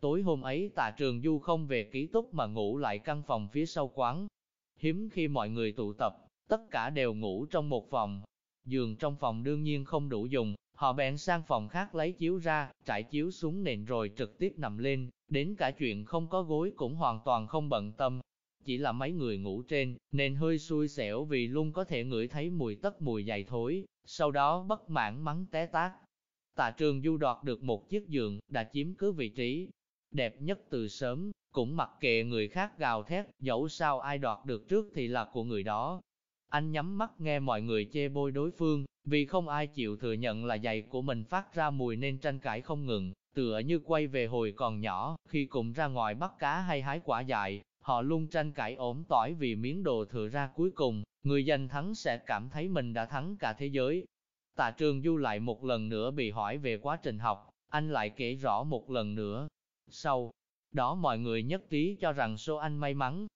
Tối hôm ấy tạ trường du không về ký túc mà ngủ lại căn phòng phía sau quán. Hiếm khi mọi người tụ tập, tất cả đều ngủ trong một phòng. Giường trong phòng đương nhiên không đủ dùng, họ bèn sang phòng khác lấy chiếu ra, trải chiếu xuống nền rồi trực tiếp nằm lên, đến cả chuyện không có gối cũng hoàn toàn không bận tâm. Chỉ là mấy người ngủ trên, nên hơi xui xẻo vì luôn có thể ngửi thấy mùi tất mùi dày thối, sau đó bất mãn mắng té tát. Tạ trường du đoạt được một chiếc giường, đã chiếm cứ vị trí đẹp nhất từ sớm, cũng mặc kệ người khác gào thét, dẫu sao ai đoạt được trước thì là của người đó. Anh nhắm mắt nghe mọi người chê bôi đối phương, vì không ai chịu thừa nhận là giày của mình phát ra mùi nên tranh cãi không ngừng, tựa như quay về hồi còn nhỏ, khi cùng ra ngoài bắt cá hay hái quả dại, họ luôn tranh cãi ổn tỏi vì miếng đồ thừa ra cuối cùng, người giành thắng sẽ cảm thấy mình đã thắng cả thế giới. Tạ Trường Du lại một lần nữa bị hỏi về quá trình học, anh lại kể rõ một lần nữa. Sau đó mọi người nhất trí cho rằng số anh may mắn.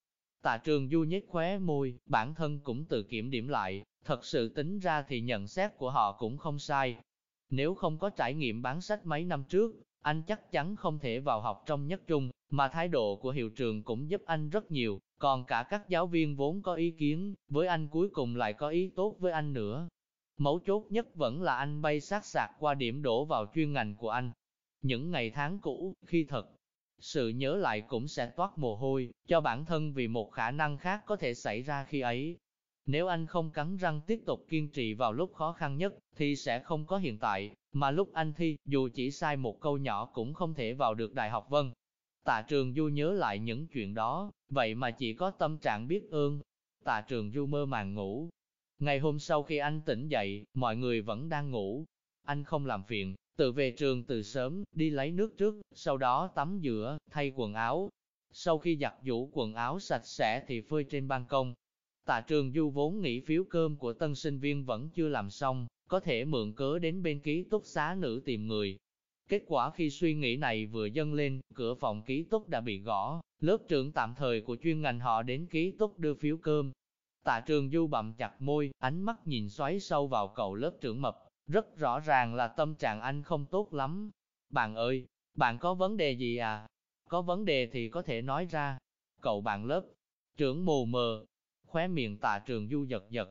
Tạ Trường Du nhếch khóe môi, bản thân cũng tự kiểm điểm lại, thật sự tính ra thì nhận xét của họ cũng không sai. Nếu không có trải nghiệm bán sách mấy năm trước, anh chắc chắn không thể vào học trong nhất trung, mà thái độ của hiệu trường cũng giúp anh rất nhiều, còn cả các giáo viên vốn có ý kiến, với anh cuối cùng lại có ý tốt với anh nữa. Mấu chốt nhất vẫn là anh bay sát sạc qua điểm đổ vào chuyên ngành của anh. Những ngày tháng cũ, khi thật sự nhớ lại cũng sẽ toát mồ hôi, cho bản thân vì một khả năng khác có thể xảy ra khi ấy. Nếu anh không cắn răng tiếp tục kiên trì vào lúc khó khăn nhất, thì sẽ không có hiện tại, mà lúc anh thi, dù chỉ sai một câu nhỏ cũng không thể vào được đại học vân. Tạ trường du nhớ lại những chuyện đó, vậy mà chỉ có tâm trạng biết ơn. Tạ trường du mơ màng ngủ. Ngày hôm sau khi anh tỉnh dậy, mọi người vẫn đang ngủ. Anh không làm phiền, tự về trường từ sớm, đi lấy nước trước, sau đó tắm rửa, thay quần áo. Sau khi giặt giũ quần áo sạch sẽ thì phơi trên ban công. Tạ trường du vốn nghĩ phiếu cơm của tân sinh viên vẫn chưa làm xong, có thể mượn cớ đến bên ký túc xá nữ tìm người. Kết quả khi suy nghĩ này vừa dâng lên, cửa phòng ký túc đã bị gõ, lớp trưởng tạm thời của chuyên ngành họ đến ký túc đưa phiếu cơm. Tạ trường du bậm chặt môi, ánh mắt nhìn xoáy sâu vào cậu lớp trưởng mập, rất rõ ràng là tâm trạng anh không tốt lắm. Bạn ơi, bạn có vấn đề gì à? Có vấn đề thì có thể nói ra. Cậu bạn lớp, trưởng mù mờ, khóe miệng tạ trường du giật giật.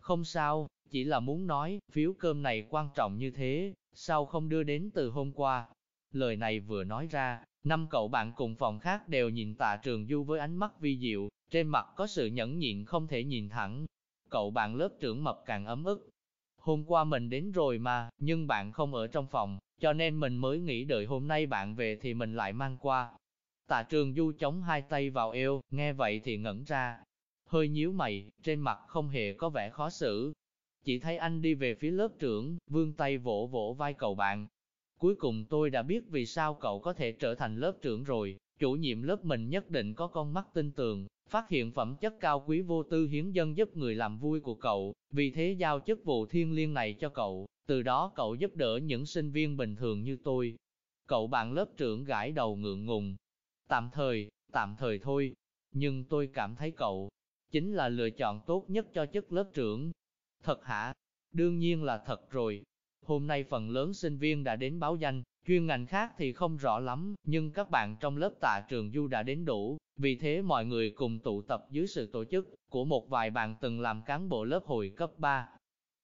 Không sao, chỉ là muốn nói, phiếu cơm này quan trọng như thế, sao không đưa đến từ hôm qua. Lời này vừa nói ra, năm cậu bạn cùng phòng khác đều nhìn tạ trường du với ánh mắt vi diệu, trên mặt có sự nhẫn nhịn không thể nhìn thẳng. Cậu bạn lớp trưởng mập càng ấm ức, hôm qua mình đến rồi mà, nhưng bạn không ở trong phòng, cho nên mình mới nghĩ đợi hôm nay bạn về thì mình lại mang qua. Tạ trường du chống hai tay vào eo, nghe vậy thì ngẩn ra, hơi nhíu mày, trên mặt không hề có vẻ khó xử. Chỉ thấy anh đi về phía lớp trưởng, vươn tay vỗ vỗ vai cậu bạn. Cuối cùng tôi đã biết vì sao cậu có thể trở thành lớp trưởng rồi, chủ nhiệm lớp mình nhất định có con mắt tin tường, phát hiện phẩm chất cao quý vô tư hiến dân giúp người làm vui của cậu, vì thế giao chức vụ thiên liêng này cho cậu, từ đó cậu giúp đỡ những sinh viên bình thường như tôi. Cậu bạn lớp trưởng gãi đầu ngượng ngùng. Tạm thời, tạm thời thôi, nhưng tôi cảm thấy cậu chính là lựa chọn tốt nhất cho chức lớp trưởng. Thật hả? Đương nhiên là thật rồi. Hôm nay phần lớn sinh viên đã đến báo danh, chuyên ngành khác thì không rõ lắm, nhưng các bạn trong lớp tạ trường du đã đến đủ, vì thế mọi người cùng tụ tập dưới sự tổ chức của một vài bạn từng làm cán bộ lớp hồi cấp 3.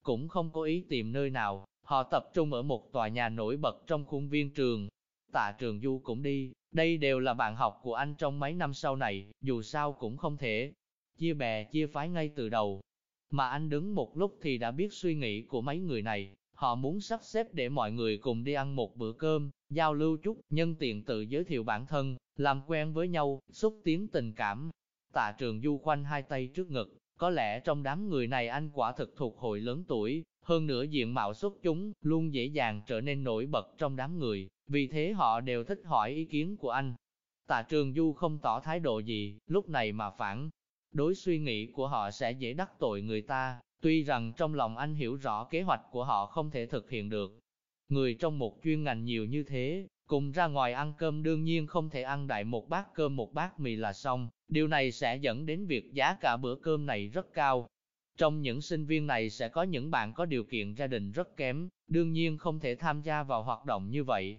Cũng không có ý tìm nơi nào, họ tập trung ở một tòa nhà nổi bật trong khuôn viên trường. Tạ trường du cũng đi, đây đều là bạn học của anh trong mấy năm sau này, dù sao cũng không thể chia bè chia phái ngay từ đầu. Mà anh đứng một lúc thì đã biết suy nghĩ của mấy người này, họ muốn sắp xếp để mọi người cùng đi ăn một bữa cơm, giao lưu chút, nhân tiện tự giới thiệu bản thân, làm quen với nhau, xúc tiến tình cảm. Tạ trường du khoanh hai tay trước ngực, có lẽ trong đám người này anh quả thực thuộc hội lớn tuổi, hơn nữa diện mạo xuất chúng, luôn dễ dàng trở nên nổi bật trong đám người, vì thế họ đều thích hỏi ý kiến của anh. Tạ trường du không tỏ thái độ gì, lúc này mà phản. Đối suy nghĩ của họ sẽ dễ đắc tội người ta, tuy rằng trong lòng anh hiểu rõ kế hoạch của họ không thể thực hiện được. Người trong một chuyên ngành nhiều như thế, Cùng ra ngoài ăn cơm đương nhiên không thể ăn đại một bát cơm một bát mì là xong, điều này sẽ dẫn đến việc giá cả bữa cơm này rất cao. Trong những sinh viên này sẽ có những bạn có điều kiện gia đình rất kém, đương nhiên không thể tham gia vào hoạt động như vậy.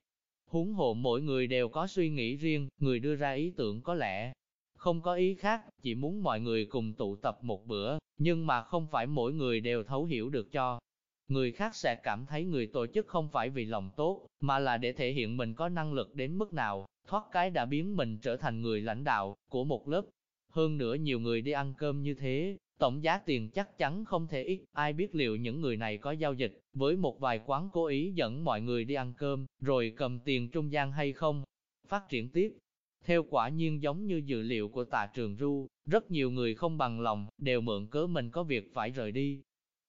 Huống hộ mỗi người đều có suy nghĩ riêng, người đưa ra ý tưởng có lẽ không có ý khác, chỉ muốn mọi người cùng tụ tập một bữa, nhưng mà không phải mỗi người đều thấu hiểu được cho. Người khác sẽ cảm thấy người tổ chức không phải vì lòng tốt, mà là để thể hiện mình có năng lực đến mức nào, thoát cái đã biến mình trở thành người lãnh đạo của một lớp. Hơn nữa nhiều người đi ăn cơm như thế, tổng giá tiền chắc chắn không thể ít, ai biết liệu những người này có giao dịch với một vài quán cố ý dẫn mọi người đi ăn cơm, rồi cầm tiền trung gian hay không. Phát triển tiếp, theo quả nhiên giống như dự liệu của tạ trường ru, rất nhiều người không bằng lòng, đều mượn cớ mình có việc phải rời đi.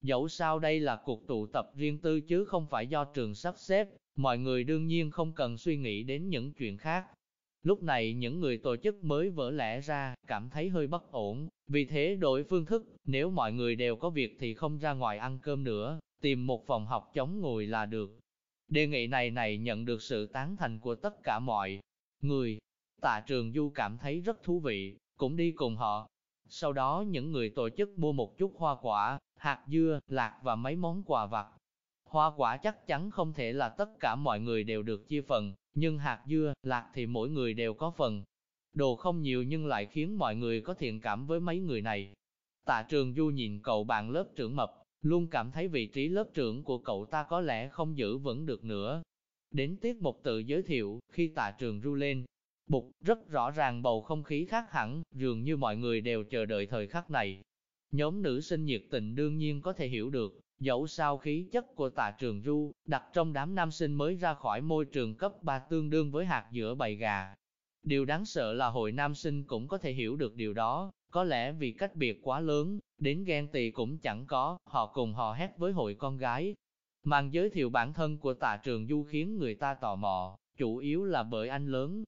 Dẫu sao đây là cuộc tụ tập riêng tư chứ không phải do trường sắp xếp, mọi người đương nhiên không cần suy nghĩ đến những chuyện khác. Lúc này những người tổ chức mới vỡ lẽ ra, cảm thấy hơi bất ổn, vì thế đổi phương thức, nếu mọi người đều có việc thì không ra ngoài ăn cơm nữa, tìm một phòng học chống ngồi là được. Đề nghị này này nhận được sự tán thành của tất cả mọi người, Tạ Trường Du cảm thấy rất thú vị, cũng đi cùng họ. Sau đó những người tổ chức mua một chút hoa quả, hạt dưa, lạc và mấy món quà vặt. Hoa quả chắc chắn không thể là tất cả mọi người đều được chia phần, nhưng hạt dưa, lạc thì mỗi người đều có phần. Đồ không nhiều nhưng lại khiến mọi người có thiện cảm với mấy người này. Tạ Trường Du nhìn cậu bạn lớp trưởng mập, luôn cảm thấy vị trí lớp trưởng của cậu ta có lẽ không giữ vững được nữa. Đến tiết một tự giới thiệu, khi tạ trường du lên, Bục, rất rõ ràng bầu không khí khác hẳn, dường như mọi người đều chờ đợi thời khắc này. Nhóm nữ sinh nhiệt tình đương nhiên có thể hiểu được, dẫu sao khí chất của tạ trường ru, đặt trong đám nam sinh mới ra khỏi môi trường cấp 3 tương đương với hạt giữa bầy gà. Điều đáng sợ là hội nam sinh cũng có thể hiểu được điều đó, có lẽ vì cách biệt quá lớn, đến ghen tị cũng chẳng có, họ cùng hò hét với hội con gái. Màn giới thiệu bản thân của tạ trường du khiến người ta tò mò, chủ yếu là bởi anh lớn,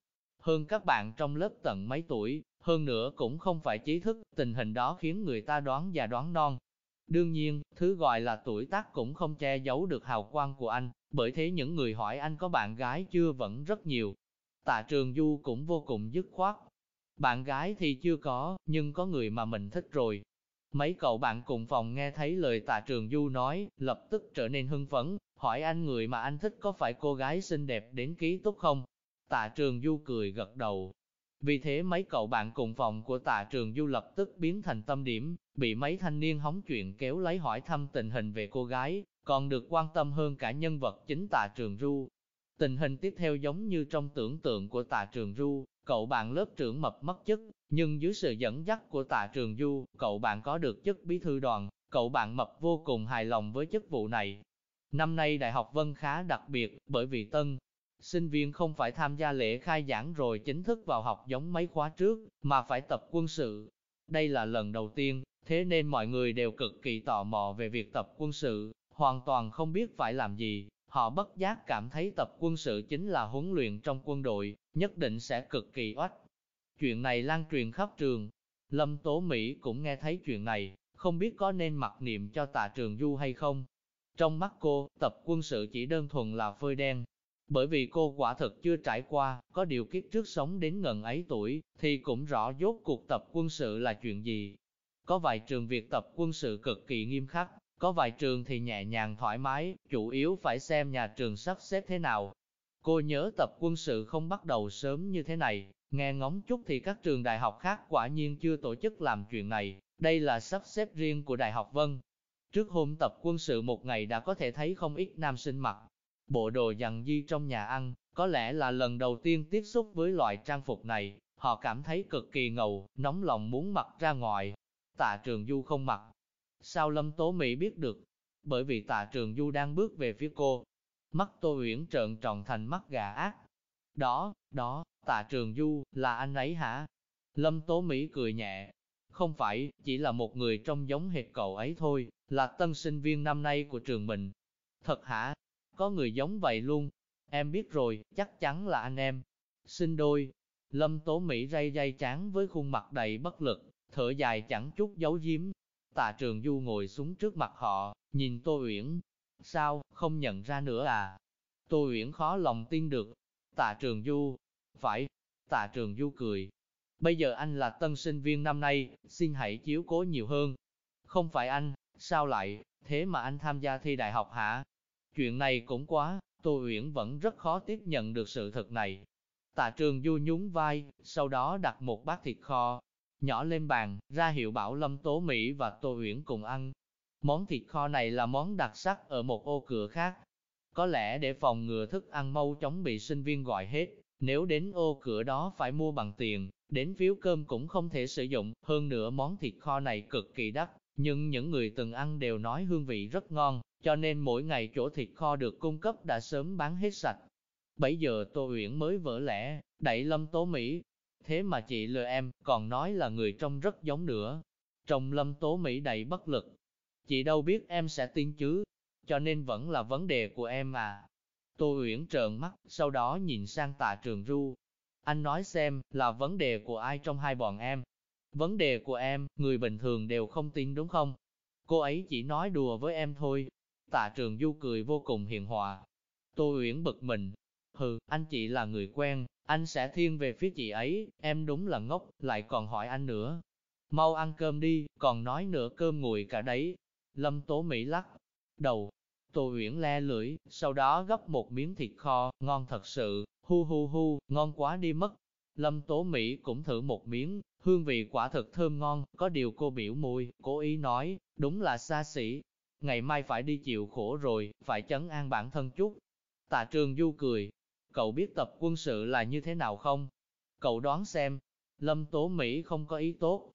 hơn các bạn trong lớp tận mấy tuổi, hơn nữa cũng không phải trí thức, tình hình đó khiến người ta đoán già đoán non. Đương nhiên, thứ gọi là tuổi tác cũng không che giấu được hào quang của anh, bởi thế những người hỏi anh có bạn gái chưa vẫn rất nhiều. Tạ Trường Du cũng vô cùng dứt khoát. Bạn gái thì chưa có, nhưng có người mà mình thích rồi. Mấy cậu bạn cùng phòng nghe thấy lời Tạ Trường Du nói, lập tức trở nên hưng phấn, hỏi anh người mà anh thích có phải cô gái xinh đẹp đến ký túc không? Tạ Trường Du cười gật đầu. Vì thế mấy cậu bạn cùng phòng của Tạ Trường Du lập tức biến thành tâm điểm, bị mấy thanh niên hóng chuyện kéo lấy hỏi thăm tình hình về cô gái, còn được quan tâm hơn cả nhân vật chính Tạ Trường Du. Tình hình tiếp theo giống như trong tưởng tượng của Tạ Trường Du, cậu bạn lớp trưởng mập mất chức, nhưng dưới sự dẫn dắt của Tạ Trường Du, cậu bạn có được chức bí thư đoàn, cậu bạn mập vô cùng hài lòng với chức vụ này. Năm nay Đại học Vân khá đặc biệt, bởi vì Tân Sinh viên không phải tham gia lễ khai giảng rồi chính thức vào học giống mấy khóa trước, mà phải tập quân sự. Đây là lần đầu tiên, thế nên mọi người đều cực kỳ tò mò về việc tập quân sự, hoàn toàn không biết phải làm gì. Họ bất giác cảm thấy tập quân sự chính là huấn luyện trong quân đội, nhất định sẽ cực kỳ oách. Chuyện này lan truyền khắp trường. Lâm Tố Mỹ cũng nghe thấy chuyện này, không biết có nên mặc niệm cho tạ trường du hay không. Trong mắt cô, tập quân sự chỉ đơn thuần là phơi đen, bởi vì cô quả thực chưa trải qua, có điều kiếp trước sống đến ngần ấy tuổi, thì cũng rõ dốt cuộc tập quân sự là chuyện gì. Có vài trường việc tập quân sự cực kỳ nghiêm khắc, có vài trường thì nhẹ nhàng thoải mái, chủ yếu phải xem nhà trường sắp xếp thế nào. Cô nhớ tập quân sự không bắt đầu sớm như thế này, nghe ngóng chút thì các trường đại học khác quả nhiên chưa tổ chức làm chuyện này, đây là sắp xếp riêng của Đại học Vân. Trước hôm tập quân sự một ngày đã có thể thấy không ít nam sinh mặc Bộ đồ dằn di trong nhà ăn, có lẽ là lần đầu tiên tiếp xúc với loại trang phục này, họ cảm thấy cực kỳ ngầu, nóng lòng muốn mặc ra ngoài. Tạ Trường Du không mặc. Sao Lâm Tố Mỹ biết được? Bởi vì Tạ Trường Du đang bước về phía cô. Mắt Tô Uyển trợn tròn thành mắt gà ác. Đó, đó, Tạ Trường Du, là anh ấy hả? Lâm Tố Mỹ cười nhẹ. Không phải, chỉ là một người trong giống hệt cậu ấy thôi, là tân sinh viên năm nay của trường mình. Thật hả? Có người giống vậy luôn. Em biết rồi, chắc chắn là anh em. Xin đôi. Lâm Tố Mỹ ray dây chán với khuôn mặt đầy bất lực, thở dài chẳng chút giấu giếm. Tạ Trường Du ngồi xuống trước mặt họ, nhìn Tô Uyển. Sao, không nhận ra nữa à? Tô Uyển khó lòng tin được. Tạ Trường Du. Phải. Tạ Trường Du cười. Bây giờ anh là tân sinh viên năm nay, xin hãy chiếu cố nhiều hơn. Không phải anh, sao lại, thế mà anh tham gia thi đại học hả? Chuyện này cũng quá, Tô Uyển vẫn rất khó tiếp nhận được sự thật này. Tạ trường du nhún vai, sau đó đặt một bát thịt kho, nhỏ lên bàn, ra hiệu bảo Lâm Tố Mỹ và Tô Uyển cùng ăn. Món thịt kho này là món đặc sắc ở một ô cửa khác. Có lẽ để phòng ngừa thức ăn mau chóng bị sinh viên gọi hết, nếu đến ô cửa đó phải mua bằng tiền, đến phiếu cơm cũng không thể sử dụng, hơn nữa món thịt kho này cực kỳ đắt, nhưng những người từng ăn đều nói hương vị rất ngon, cho nên mỗi ngày chỗ thịt kho được cung cấp đã sớm bán hết sạch. Bây giờ Tô Uyển mới vỡ lẽ, đẩy Lâm Tố Mỹ. Thế mà chị lừa em, còn nói là người trông rất giống nữa. Trông Lâm Tố Mỹ đầy bất lực. Chị đâu biết em sẽ tin chứ, cho nên vẫn là vấn đề của em à. Tô Uyển trợn mắt, sau đó nhìn sang tạ trường ru. Anh nói xem, là vấn đề của ai trong hai bọn em? Vấn đề của em, người bình thường đều không tin đúng không? Cô ấy chỉ nói đùa với em thôi. Tạ trường du cười vô cùng hiền hòa. Tô Uyển bực mình. Hừ, anh chị là người quen, anh sẽ thiên về phía chị ấy, em đúng là ngốc, lại còn hỏi anh nữa. Mau ăn cơm đi, còn nói nữa cơm nguội cả đấy. Lâm Tố Mỹ lắc đầu, Tô Uyển le lưỡi, sau đó gấp một miếng thịt kho, ngon thật sự, hu hu hu, ngon quá đi mất. Lâm Tố Mỹ cũng thử một miếng, hương vị quả thật thơm ngon, có điều cô biểu môi, cố ý nói, đúng là xa xỉ. Ngày mai phải đi chịu khổ rồi, phải chấn an bản thân chút. Tạ Trường Du cười, cậu biết tập quân sự là như thế nào không? Cậu đoán xem. Lâm Tố Mỹ không có ý tốt.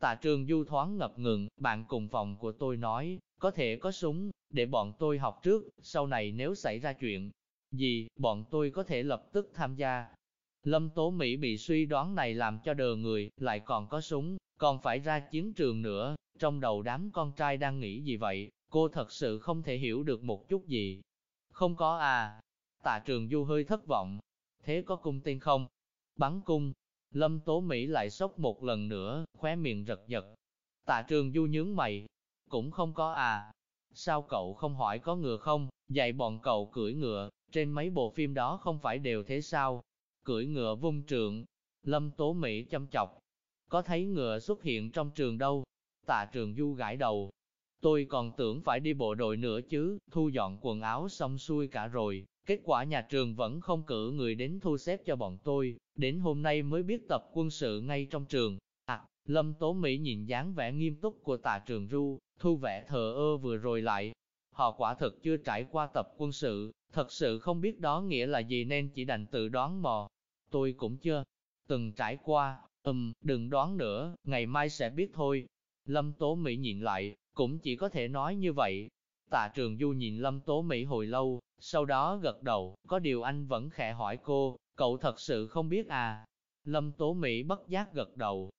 Tạ Trường Du thoáng ngập ngừng, bạn cùng phòng của tôi nói, có thể có súng, để bọn tôi học trước, sau này nếu xảy ra chuyện gì, bọn tôi có thể lập tức tham gia. Lâm Tố Mỹ bị suy đoán này làm cho đờ người, lại còn có súng, còn phải ra chiến trường nữa, trong đầu đám con trai đang nghĩ gì vậy, cô thật sự không thể hiểu được một chút gì. Không có à, tạ trường du hơi thất vọng, thế có cung tên không? Bắn cung, Lâm Tố Mỹ lại sốc một lần nữa, khóe miệng rật giật. Tạ trường du nhướng mày, cũng không có à, Sao cậu không hỏi có ngựa không, dạy bọn cậu cưỡi ngựa, trên mấy bộ phim đó không phải đều thế sao? Cưỡi ngựa vung trượng, lâm tố Mỹ chăm chọc. Có thấy ngựa xuất hiện trong trường đâu? Tạ trường du gãi đầu. Tôi còn tưởng phải đi bộ đội nữa chứ, thu dọn quần áo xong xuôi cả rồi. Kết quả nhà trường vẫn không cử người đến thu xếp cho bọn tôi, đến hôm nay mới biết tập quân sự ngay trong trường. À, Lâm Tố Mỹ nhìn dáng vẻ nghiêm túc của tà trường ru thu vẻ thờ ơ vừa rồi lại. Họ quả thực chưa trải qua tập quân sự, thật sự không biết đó nghĩa là gì nên chỉ đành tự đoán mò. Tôi cũng chưa từng trải qua, ừm, đừng đoán nữa, ngày mai sẽ biết thôi. Lâm Tố Mỹ nhìn lại, cũng chỉ có thể nói như vậy. Tạ Trường Du nhìn Lâm Tố Mỹ hồi lâu, sau đó gật đầu, có điều anh vẫn khẽ hỏi cô, cậu thật sự không biết à? Lâm Tố Mỹ bất giác gật đầu.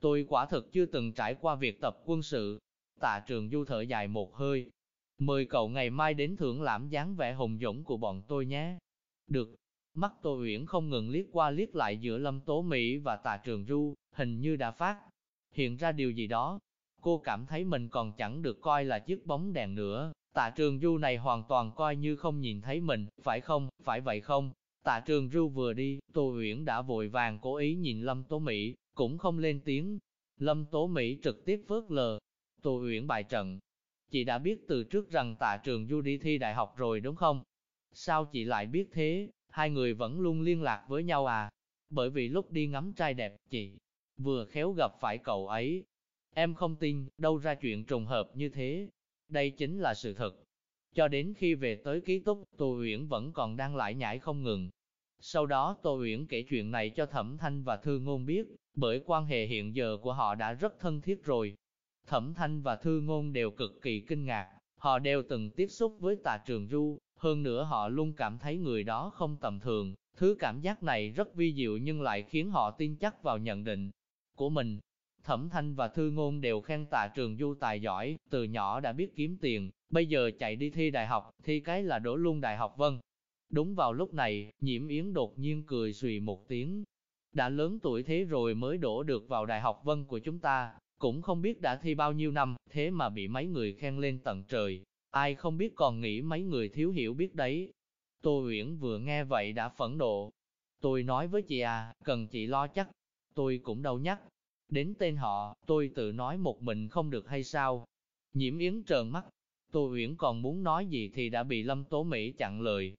Tôi quả thực chưa từng trải qua việc tập quân sự, Tạ trường du thở dài một hơi. Mời cậu ngày mai đến thưởng lãm dáng vẻ hùng dũng của bọn tôi nhé. Được. Mắt Tô Uyển không ngừng liếc qua liếc lại giữa Lâm Tố Mỹ và Tạ Trường Du, hình như đã phát hiện ra điều gì đó. Cô cảm thấy mình còn chẳng được coi là chiếc bóng đèn nữa. Tạ Trường Du này hoàn toàn coi như không nhìn thấy mình, phải không, phải vậy không? Tạ Trường Du vừa đi, Tô Uyển đã vội vàng cố ý nhìn Lâm Tố Mỹ, cũng không lên tiếng. Lâm Tố Mỹ trực tiếp vớt lờ, Tô Uyển bài trận. Chị đã biết từ trước rằng tạ trường Du đi thi đại học rồi đúng không? Sao chị lại biết thế? Hai người vẫn luôn liên lạc với nhau à? Bởi vì lúc đi ngắm trai đẹp, chị vừa khéo gặp phải cậu ấy. Em không tin, đâu ra chuyện trùng hợp như thế. Đây chính là sự thật. Cho đến khi về tới ký túc, Tô Uyển vẫn còn đang lại nhảy không ngừng. Sau đó Tô Uyển kể chuyện này cho Thẩm Thanh và Thư Ngôn biết, bởi quan hệ hiện giờ của họ đã rất thân thiết rồi, Thẩm Thanh và Thư Ngôn đều cực kỳ kinh ngạc, họ đều từng tiếp xúc với tà trường du, hơn nữa họ luôn cảm thấy người đó không tầm thường, thứ cảm giác này rất vi diệu nhưng lại khiến họ tin chắc vào nhận định của mình. Thẩm Thanh và Thư Ngôn đều khen tạ trường du tài giỏi, từ nhỏ đã biết kiếm tiền, bây giờ chạy đi thi đại học, thi cái là đổ luôn đại học vân. Đúng vào lúc này, nhiễm yến đột nhiên cười xùy một tiếng. Đã lớn tuổi thế rồi mới đổ được vào đại học vân của chúng ta, cũng không biết đã thi bao nhiêu năm, thế mà bị mấy người khen lên tận trời. Ai không biết còn nghĩ mấy người thiếu hiểu biết đấy. Tô Uyển vừa nghe vậy đã phẫn nộ. Tôi nói với chị à, cần chị lo chắc. Tôi cũng đâu nhắc. Đến tên họ, tôi tự nói một mình không được hay sao? Nhiễm Yến trợn mắt. Tô Uyển còn muốn nói gì thì đã bị Lâm Tố Mỹ chặn lời.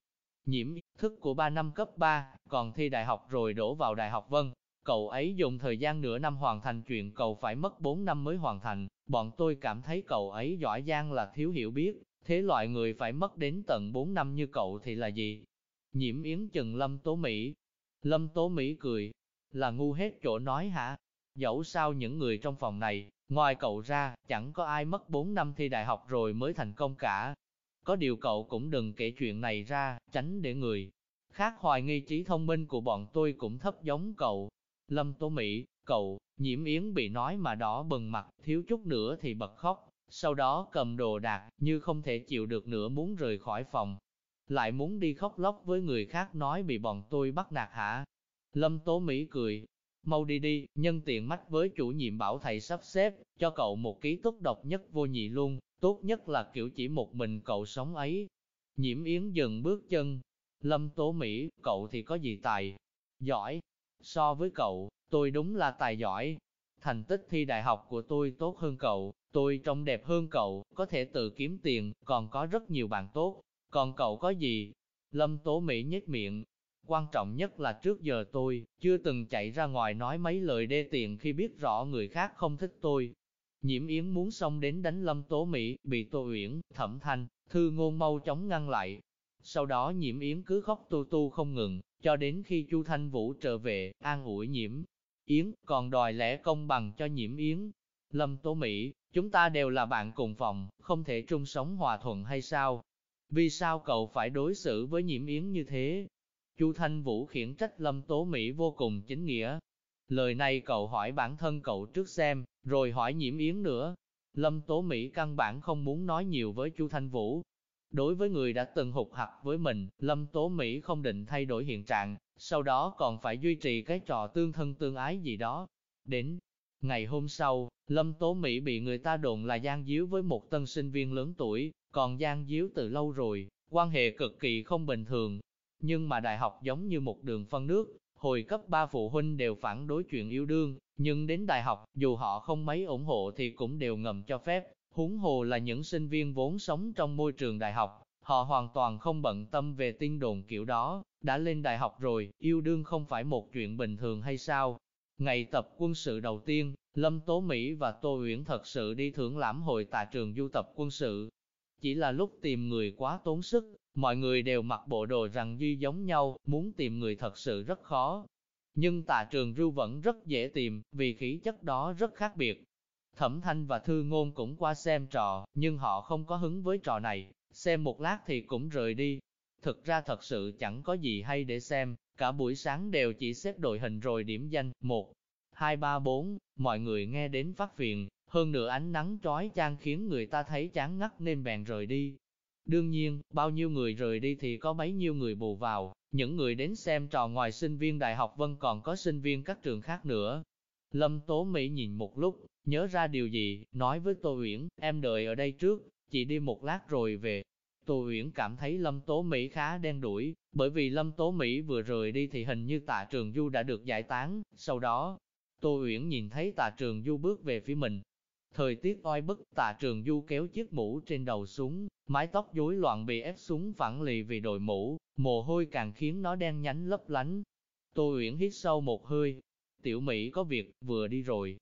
Nhiễm thức của 3 năm cấp 3, còn thi đại học rồi đổ vào đại học vân. Cậu ấy dùng thời gian nửa năm hoàn thành chuyện cậu phải mất 4 năm mới hoàn thành, bọn tôi cảm thấy cậu ấy giỏi giang là thiếu hiểu biết, thế loại người phải mất đến tận 4 năm như cậu thì là gì? Nhiễm Yến chừng Lâm Tố Mỹ. Lâm Tố Mỹ cười, là ngu hết chỗ nói hả? Dẫu sao những người trong phòng này, ngoài cậu ra, chẳng có ai mất 4 năm thi đại học rồi mới thành công cả. Có điều cậu cũng đừng kể chuyện này ra, tránh để người khác hoài nghi trí thông minh của bọn tôi cũng thấp giống cậu. Lâm Tố Mỹ, cậu, nhiễm yến bị nói mà đỏ bừng mặt, thiếu chút nữa thì bật khóc, sau đó cầm đồ đạc, như không thể chịu được nữa muốn rời khỏi phòng. Lại muốn đi khóc lóc với người khác nói bị bọn tôi bắt nạt hả? Lâm Tố Mỹ cười, mau đi đi, nhân tiện mắt với chủ nhiệm bảo thầy sắp xếp, cho cậu một ký túc độc nhất vô nhị luôn, tốt nhất là kiểu chỉ một mình cậu sống ấy. Nhiễm Yến dừng bước chân, Lâm Tố Mỹ, cậu thì có gì tài, giỏi, so với cậu, tôi đúng là tài giỏi. Thành tích thi đại học của tôi tốt hơn cậu, tôi trông đẹp hơn cậu, có thể tự kiếm tiền, còn có rất nhiều bạn tốt. Còn cậu có gì? Lâm Tố Mỹ nhếch miệng, Quan trọng nhất là trước giờ tôi, chưa từng chạy ra ngoài nói mấy lời đê tiện khi biết rõ người khác không thích tôi. Nhiễm Yến muốn xông đến đánh Lâm Tố Mỹ, bị Tô Uyển, Thẩm Thanh, Thư Ngôn mau chóng ngăn lại. Sau đó Nhiễm Yến cứ khóc tu tu không ngừng, cho đến khi Chu Thanh Vũ trở về, an ủi Nhiễm Yến, còn đòi lẽ công bằng cho Nhiễm Yến. Lâm Tố Mỹ, chúng ta đều là bạn cùng phòng, không thể chung sống hòa thuận hay sao? Vì sao cậu phải đối xử với Nhiễm Yến như thế? Chu Thanh Vũ khiển trách Lâm Tố Mỹ vô cùng chính nghĩa. Lời này cậu hỏi bản thân cậu trước xem, rồi hỏi nhiễm yến nữa. Lâm Tố Mỹ căn bản không muốn nói nhiều với Chu Thanh Vũ. Đối với người đã từng hụt hặc với mình, Lâm Tố Mỹ không định thay đổi hiện trạng, sau đó còn phải duy trì cái trò tương thân tương ái gì đó. Đến ngày hôm sau, Lâm Tố Mỹ bị người ta đồn là gian díu với một tân sinh viên lớn tuổi, còn gian díu từ lâu rồi, quan hệ cực kỳ không bình thường, nhưng mà đại học giống như một đường phân nước, hồi cấp 3 phụ huynh đều phản đối chuyện yêu đương, nhưng đến đại học, dù họ không mấy ủng hộ thì cũng đều ngầm cho phép, huống hồ là những sinh viên vốn sống trong môi trường đại học, họ hoàn toàn không bận tâm về tin đồn kiểu đó, đã lên đại học rồi, yêu đương không phải một chuyện bình thường hay sao? Ngày tập quân sự đầu tiên, Lâm Tố Mỹ và Tô Uyển thật sự đi thưởng lãm hội tại trường du tập quân sự. Chỉ là lúc tìm người quá tốn sức, Mọi người đều mặc bộ đồ rằng duy giống nhau, muốn tìm người thật sự rất khó. Nhưng tà trường rưu vẫn rất dễ tìm, vì khí chất đó rất khác biệt. Thẩm thanh và thư ngôn cũng qua xem trò, nhưng họ không có hứng với trò này, xem một lát thì cũng rời đi. Thực ra thật sự chẳng có gì hay để xem, cả buổi sáng đều chỉ xếp đội hình rồi điểm danh, 1, 2, 3, 4, mọi người nghe đến phát phiền, hơn nữa ánh nắng trói chang khiến người ta thấy chán ngắt nên bèn rời đi. Đương nhiên, bao nhiêu người rời đi thì có bấy nhiêu người bù vào, những người đến xem trò ngoài sinh viên Đại học Vân còn có sinh viên các trường khác nữa. Lâm Tố Mỹ nhìn một lúc, nhớ ra điều gì, nói với Tô Uyển, em đợi ở đây trước, chị đi một lát rồi về. Tô Uyển cảm thấy Lâm Tố Mỹ khá đen đuổi, bởi vì Lâm Tố Mỹ vừa rời đi thì hình như tạ trường Du đã được giải tán, sau đó, Tô Uyển nhìn thấy tạ trường Du bước về phía mình, Thời tiết oi bức, tạ trường du kéo chiếc mũ trên đầu xuống, mái tóc rối loạn bị ép xuống phẳng lì vì đội mũ, mồ hôi càng khiến nó đen nhánh lấp lánh. Tô Uyển hít sâu một hơi, tiểu Mỹ có việc, vừa đi rồi.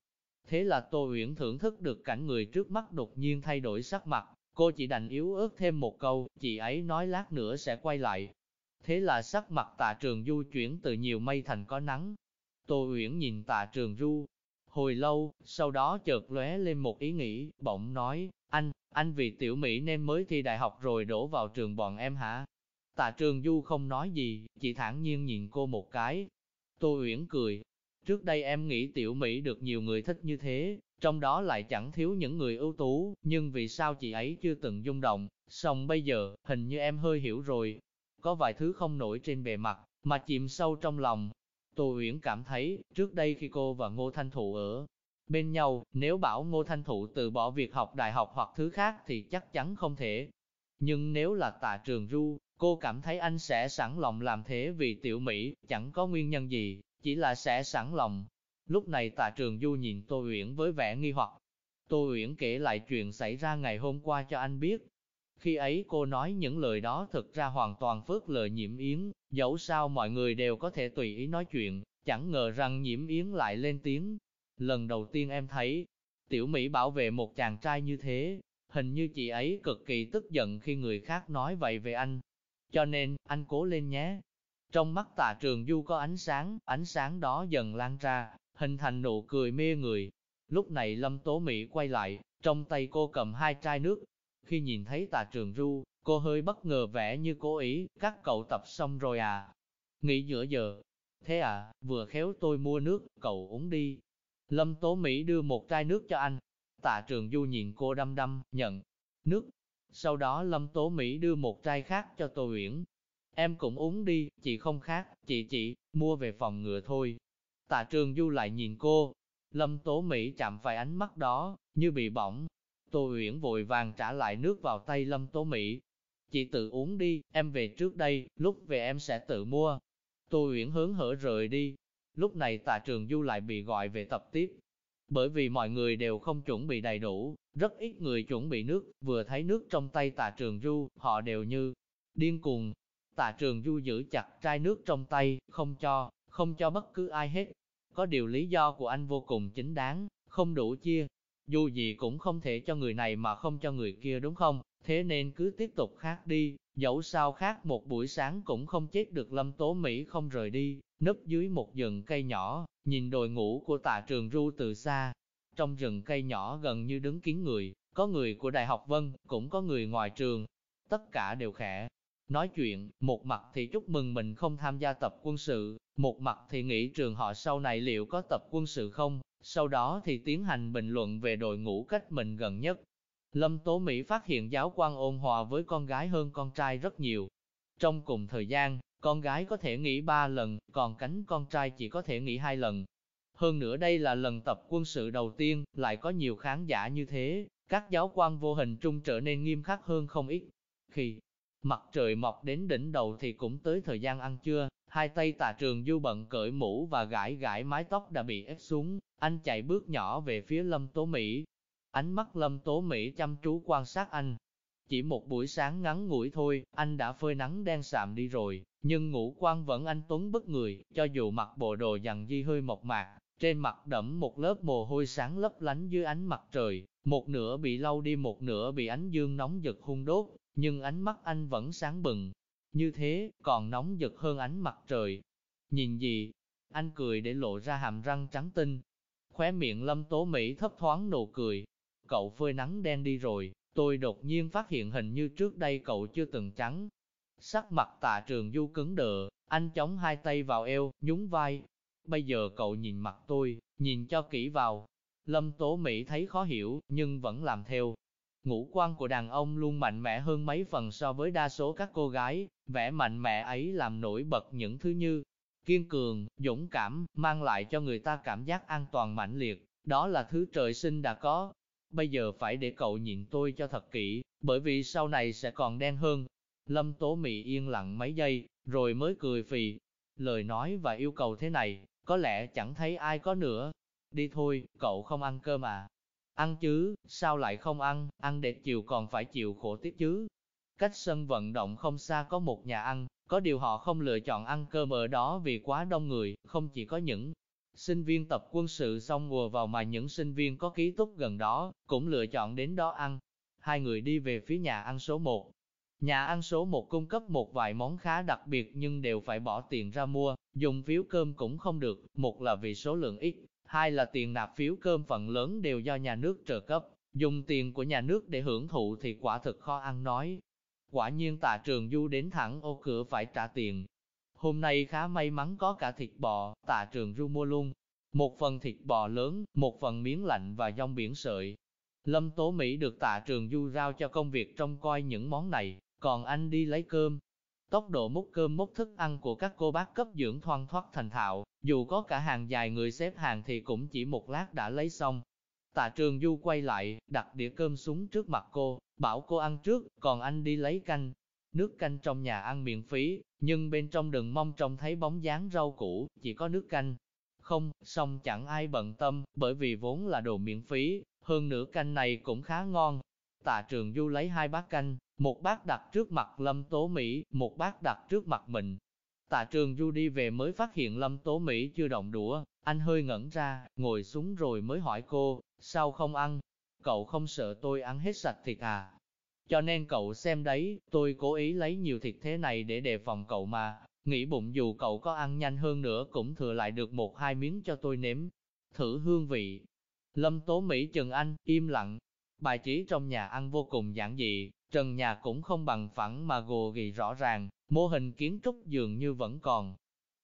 Thế là Tô Uyển thưởng thức được cảnh người trước mắt đột nhiên thay đổi sắc mặt, cô chỉ đành yếu ớt thêm một câu, chị ấy nói lát nữa sẽ quay lại. Thế là sắc mặt tạ trường du chuyển từ nhiều mây thành có nắng. Tô Uyển nhìn tạ trường du, Hồi lâu, sau đó chợt lóe lên một ý nghĩ, bỗng nói, anh, anh vì tiểu Mỹ nên mới thi đại học rồi đổ vào trường bọn em hả? Tạ trường Du không nói gì, chỉ thản nhiên nhìn cô một cái. Tô Uyển cười, trước đây em nghĩ tiểu Mỹ được nhiều người thích như thế, trong đó lại chẳng thiếu những người ưu tú, nhưng vì sao chị ấy chưa từng rung động, xong bây giờ, hình như em hơi hiểu rồi. Có vài thứ không nổi trên bề mặt, mà chìm sâu trong lòng, Tô Uyển cảm thấy, trước đây khi cô và Ngô Thanh Thụ ở bên nhau, nếu bảo Ngô Thanh Thụ từ bỏ việc học đại học hoặc thứ khác thì chắc chắn không thể. Nhưng nếu là tạ trường ru, cô cảm thấy anh sẽ sẵn lòng làm thế vì tiểu Mỹ, chẳng có nguyên nhân gì, chỉ là sẽ sẵn lòng. Lúc này tạ trường du nhìn Tô Uyển với vẻ nghi hoặc. Tô Uyển kể lại chuyện xảy ra ngày hôm qua cho anh biết. Khi ấy cô nói những lời đó thực ra hoàn toàn phớt lời nhiễm yến, dẫu sao mọi người đều có thể tùy ý nói chuyện, chẳng ngờ rằng nhiễm yến lại lên tiếng. Lần đầu tiên em thấy, tiểu Mỹ bảo vệ một chàng trai như thế, hình như chị ấy cực kỳ tức giận khi người khác nói vậy về anh. Cho nên, anh cố lên nhé. Trong mắt tạ trường du có ánh sáng, ánh sáng đó dần lan ra, hình thành nụ cười mê người. Lúc này Lâm Tố Mỹ quay lại, trong tay cô cầm hai chai nước. Khi nhìn thấy tà trường du, cô hơi bất ngờ vẻ như cố ý, các cậu tập xong rồi à? Nghỉ giữa giờ. Thế à, vừa khéo tôi mua nước, cậu uống đi. Lâm Tố Mỹ đưa một chai nước cho anh. Tạ trường du nhìn cô đăm đăm, nhận nước. Sau đó Lâm Tố Mỹ đưa một chai khác cho Tô Uyển. Em cũng uống đi, chị không khác, chị chị, mua về phòng ngựa thôi. Tạ trường du lại nhìn cô. Lâm Tố Mỹ chạm phải ánh mắt đó, như bị bỏng. Tô Uyển vội vàng trả lại nước vào tay Lâm Tố Mỹ. Chị tự uống đi, em về trước đây, lúc về em sẽ tự mua. Tô Uyển hướng hở rời đi. Lúc này tạ trường du lại bị gọi về tập tiếp. Bởi vì mọi người đều không chuẩn bị đầy đủ, rất ít người chuẩn bị nước, vừa thấy nước trong tay tạ trường du, họ đều như điên cuồng. Tạ trường du giữ chặt chai nước trong tay, không cho, không cho bất cứ ai hết. Có điều lý do của anh vô cùng chính đáng, không đủ chia. Dù gì cũng không thể cho người này mà không cho người kia đúng không? Thế nên cứ tiếp tục khác đi, dẫu sao khác một buổi sáng cũng không chết được Lâm Tố Mỹ không rời đi, nấp dưới một rừng cây nhỏ, nhìn đồi ngủ của tạ trường ru từ xa. Trong rừng cây nhỏ gần như đứng kín người, có người của Đại học Vân, cũng có người ngoài trường. Tất cả đều khẽ. Nói chuyện, một mặt thì chúc mừng mình không tham gia tập quân sự, một mặt thì nghĩ trường họ sau này liệu có tập quân sự không, sau đó thì tiến hành bình luận về đội ngũ cách mình gần nhất. Lâm Tố Mỹ phát hiện giáo quan ôn hòa với con gái hơn con trai rất nhiều. Trong cùng thời gian, con gái có thể nghỉ 3 lần, còn cánh con trai chỉ có thể nghỉ 2 lần. Hơn nữa đây là lần tập quân sự đầu tiên, lại có nhiều khán giả như thế, các giáo quan vô hình trung trở nên nghiêm khắc hơn không ít. Khi mặt trời mọc đến đỉnh đầu thì cũng tới thời gian ăn trưa, hai tay tà trường du bận cởi mũ và gãi gãi mái tóc đã bị ép xuống, anh chạy bước nhỏ về phía Lâm Tố Mỹ. Ánh mắt Lâm Tố Mỹ chăm chú quan sát anh. Chỉ một buổi sáng ngắn ngủi thôi, anh đã phơi nắng đen sạm đi rồi, nhưng ngũ quan vẫn anh tuấn bất người, cho dù mặc bộ đồ dằn di hơi mộc mạc, trên mặt đẫm một lớp mồ hôi sáng lấp lánh dưới ánh mặt trời, một nửa bị lau đi một nửa bị ánh dương nóng giật hung đốt, nhưng ánh mắt anh vẫn sáng bừng. Như thế, còn nóng giật hơn ánh mặt trời. Nhìn gì? Anh cười để lộ ra hàm răng trắng tinh. Khóe miệng lâm tố Mỹ thấp thoáng nụ cười. Cậu phơi nắng đen đi rồi, tôi đột nhiên phát hiện hình như trước đây cậu chưa từng trắng. Sắc mặt tạ trường du cứng đờ, anh chống hai tay vào eo, nhún vai. Bây giờ cậu nhìn mặt tôi, nhìn cho kỹ vào. Lâm Tố Mỹ thấy khó hiểu, nhưng vẫn làm theo. Ngũ quan của đàn ông luôn mạnh mẽ hơn mấy phần so với đa số các cô gái, vẻ mạnh mẽ ấy làm nổi bật những thứ như kiên cường, dũng cảm, mang lại cho người ta cảm giác an toàn mãnh liệt, đó là thứ trời sinh đã có. Bây giờ phải để cậu nhìn tôi cho thật kỹ, bởi vì sau này sẽ còn đen hơn. Lâm Tố Mỹ yên lặng mấy giây, rồi mới cười phì. Lời nói và yêu cầu thế này, có lẽ chẳng thấy ai có nữa. Đi thôi, cậu không ăn cơm à? Ăn chứ, sao lại không ăn, ăn để chiều còn phải chịu khổ tiếp chứ. Cách sân vận động không xa có một nhà ăn, có điều họ không lựa chọn ăn cơm ở đó vì quá đông người, không chỉ có những sinh viên tập quân sự xong mùa vào mà những sinh viên có ký túc gần đó, cũng lựa chọn đến đó ăn. Hai người đi về phía nhà ăn số 1. Nhà ăn số 1 cung cấp một vài món khá đặc biệt nhưng đều phải bỏ tiền ra mua, dùng phiếu cơm cũng không được, một là vì số lượng ít, hai là tiền nạp phiếu cơm phần lớn đều do nhà nước trợ cấp, dùng tiền của nhà nước để hưởng thụ thì quả thực khó ăn nói. Quả nhiên tạ trường du đến thẳng ô cửa phải trả tiền. Hôm nay khá may mắn có cả thịt bò, tạ trường du mua luôn. Một phần thịt bò lớn, một phần miếng lạnh và dòng biển sợi. Lâm Tố Mỹ được tạ trường du giao cho công việc trông coi những món này, còn anh đi lấy cơm. Tốc độ múc cơm múc thức ăn của các cô bác cấp dưỡng thoang thoát thành thạo, dù có cả hàng dài người xếp hàng thì cũng chỉ một lát đã lấy xong. Tạ trường du quay lại, đặt đĩa cơm xuống trước mặt cô, bảo cô ăn trước, còn anh đi lấy canh. Nước canh trong nhà ăn miễn phí, nhưng bên trong đừng mong trông thấy bóng dáng rau củ, chỉ có nước canh. Không, xong chẳng ai bận tâm, bởi vì vốn là đồ miễn phí, hơn nữa canh này cũng khá ngon. Tạ trường du lấy hai bát canh, Một bát đặt trước mặt Lâm Tố Mỹ, một bát đặt trước mặt mình. Tạ trường Du đi về mới phát hiện Lâm Tố Mỹ chưa động đũa, anh hơi ngẩn ra, ngồi xuống rồi mới hỏi cô, sao không ăn? Cậu không sợ tôi ăn hết sạch thịt à? Cho nên cậu xem đấy, tôi cố ý lấy nhiều thịt thế này để đề phòng cậu mà, nghĩ bụng dù cậu có ăn nhanh hơn nữa cũng thừa lại được một hai miếng cho tôi nếm, thử hương vị. Lâm Tố Mỹ Trần Anh, im lặng, bài trí trong nhà ăn vô cùng giản dị, trần nhà cũng không bằng phẳng mà gồ ghì rõ ràng, mô hình kiến trúc dường như vẫn còn.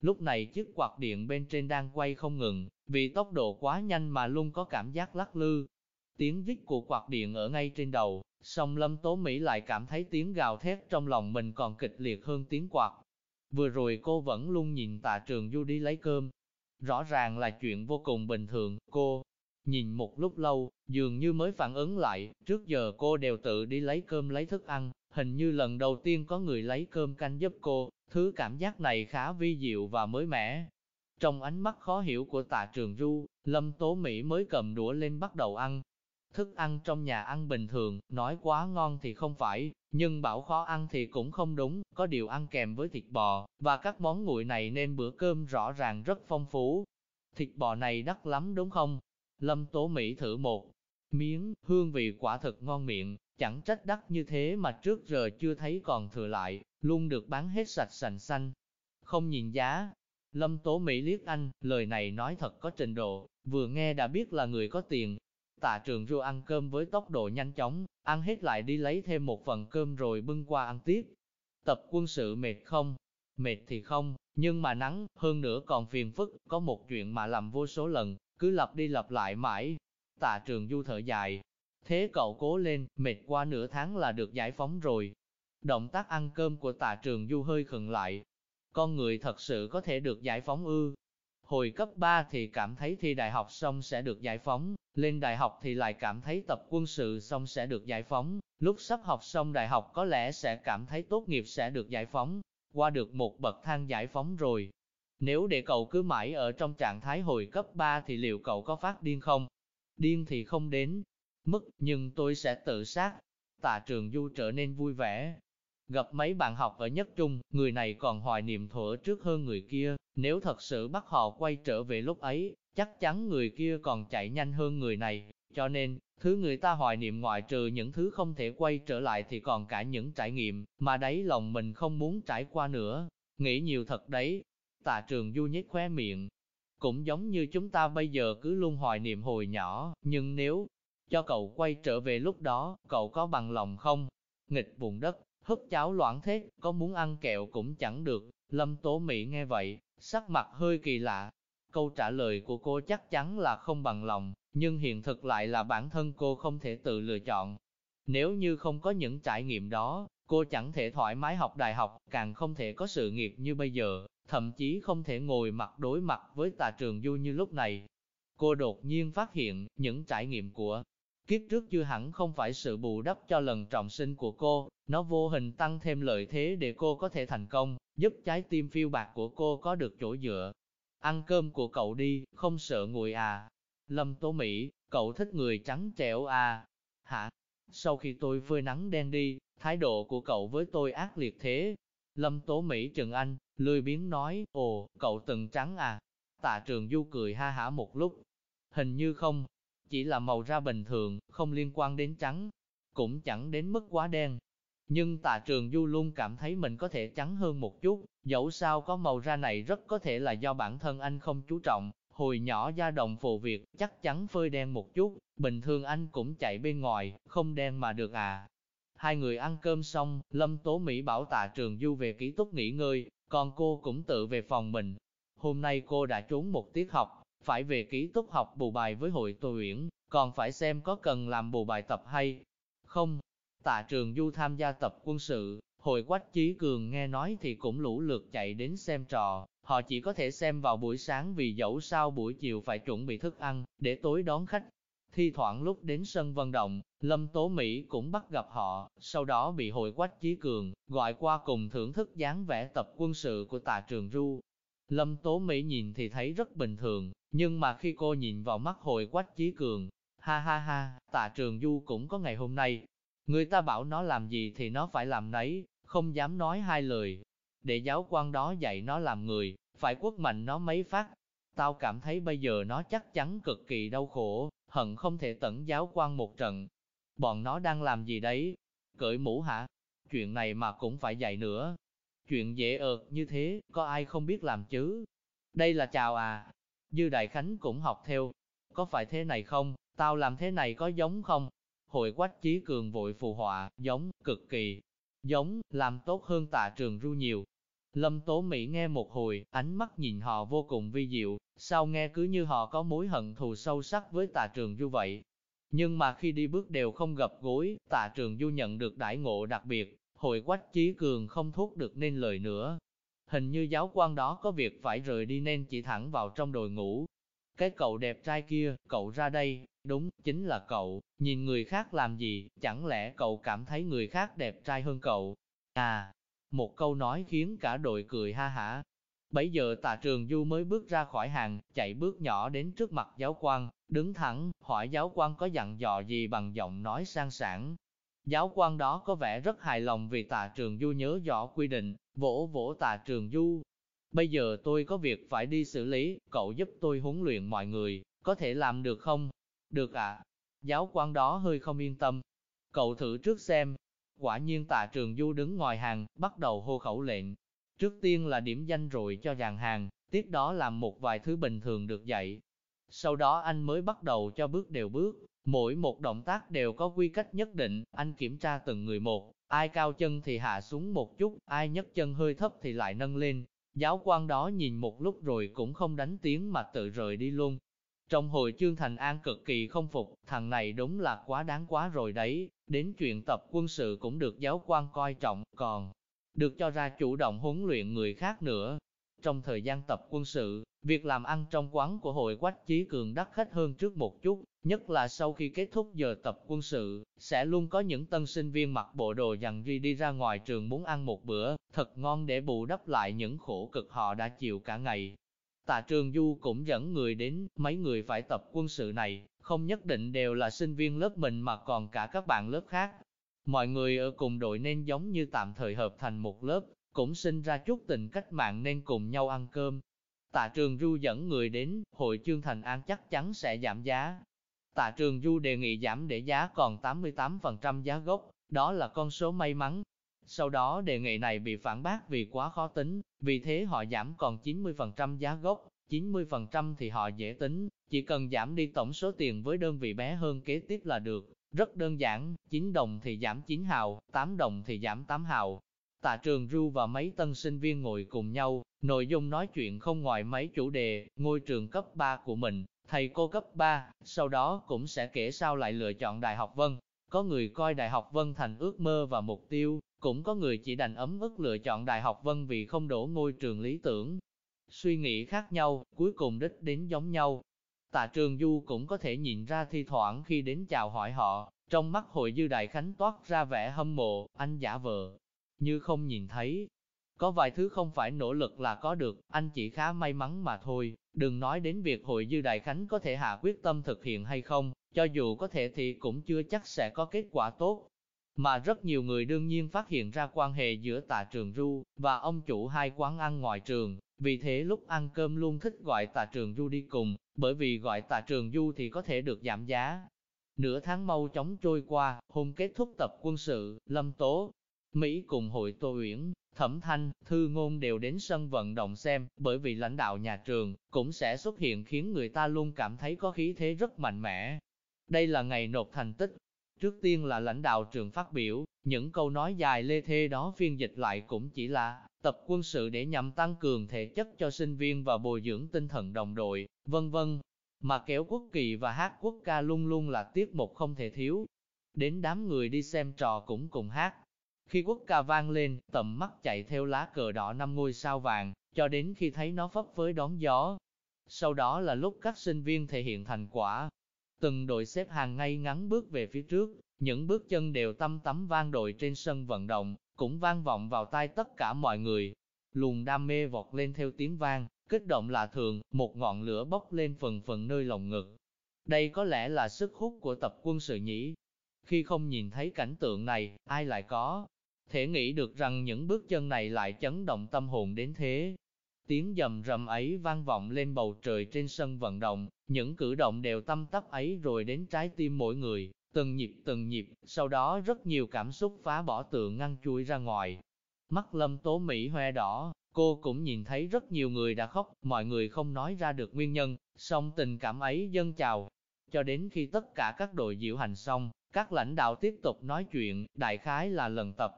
Lúc này chiếc quạt điện bên trên đang quay không ngừng, vì tốc độ quá nhanh mà luôn có cảm giác lắc lư. Tiếng vít của quạt điện ở ngay trên đầu, song Lâm Tố Mỹ lại cảm thấy tiếng gào thét trong lòng mình còn kịch liệt hơn tiếng quạt. Vừa rồi cô vẫn luôn nhìn tạ trường du đi lấy cơm. Rõ ràng là chuyện vô cùng bình thường, cô nhìn một lúc lâu, dường như mới phản ứng lại, trước giờ cô đều tự đi lấy cơm lấy thức ăn, hình như lần đầu tiên có người lấy cơm canh giúp cô, thứ cảm giác này khá vi diệu và mới mẻ. Trong ánh mắt khó hiểu của tạ trường du, Lâm Tố Mỹ mới cầm đũa lên bắt đầu ăn, Thức ăn trong nhà ăn bình thường, nói quá ngon thì không phải, nhưng bảo khó ăn thì cũng không đúng, có điều ăn kèm với thịt bò, và các món nguội này nên bữa cơm rõ ràng rất phong phú. Thịt bò này đắt lắm đúng không? Lâm Tố Mỹ thử một miếng, hương vị quả thực ngon miệng, chẳng trách đắt như thế mà trước giờ chưa thấy còn thừa lại, luôn được bán hết sạch sành xanh. Không nhìn giá, Lâm Tố Mỹ liếc anh, lời này nói thật có trình độ, vừa nghe đã biết là người có tiền, Tạ trường ru ăn cơm với tốc độ nhanh chóng, ăn hết lại đi lấy thêm một phần cơm rồi bưng qua ăn tiếp. Tập quân sự mệt không? Mệt thì không, nhưng mà nắng, hơn nữa còn phiền phức, có một chuyện mà làm vô số lần, cứ lặp đi lặp lại mãi. Tạ trường du thở dài. Thế cậu cố lên, mệt qua nửa tháng là được giải phóng rồi. Động tác ăn cơm của tạ trường du hơi khựng lại. Con người thật sự có thể được giải phóng ư, Hồi cấp 3 thì cảm thấy thi đại học xong sẽ được giải phóng, lên đại học thì lại cảm thấy tập quân sự xong sẽ được giải phóng, lúc sắp học xong đại học có lẽ sẽ cảm thấy tốt nghiệp sẽ được giải phóng, qua được một bậc thang giải phóng rồi. Nếu để cậu cứ mãi ở trong trạng thái hồi cấp 3 thì liệu cậu có phát điên không? Điên thì không đến mức, nhưng tôi sẽ tự sát. Tạ trường du trở nên vui vẻ, Gặp mấy bạn học ở nhất trung, người này còn hoài niệm thuở trước hơn người kia, nếu thật sự bắt họ quay trở về lúc ấy, chắc chắn người kia còn chạy nhanh hơn người này, cho nên, thứ người ta hoài niệm ngoại trừ những thứ không thể quay trở lại thì còn cả những trải nghiệm, mà đấy lòng mình không muốn trải qua nữa. Nghĩ nhiều thật đấy, tạ trường du nhếch khóe miệng. Cũng giống như chúng ta bây giờ cứ luôn hoài niệm hồi nhỏ, nhưng nếu cho cậu quay trở về lúc đó, cậu có bằng lòng không? Nghịch vùng đất, hấp cháo loãng thế, có muốn ăn kẹo cũng chẳng được. Lâm Tố Mỹ nghe vậy, sắc mặt hơi kỳ lạ. Câu trả lời của cô chắc chắn là không bằng lòng, nhưng hiện thực lại là bản thân cô không thể tự lựa chọn. Nếu như không có những trải nghiệm đó, cô chẳng thể thoải mái học đại học, càng không thể có sự nghiệp như bây giờ, thậm chí không thể ngồi mặt đối mặt với tà trường du như lúc này. Cô đột nhiên phát hiện, những trải nghiệm của Kiếp trước chưa hẳn không phải sự bù đắp cho lần trọng sinh của cô, nó vô hình tăng thêm lợi thế để cô có thể thành công, giúp trái tim phiêu bạc của cô có được chỗ dựa. Ăn cơm của cậu đi, không sợ nguội à. Lâm Tố Mỹ, cậu thích người trắng trẻo à. Hả? Sau khi tôi phơi nắng đen đi, thái độ của cậu với tôi ác liệt thế. Lâm Tố Mỹ Trần Anh, lười biếng nói, ồ, cậu từng trắng à. Tạ Trường Du cười ha hả một lúc. Hình như không, chỉ là màu da bình thường, không liên quan đến trắng, cũng chẳng đến mức quá đen. Nhưng tạ trường du luôn cảm thấy mình có thể trắng hơn một chút, dẫu sao có màu da này rất có thể là do bản thân anh không chú trọng, hồi nhỏ da đồng phụ việc, chắc chắn phơi đen một chút, bình thường anh cũng chạy bên ngoài, không đen mà được à. Hai người ăn cơm xong, Lâm Tố Mỹ bảo tạ trường du về ký túc nghỉ ngơi, còn cô cũng tự về phòng mình. Hôm nay cô đã trốn một tiết học, phải về ký túc học bù bài với hội Tô Uyển, còn phải xem có cần làm bù bài tập hay không. Tạ trường du tham gia tập quân sự, hội quách chí cường nghe nói thì cũng lũ lượt chạy đến xem trò, họ chỉ có thể xem vào buổi sáng vì dẫu sao buổi chiều phải chuẩn bị thức ăn, để tối đón khách. Thi thoảng lúc đến sân vận động, Lâm Tố Mỹ cũng bắt gặp họ, sau đó bị hội quách chí cường, gọi qua cùng thưởng thức dáng vẻ tập quân sự của tạ trường du. Lâm Tố Mỹ nhìn thì thấy rất bình thường, nhưng mà khi cô nhìn vào mắt hồi quách chí cường, ha ha ha, tạ trường du cũng có ngày hôm nay. Người ta bảo nó làm gì thì nó phải làm nấy, không dám nói hai lời. Để giáo quan đó dạy nó làm người, phải quất mạnh nó mấy phát. Tao cảm thấy bây giờ nó chắc chắn cực kỳ đau khổ, hận không thể tận giáo quan một trận. Bọn nó đang làm gì đấy? Cởi mũ hả? Chuyện này mà cũng phải dạy nữa. Chuyện dễ ợt như thế, có ai không biết làm chứ? Đây là chào à? Dư Đại Khánh cũng học theo. Có phải thế này không? Tao làm thế này có giống không? Hội quách chí cường vội phù họa, giống, cực kỳ, giống, làm tốt hơn tạ trường ru nhiều. Lâm Tố Mỹ nghe một hồi, ánh mắt nhìn họ vô cùng vi diệu, sao nghe cứ như họ có mối hận thù sâu sắc với tạ trường du vậy. Nhưng mà khi đi bước đều không gặp gối, tạ trường du nhận được đại ngộ đặc biệt, hội quách chí cường không thốt được nên lời nữa. Hình như giáo quan đó có việc phải rời đi nên chỉ thẳng vào trong đồi ngủ. Cái cậu đẹp trai kia, cậu ra đây, đúng, chính là cậu, nhìn người khác làm gì, chẳng lẽ cậu cảm thấy người khác đẹp trai hơn cậu? À, một câu nói khiến cả đội cười ha hả. Bấy giờ tạ trường du mới bước ra khỏi hàng, chạy bước nhỏ đến trước mặt giáo quan, đứng thẳng, hỏi giáo quan có dặn dò gì bằng giọng nói sang sảng. Giáo quan đó có vẻ rất hài lòng vì tạ trường du nhớ rõ quy định, vỗ vỗ tạ trường du. Bây giờ tôi có việc phải đi xử lý, cậu giúp tôi huấn luyện mọi người, có thể làm được không? Được ạ. Giáo quan đó hơi không yên tâm. Cậu thử trước xem. Quả nhiên tạ trường du đứng ngoài hàng, bắt đầu hô khẩu lệnh. Trước tiên là điểm danh rồi cho dàn hàng, tiếp đó làm một vài thứ bình thường được dạy. Sau đó anh mới bắt đầu cho bước đều bước, mỗi một động tác đều có quy cách nhất định, anh kiểm tra từng người một, ai cao chân thì hạ xuống một chút, ai nhấc chân hơi thấp thì lại nâng lên. Giáo quan đó nhìn một lúc rồi cũng không đánh tiếng mà tự rời đi luôn. Trong hồi Trương Thành An cực kỳ không phục, thằng này đúng là quá đáng quá rồi đấy, đến chuyện tập quân sự cũng được giáo quan coi trọng, còn được cho ra chủ động huấn luyện người khác nữa. Trong thời gian tập quân sự, việc làm ăn trong quán của hội quách chí cường đắt khách hơn trước một chút, nhất là sau khi kết thúc giờ tập quân sự, sẽ luôn có những tân sinh viên mặc bộ đồ dằn ri đi ra ngoài trường muốn ăn một bữa, thật ngon để bù đắp lại những khổ cực họ đã chịu cả ngày. Tạ Trường Du cũng dẫn người đến, mấy người phải tập quân sự này, không nhất định đều là sinh viên lớp mình mà còn cả các bạn lớp khác. Mọi người ở cùng đội nên giống như tạm thời hợp thành một lớp, cũng sinh ra chút tình cách mạng nên cùng nhau ăn cơm. Tạ Trường Du dẫn người đến, hội chương Thành An chắc chắn sẽ giảm giá. Tạ Trường Du đề nghị giảm để giá còn 88% giá gốc, đó là con số may mắn. Sau đó đề nghị này bị phản bác vì quá khó tính, vì thế họ giảm còn 90% giá gốc, 90% thì họ dễ tính, chỉ cần giảm đi tổng số tiền với đơn vị bé hơn kế tiếp là được. Rất đơn giản, 9 đồng thì giảm 9 hào, 8 đồng thì giảm 8 hào. Tạ Trường Du và mấy tân sinh viên ngồi cùng nhau, nội dung nói chuyện không ngoài mấy chủ đề, ngôi trường cấp 3 của mình, thầy cô cấp 3, sau đó cũng sẽ kể sao lại lựa chọn Đại học Vân. Có người coi Đại học Vân thành ước mơ và mục tiêu, cũng có người chỉ đành ấm ức lựa chọn Đại học Vân vì không đổ ngôi trường lý tưởng. Suy nghĩ khác nhau, cuối cùng đích đến giống nhau. Tạ Trường Du cũng có thể nhìn ra thi thoảng khi đến chào hỏi họ, trong mắt hội dư đại khánh toát ra vẻ hâm mộ, anh giả vờ, như không nhìn thấy. Có vài thứ không phải nỗ lực là có được, anh chỉ khá may mắn mà thôi, đừng nói đến việc hội dư đại khánh có thể hạ quyết tâm thực hiện hay không, cho dù có thể thì cũng chưa chắc sẽ có kết quả tốt. Mà rất nhiều người đương nhiên phát hiện ra quan hệ giữa tà trường ru và ông chủ hai quán ăn ngoài trường, vì thế lúc ăn cơm luôn thích gọi tà trường du đi cùng, bởi vì gọi tà trường du thì có thể được giảm giá. Nửa tháng mau chóng trôi qua, hôm kết thúc tập quân sự, Lâm Tố, Mỹ cùng hội Tô Uyển, Thẩm Thanh, Thư Ngôn đều đến sân vận động xem, bởi vì lãnh đạo nhà trường cũng sẽ xuất hiện khiến người ta luôn cảm thấy có khí thế rất mạnh mẽ. Đây là ngày nộp thành tích. Trước tiên là lãnh đạo trường phát biểu, những câu nói dài lê thê đó phiên dịch lại cũng chỉ là tập quân sự để nhằm tăng cường thể chất cho sinh viên và bồi dưỡng tinh thần đồng đội, vân vân. Mà kéo quốc kỳ và hát quốc ca luôn luôn là tiết mục không thể thiếu. Đến đám người đi xem trò cũng cùng hát. Khi quốc ca vang lên, tầm mắt chạy theo lá cờ đỏ năm ngôi sao vàng, cho đến khi thấy nó phấp phới đón gió. Sau đó là lúc các sinh viên thể hiện thành quả. Từng đội xếp hàng ngay ngắn bước về phía trước, những bước chân đều tâm tắm vang đội trên sân vận động, cũng vang vọng vào tai tất cả mọi người. Luồng đam mê vọt lên theo tiếng vang, kích động lạ thường, một ngọn lửa bốc lên phần phần nơi lòng ngực. Đây có lẽ là sức hút của tập quân sự nhỉ. Khi không nhìn thấy cảnh tượng này, ai lại có thể nghĩ được rằng những bước chân này lại chấn động tâm hồn đến thế. Tiếng dầm rầm ấy vang vọng lên bầu trời trên sân vận động, những cử động đều tâm tấp ấy rồi đến trái tim mỗi người, từng nhịp từng nhịp, sau đó rất nhiều cảm xúc phá bỏ tượng ngăn chui ra ngoài. Mắt lâm tố Mỹ hoe đỏ, cô cũng nhìn thấy rất nhiều người đã khóc, mọi người không nói ra được nguyên nhân, song tình cảm ấy dâng chào. Cho đến khi tất cả các đội diễu hành xong, các lãnh đạo tiếp tục nói chuyện, đại khái là lần tập.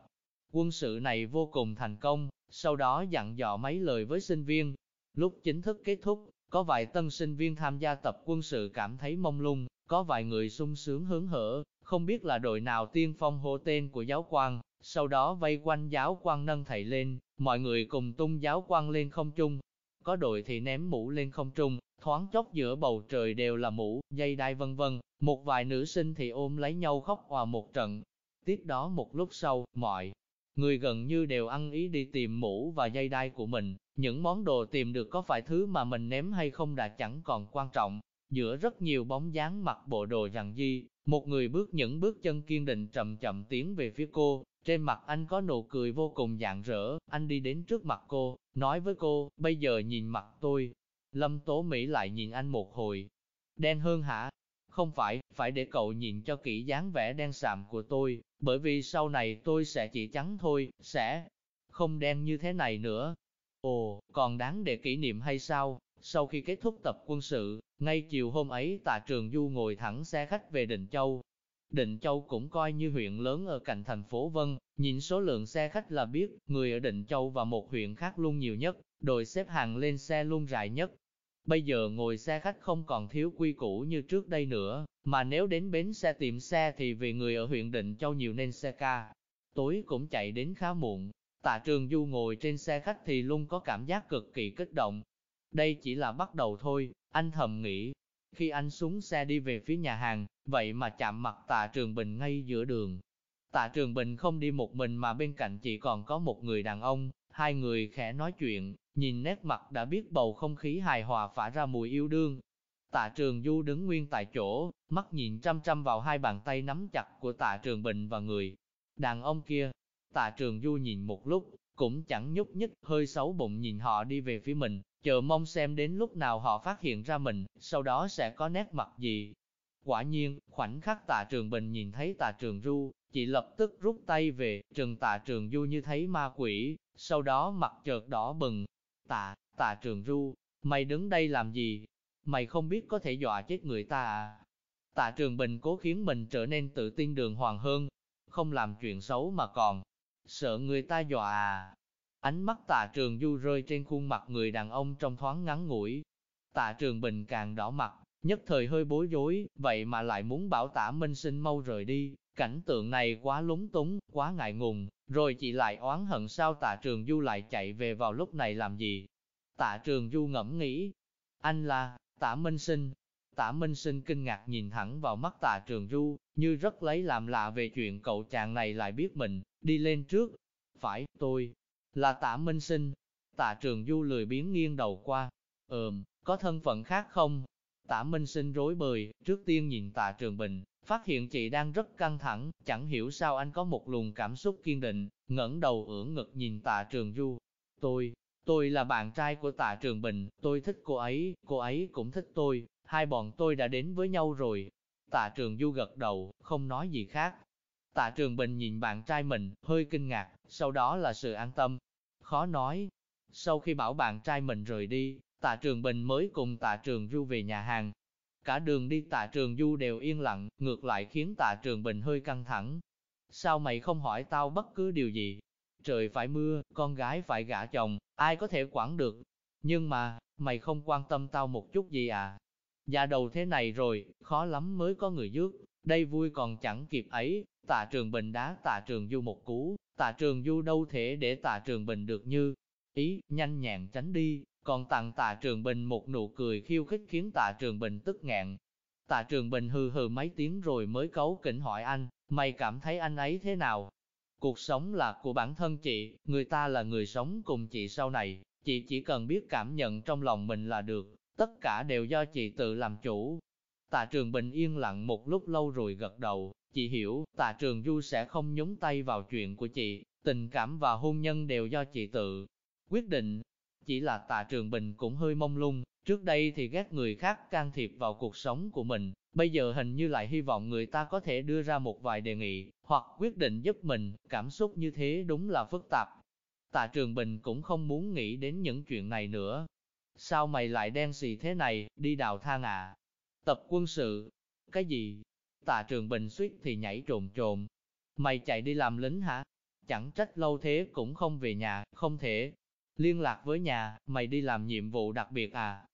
Quân sự này vô cùng thành công, sau đó dặn dò mấy lời với sinh viên. Lúc chính thức kết thúc, có vài tân sinh viên tham gia tập quân sự cảm thấy mông lung, có vài người sung sướng hớn hở, không biết là đội nào tiên phong hô tên của giáo quan, sau đó vây quanh giáo quan nâng thầy lên, mọi người cùng tung giáo quan lên không trung. Có đội thì ném mũ lên không trung, thoáng chốc giữa bầu trời đều là mũ, dây đai vân vân, một vài nữ sinh thì ôm lấy nhau khóc hòa một trận. Tiếp đó một lúc sau, mọi người gần như đều ăn ý đi tìm mũ và dây đai của mình, những món đồ tìm được có phải thứ mà mình ném hay không đã chẳng còn quan trọng. Giữa rất nhiều bóng dáng mặc bộ đồ rằng di, một người bước những bước chân kiên định chậm chậm tiến về phía cô, trên mặt anh có nụ cười vô cùng dạng dỡ, anh đi đến trước mặt cô, nói với cô, bây giờ nhìn mặt tôi. Lâm Tố Mỹ lại nhìn anh một hồi. Đen hơn hả? Không phải, phải để cậu nhìn cho kỹ dáng vẻ đen sạm của tôi, bởi vì sau này tôi sẽ chỉ trắng thôi, sẽ không đen như thế này nữa. Ồ, còn đáng để kỷ niệm hay sao? Sau khi kết thúc tập quân sự, ngay chiều hôm ấy tạ trường Du ngồi thẳng xe khách về Định Châu. Định Châu cũng coi như huyện lớn ở cạnh thành phố Vân, nhìn số lượng xe khách là biết, người ở Định Châu và một huyện khác luôn nhiều nhất, đội xếp hàng lên xe luôn dài nhất. Bây giờ ngồi xe khách không còn thiếu quy củ như trước đây nữa, mà nếu đến bến xe tìm xe thì vì người ở huyện Định Châu nhiều nên xe ca. Tối cũng chạy đến khá muộn, tạ trường du ngồi trên xe khách thì luôn có cảm giác cực kỳ kích động. Đây chỉ là bắt đầu thôi, anh thầm nghĩ. Khi anh xuống xe đi về phía nhà hàng, vậy mà chạm mặt tạ trường bình ngay giữa đường. Tạ trường bình không đi một mình mà bên cạnh chỉ còn có một người đàn ông, hai người khẽ nói chuyện, nhìn nét mặt đã biết bầu không khí hài hòa phả ra mùi yêu đương. Tạ trường du đứng nguyên tại chỗ, mắt nhìn chăm chăm vào hai bàn tay nắm chặt của tạ trường bình và người. Đàn ông kia, tạ trường du nhìn một lúc, cũng chẳng nhúc nhích, hơi xấu bụng nhìn họ đi về phía mình, chờ mong xem đến lúc nào họ phát hiện ra mình, sau đó sẽ có nét mặt gì. Quả nhiên, khoảnh khắc tạ trường bình nhìn thấy tạ trường du, chị lập tức rút tay về, trừng tạ trường du như thấy ma quỷ, sau đó mặt chợt đỏ bừng. Tạ, tạ trường du, mày đứng đây làm gì? Mày không biết có thể dọa chết người ta à? Tạ trường bình cố khiến mình trở nên tự tin đường hoàng hơn, không làm chuyện xấu mà còn sợ người ta dọa à. Ánh mắt tạ trường du rơi trên khuôn mặt người đàn ông trong thoáng ngắn ngủi. Tạ trường bình càng đỏ mặt, nhất thời hơi bối rối, vậy mà lại muốn bảo tạ minh sinh mau rời đi. Cảnh tượng này quá lúng túng, quá ngại ngùng, rồi chị lại oán hận sao tạ trường du lại chạy về vào lúc này làm gì. Tạ trường du ngẫm nghĩ, anh là, tạ minh sinh. Tạ minh sinh kinh ngạc nhìn thẳng vào mắt tạ trường du, như rất lấy làm lạ về chuyện cậu chàng này lại biết mình, đi lên trước. Phải, tôi, là tạ minh sinh. Tạ trường du lười biến nghiêng đầu qua. Ừm, có thân phận khác không? Tạ minh sinh rối bời, trước tiên nhìn tạ trường bình, phát hiện chị đang rất căng thẳng, chẳng hiểu sao anh có một luồng cảm xúc kiên định, ngẩng đầu ưỡn ngực nhìn tạ trường du. Tôi, tôi là bạn trai của tạ trường bình, tôi thích cô ấy, cô ấy cũng thích tôi, hai bọn tôi đã đến với nhau rồi. Tạ trường du gật đầu, không nói gì khác. Tạ trường bình nhìn bạn trai mình, hơi kinh ngạc, sau đó là sự an tâm. Khó nói. Sau khi bảo bạn trai mình rời đi, tạ trường bình mới cùng tạ trường du về nhà hàng, Cả đường đi tạ trường du đều yên lặng, ngược lại khiến tạ trường bình hơi căng thẳng. Sao mày không hỏi tao bất cứ điều gì? Trời phải mưa, con gái phải gả chồng, ai có thể quản được? Nhưng mà, mày không quan tâm tao một chút gì à? già đầu thế này rồi, khó lắm mới có người dước, đây vui còn chẳng kịp ấy, tạ trường bình đá tạ trường du một cú, tạ trường du đâu thể để tạ trường bình được như ý, nhanh nhẹn tránh đi, còn tặng tạ Trường Bình một nụ cười khiêu khích khiến tạ Trường Bình tức nghẹn. Tạ Trường Bình hừ hừ mấy tiếng rồi mới cấu kỉnh hỏi anh, mày cảm thấy anh ấy thế nào? Cuộc sống là của bản thân chị, người ta là người sống cùng chị sau này, chị chỉ cần biết cảm nhận trong lòng mình là được, tất cả đều do chị tự làm chủ. Tạ Trường Bình yên lặng một lúc lâu rồi gật đầu, chị hiểu, Tạ Trường Du sẽ không nhúng tay vào chuyện của chị, tình cảm và hôn nhân đều do chị tự quyết định. Chỉ là Tạ Trường Bình cũng hơi mông lung, trước đây thì ghét người khác can thiệp vào cuộc sống của mình, bây giờ hình như lại hy vọng người ta có thể đưa ra một vài đề nghị, hoặc quyết định giúp mình, cảm xúc như thế đúng là phức tạp. Tạ Trường Bình cũng không muốn nghĩ đến những chuyện này nữa. Sao mày lại đen xì thế này, đi đào thang à? Tập quân sự. Cái gì? Tạ Trường Bình suýt thì nhảy trồm trồm. Mày chạy đi làm lính hả? Chẳng trách lâu thế cũng không về nhà, không thể. Liên lạc với nhà, mày đi làm nhiệm vụ đặc biệt à?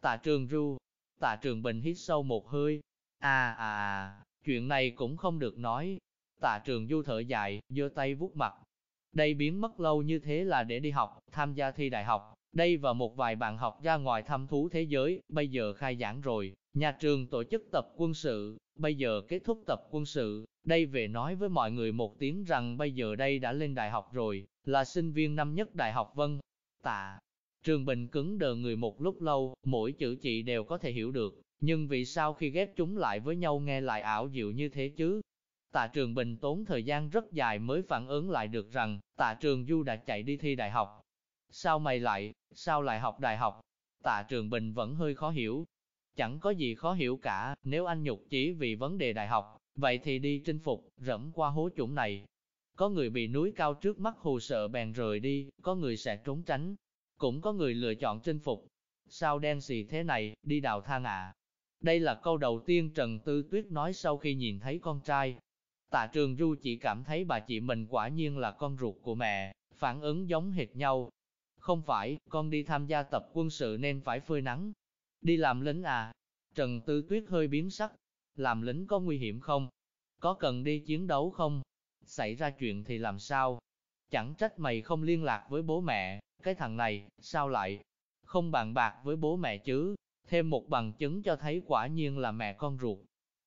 Tạ Trường Ru. Tạ Trường Bình hít sâu một hơi. À à à, chuyện này cũng không được nói. Tạ Trường Du thở dài, giơ tay vuốt mặt. Đây biến mất lâu như thế là để đi học, tham gia thi đại học. Đây và một vài bạn học ra ngoài thăm thú thế giới, bây giờ khai giảng rồi, nhà trường tổ chức tập quân sự, bây giờ kết thúc tập quân sự, đây về nói với mọi người một tiếng rằng bây giờ đây đã lên đại học rồi, là sinh viên năm nhất đại học vân. Tạ, trường bình cứng đờ người một lúc lâu, mỗi chữ chị đều có thể hiểu được, nhưng vì sao khi ghép chúng lại với nhau nghe lại ảo diệu như thế chứ? Tạ Trường Bình tốn thời gian rất dài mới phản ứng lại được rằng Tạ Trường Du đã chạy đi thi đại học. Sao mày lại, sao lại học đại học? Tạ Trường Bình vẫn hơi khó hiểu. Chẳng có gì khó hiểu cả, nếu anh nhục chỉ vì vấn đề đại học, vậy thì đi chinh phục, rẫm qua hố chủng này. Có người bị núi cao trước mắt hù sợ bèn rời đi, có người sẽ trốn tránh, cũng có người lựa chọn chinh phục. Sao đen xì thế này, đi đào thang ạ? Đây là câu đầu tiên Trần Tư Tuyết nói sau khi nhìn thấy con trai. Tạ Trường Du chỉ cảm thấy bà chị mình quả nhiên là con ruột của mẹ, phản ứng giống hệt nhau. Không phải, con đi tham gia tập quân sự nên phải phơi nắng. Đi làm lính à? Trần Tư Tuyết hơi biến sắc. Làm lính có nguy hiểm không? Có cần đi chiến đấu không? Xảy ra chuyện thì làm sao? Chẳng trách mày không liên lạc với bố mẹ, cái thằng này, sao lại không bàn bạc với bố mẹ chứ? Thêm một bằng chứng cho thấy quả nhiên là mẹ con ruột.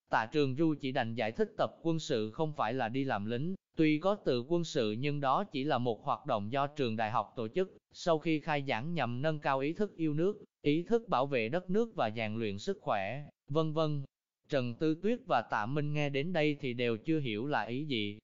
Tạ Trường Du chỉ đành giải thích tập quân sự không phải là đi làm lính, tuy có từ quân sự nhưng đó chỉ là một hoạt động do trường đại học tổ chức, sau khi khai giảng nhằm nâng cao ý thức yêu nước, ý thức bảo vệ đất nước và rèn luyện sức khỏe, vân vân. Trần Tư Tuyết và Tạ Minh nghe đến đây thì đều chưa hiểu là ý gì.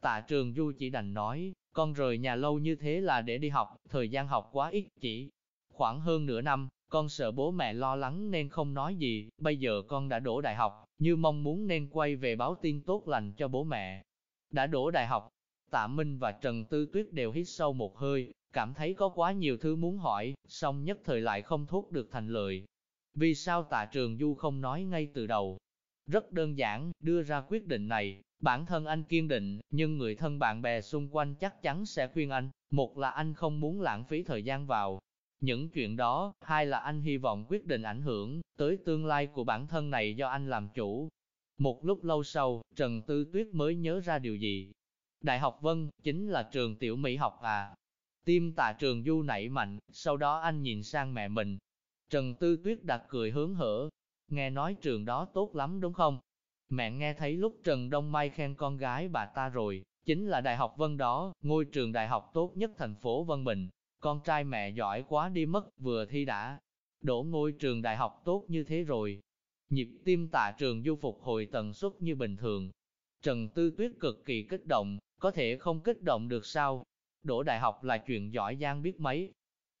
Tạ Trường Du chỉ đành nói, con rời nhà lâu như thế là để đi học, thời gian học quá ít chỉ khoảng hơn nửa năm, con sợ bố mẹ lo lắng nên không nói gì, bây giờ con đã đổ đại học, như mong muốn nên quay về báo tin tốt lành cho bố mẹ. Đã đổ đại học, Tạ Minh và Trần Tư Tuyết đều hít sâu một hơi, cảm thấy có quá nhiều thứ muốn hỏi, song nhất thời lại không thốt được thành lời. Vì sao Tạ Trường Du không nói ngay từ đầu? Rất đơn giản, đưa ra quyết định này, bản thân anh kiên định, nhưng người thân bạn bè xung quanh chắc chắn sẽ khuyên anh, một là anh không muốn lãng phí thời gian vào những chuyện đó, hai là anh hy vọng quyết định ảnh hưởng tới tương lai của bản thân này do anh làm chủ. Một lúc lâu sau, Trần Tư Tuyết mới nhớ ra điều gì. Đại học Vân, chính là trường tiểu mỹ học à. Tim tạ trường du nảy mạnh, sau đó anh nhìn sang mẹ mình. Trần Tư Tuyết đặt cười hướng hở. Nghe nói trường đó tốt lắm đúng không? Mẹ nghe thấy lúc Trần Đông Mai khen con gái bà ta rồi, chính là Đại học Vân đó, ngôi trường đại học tốt nhất thành phố Vân Bình. Con trai mẹ giỏi quá đi mất, vừa thi đã. Đổ ngôi trường đại học tốt như thế rồi. Nhịp tim tạ trường du phục hồi tần suất như bình thường. Trần Tư Tuyết cực kỳ kích động, có thể không kích động được sao? Đổ đại học là chuyện giỏi giang biết mấy.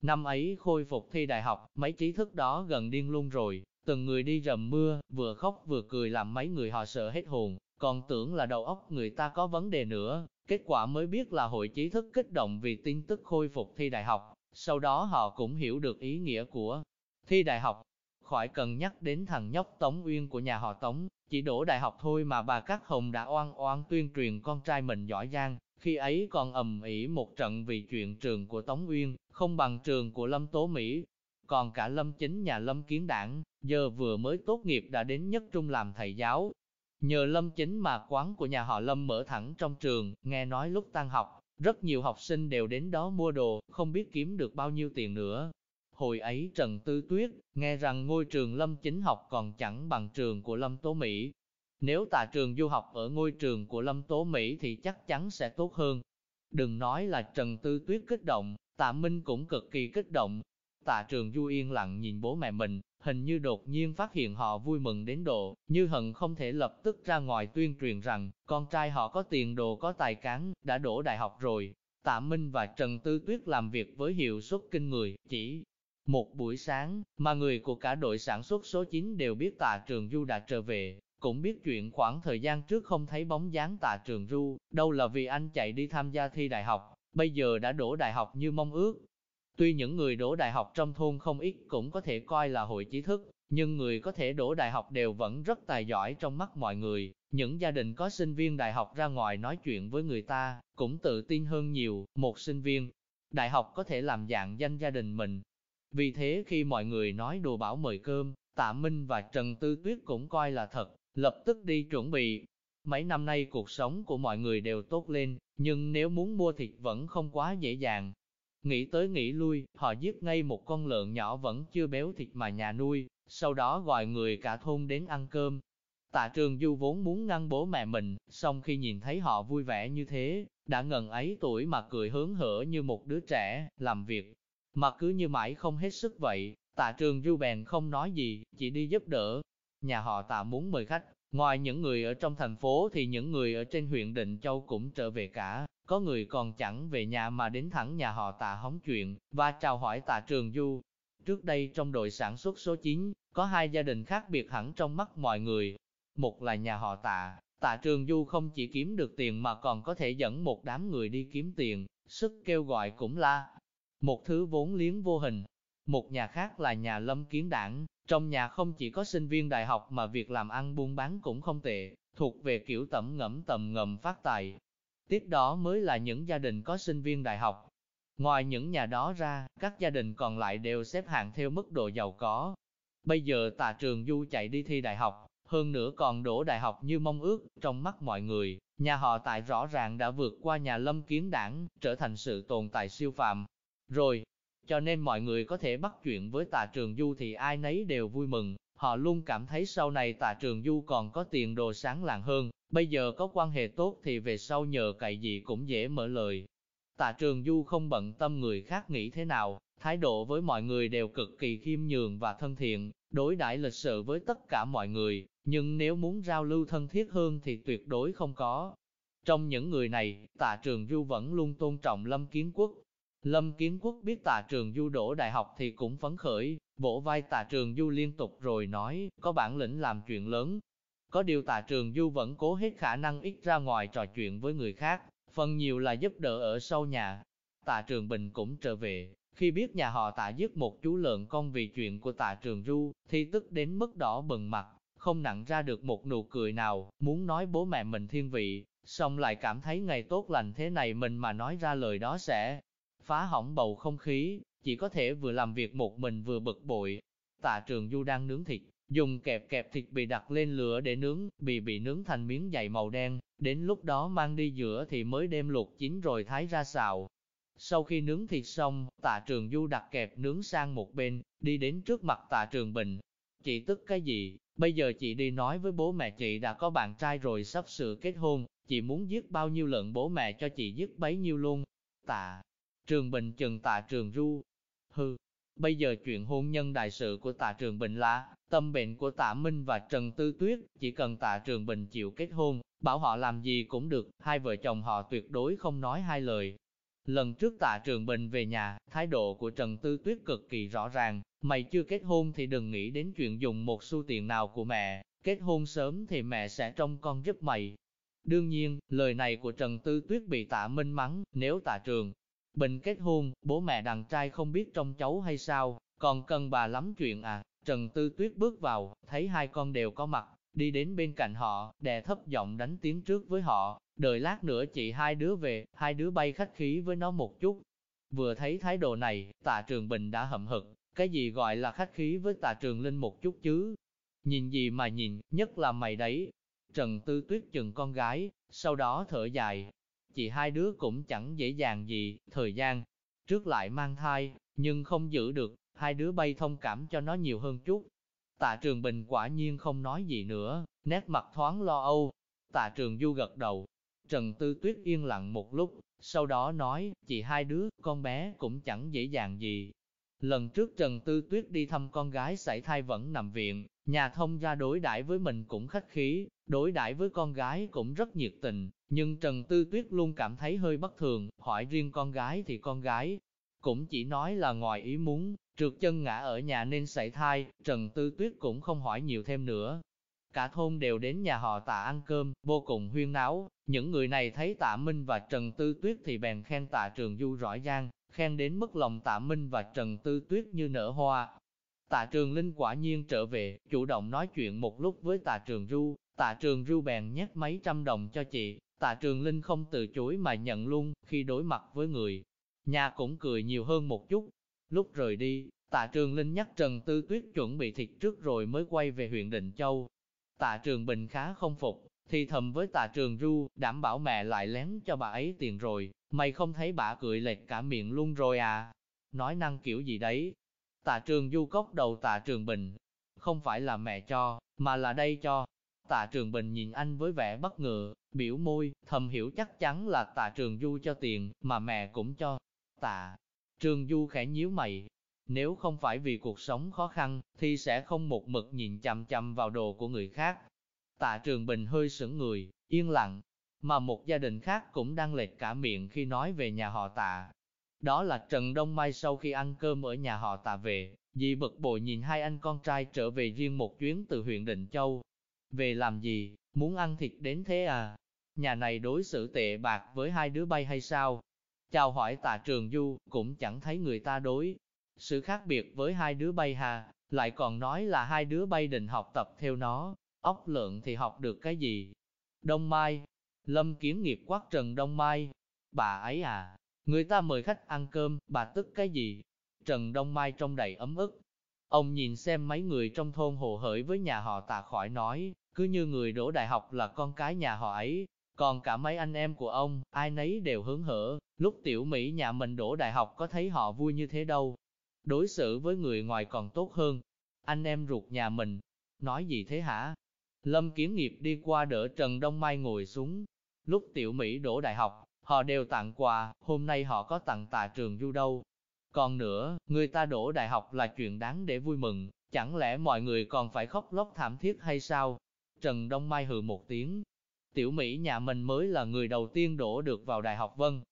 Năm ấy khôi phục thi đại học, mấy trí thức đó gần điên luôn rồi, từng người đi rầm mưa, vừa khóc vừa cười làm mấy người họ sợ hết hồn, còn tưởng là đầu óc người ta có vấn đề nữa, Kết quả mới biết là hội trí thức kích động vì tin tức khôi phục thi đại học, sau đó họ cũng hiểu được ý nghĩa của thi đại học. Khỏi cần nhắc đến thằng nhóc Tống Uyên của nhà họ Tống, chỉ đổ đại học thôi mà bà Cát Hồng đã oan oan tuyên truyền con trai mình giỏi giang, khi ấy còn ầm ĩ một trận vì chuyện trường của Tống Uyên, không bằng trường của Lâm Tố Mỹ. Còn cả Lâm Chính nhà Lâm Kiến Đảng, giờ vừa mới tốt nghiệp đã đến nhất trung làm thầy giáo, Nhờ Lâm chính mà quán của nhà họ Lâm mở thẳng trong trường, nghe nói lúc tan học, rất nhiều học sinh đều đến đó mua đồ, không biết kiếm được bao nhiêu tiền nữa. Hồi ấy Trần Tư Tuyết, nghe rằng ngôi trường Lâm chính học còn chẳng bằng trường của Lâm Tố Mỹ. Nếu tà trường du học ở ngôi trường của Lâm Tố Mỹ thì chắc chắn sẽ tốt hơn. Đừng nói là Trần Tư Tuyết kích động, tạ Minh cũng cực kỳ kích động. Tạ trường du yên lặng nhìn bố mẹ mình, hình như đột nhiên phát hiện họ vui mừng đến độ, như hận không thể lập tức ra ngoài tuyên truyền rằng, con trai họ có tiền đồ có tài cán, đã đổ đại học rồi. Tạ Minh và Trần Tư Tuyết làm việc với hiệu suất kinh người, chỉ một buổi sáng, mà người của cả đội sản xuất số 9 đều biết tạ trường Du đã trở về, cũng biết chuyện khoảng thời gian trước không thấy bóng dáng tạ trường Du, đâu là vì anh chạy đi tham gia thi đại học, bây giờ đã đổ đại học như mong ước. Tuy những người đổ đại học trong thôn không ít cũng có thể coi là hội trí thức, nhưng người có thể đổ đại học đều vẫn rất tài giỏi trong mắt mọi người. Những gia đình có sinh viên đại học ra ngoài nói chuyện với người ta, cũng tự tin hơn nhiều, một sinh viên đại học có thể làm dạng danh gia đình mình. Vì thế khi mọi người nói đồ bảo mời cơm, Tạ Minh và Trần Tư Tuyết cũng coi là thật, lập tức đi chuẩn bị. Mấy năm nay cuộc sống của mọi người đều tốt lên, nhưng nếu muốn mua thịt vẫn không quá dễ dàng. Nghĩ tới nghĩ lui, họ giết ngay một con lợn nhỏ vẫn chưa béo thịt mà nhà nuôi, sau đó gọi người cả thôn đến ăn cơm. Tạ trường du vốn muốn ngăn bố mẹ mình, song khi nhìn thấy họ vui vẻ như thế, đã ngần ấy tuổi mà cười hớn hở như một đứa trẻ, làm việc, mà cứ như mãi không hết sức vậy. Tạ trường du bèn không nói gì, chỉ đi giúp đỡ. Nhà họ tạ muốn mời khách, ngoài những người ở trong thành phố thì những người ở trên huyện Định Châu cũng trở về cả, có người còn chẳng về nhà mà đến thẳng nhà họ tạ hóng chuyện, và chào hỏi tạ trường du. Trước đây trong đội sản xuất số 9, có hai gia đình khác biệt hẳn trong mắt mọi người. Một là nhà họ tạ, tạ trường du không chỉ kiếm được tiền mà còn có thể dẫn một đám người đi kiếm tiền, sức kêu gọi cũng là một thứ vốn liếng vô hình. Một nhà khác là nhà lâm kiến đảng, trong nhà không chỉ có sinh viên đại học mà việc làm ăn buôn bán cũng không tệ, thuộc về kiểu tẩm ngẫm tầm ngầm phát tài. Tiếp đó mới là những gia đình có sinh viên đại học. Ngoài những nhà đó ra, các gia đình còn lại đều xếp hạng theo mức độ giàu có. Bây giờ tạ trường du chạy đi thi đại học, hơn nữa còn đổ đại học như mong ước, trong mắt mọi người, nhà họ tại rõ ràng đã vượt qua nhà lâm kiến đảng, trở thành sự tồn tại siêu phàm. Rồi, cho nên mọi người có thể bắt chuyện với tạ trường du thì ai nấy đều vui mừng, họ luôn cảm thấy sau này tạ trường du còn có tiền đồ sáng lạng hơn, bây giờ có quan hệ tốt thì về sau nhờ cậy gì cũng dễ mở lời. Tạ trường du không bận tâm người khác nghĩ thế nào, thái độ với mọi người đều cực kỳ khiêm nhường và thân thiện, đối đãi lịch sự với tất cả mọi người, nhưng nếu muốn giao lưu thân thiết hơn thì tuyệt đối không có. Trong những người này, tạ trường du vẫn luôn tôn trọng Lâm Kiến Quốc, Lâm Kiến Quốc biết tạ trường du đổ đại học thì cũng phấn khởi, vỗ vai tạ trường du liên tục rồi nói, có bản lĩnh làm chuyện lớn. Có điều tạ trường du vẫn cố hết khả năng ít ra ngoài trò chuyện với người khác, phần nhiều là giúp đỡ ở sau nhà. Tạ trường Bình cũng trở về, khi biết nhà họ tạ giết một chú lợn con vì chuyện của tạ trường du, thì tức đến mức đỏ bừng mặt, không nặng ra được một nụ cười nào, muốn nói bố mẹ mình thiên vị, xong lại cảm thấy ngày tốt lành thế này mình mà nói ra lời đó sẽ phá hỏng bầu không khí, chỉ có thể vừa làm việc một mình vừa bực bội. Tạ trường du đang nướng thịt, dùng kẹp kẹp thịt bị đặt lên lửa để nướng, bị bị nướng thành miếng dày màu đen, đến lúc đó mang đi giữa thì mới đem luộc chín rồi thái ra xào. Sau khi nướng thịt xong, tạ trường du đặt kẹp nướng sang một bên, đi đến trước mặt tạ trường bình. Chị tức cái gì, bây giờ chị đi nói với bố mẹ chị đã có bạn trai rồi sắp sửa kết hôn, chị muốn giết bao nhiêu lợn bố mẹ cho chị giết bấy nhiêu luôn. Tạ Trường Bình chừng tạ Trường Du. Hừ, bây giờ chuyện hôn nhân đại sự của tạ Trường Bình là, tâm bệnh của tạ Minh và Trần Tư Tuyết, chỉ cần tạ Trường Bình chịu kết hôn, bảo họ làm gì cũng được, hai vợ chồng họ tuyệt đối không nói hai lời. Lần trước tạ Trường Bình về nhà, thái độ của Trần Tư Tuyết cực kỳ rõ ràng, mày chưa kết hôn thì đừng nghĩ đến chuyện dùng một xu tiền nào của mẹ, kết hôn sớm thì mẹ sẽ trông con giúp mày. Đương nhiên, lời này của Trần Tư Tuyết bị tạ Minh mắng, nếu tạ Trường Bình kết hôn, bố mẹ đàn trai không biết trong cháu hay sao, còn cần bà lắm chuyện à. Trần Tư Tuyết bước vào, thấy hai con đều có mặt, đi đến bên cạnh họ, đè thấp giọng đánh tiếng trước với họ, đợi lát nữa chị hai đứa về, hai đứa bay khách khí với nó một chút. Vừa thấy thái độ này, tạ trường Bình đã hậm hực, cái gì gọi là khách khí với tạ trường Linh một chút chứ? Nhìn gì mà nhìn, nhất là mày đấy. Trần Tư Tuyết chừng con gái, sau đó thở dài, chị hai đứa cũng chẳng dễ dàng gì, thời gian trước lại mang thai, nhưng không giữ được, hai đứa bay thông cảm cho nó nhiều hơn chút. Tạ Trường Bình quả nhiên không nói gì nữa, nét mặt thoáng lo âu. Tạ Trường Du gật đầu. Trần Tư Tuyết yên lặng một lúc, sau đó nói, chị hai đứa, con bé cũng chẳng dễ dàng gì. Lần trước Trần Tư Tuyết đi thăm con gái sảy thai vẫn nằm viện, nhà thông gia đối đãi với mình cũng khách khí, đối đãi với con gái cũng rất nhiệt tình, nhưng Trần Tư Tuyết luôn cảm thấy hơi bất thường, hỏi riêng con gái thì con gái cũng chỉ nói là ngoài ý muốn, trượt chân ngã ở nhà nên sảy thai, Trần Tư Tuyết cũng không hỏi nhiều thêm nữa. Cả thôn đều đến nhà họ tạ ăn cơm, vô cùng huyên náo, những người này thấy tạ Minh và Trần Tư Tuyết thì bèn khen tạ Trường Du rõ ràng, khen đến mức lòng tạ Minh và Trần Tư Tuyết như nở hoa. Tạ Trường Linh quả nhiên trở về, chủ động nói chuyện một lúc với tạ Trường Du, tạ Trường Du bèn nhét mấy trăm đồng cho chị, tạ Trường Linh không từ chối mà nhận luôn, khi đối mặt với người. Nhà cũng cười nhiều hơn một chút. Lúc rời đi, tạ Trường Linh nhắc Trần Tư Tuyết chuẩn bị thịt trước rồi mới quay về huyện Định Châu. Tạ Trường Bình khá không phục, thì thầm với tạ Trường Du, đảm bảo mẹ lại lén cho bà ấy tiền rồi, Mày không thấy bà cười lệch cả miệng luôn rồi à? Nói năng kiểu gì đấy? Tạ trường du cốc đầu tạ trường bình. Không phải là mẹ cho, mà là đây cho. Tạ trường bình nhìn anh với vẻ bất ngờ, biểu môi, thầm hiểu chắc chắn là tạ trường du cho tiền, mà mẹ cũng cho. Tạ trường du khẽ nhíu mày. Nếu không phải vì cuộc sống khó khăn, thì sẽ không một mực nhìn chằm chằm vào đồ của người khác. Tạ trường bình hơi sững người, yên lặng, mà một gia đình khác cũng đang lệch cả miệng khi nói về nhà họ tạ. Đó là Trần Đông Mai sau khi ăn cơm ở nhà họ tạ về, dì bực bội nhìn hai anh con trai trở về riêng một chuyến từ huyện Định Châu. Về làm gì, muốn ăn thịt đến thế à? Nhà này đối xử tệ bạc với hai đứa bay hay sao? Chào hỏi tạ trường du, cũng chẳng thấy người ta đối. Sự khác biệt với hai đứa bay hà, lại còn nói là hai đứa bay định học tập theo nó, ốc lượng thì học được cái gì? Đông Mai, Lâm Kiến Nghiệp quát Trần Đông Mai. Bà ấy à, người ta mời khách ăn cơm, bà tức cái gì? Trần Đông Mai trong đầy ấm ức. Ông nhìn xem mấy người trong thôn hồ hởi với nhà họ tạ khỏi nói, cứ như người đổ đại học là con cái nhà họ ấy. Còn cả mấy anh em của ông, ai nấy đều hứng hở, lúc tiểu Mỹ nhà mình đổ đại học có thấy họ vui như thế đâu. Đối xử với người ngoài còn tốt hơn. Anh em ruột nhà mình, nói gì thế hả? Lâm Kiến Nghiệp đi qua đỡ Trần Đông Mai ngồi xuống, Lúc tiểu Mỹ đổ đại học, họ đều tặng quà, hôm nay họ có tặng tà trường du đâu. Còn nữa, người ta đổ đại học là chuyện đáng để vui mừng, chẳng lẽ mọi người còn phải khóc lóc thảm thiết hay sao? Trần Đông Mai hừ một tiếng. Tiểu Mỹ nhà mình mới là người đầu tiên đổ được vào đại học vân.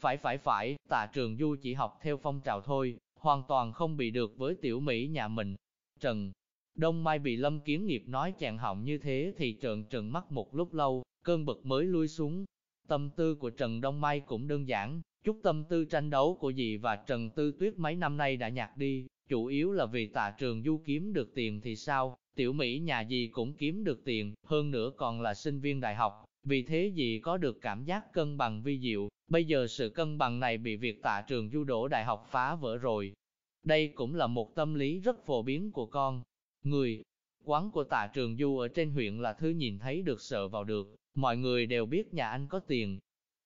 Phải phải phải, tạ trường du chỉ học theo phong trào thôi, hoàn toàn không bị được với tiểu Mỹ nhà mình. Trần Đông Mai bị Lâm Kiến Nghiệp nói chàng họng như thế thì trợn trừng mắt một lúc lâu, cơn bực mới lui xuống. Tâm tư của Trần Đông Mai cũng đơn giản, chút tâm tư tranh đấu của dì và Trần Tư Tuyết mấy năm nay đã nhạt đi, chủ yếu là vì tạ trường du kiếm được tiền thì sao, tiểu Mỹ nhà dì cũng kiếm được tiền, hơn nữa còn là sinh viên đại học, vì thế dì có được cảm giác cân bằng vi diệu, bây giờ sự cân bằng này bị việc tạ trường du đổ đại học phá vỡ rồi. Đây cũng là một tâm lý rất phổ biến của con. Người, quán của tạ trường du ở trên huyện là thứ nhìn thấy được sợ vào được, Mọi người đều biết nhà anh có tiền.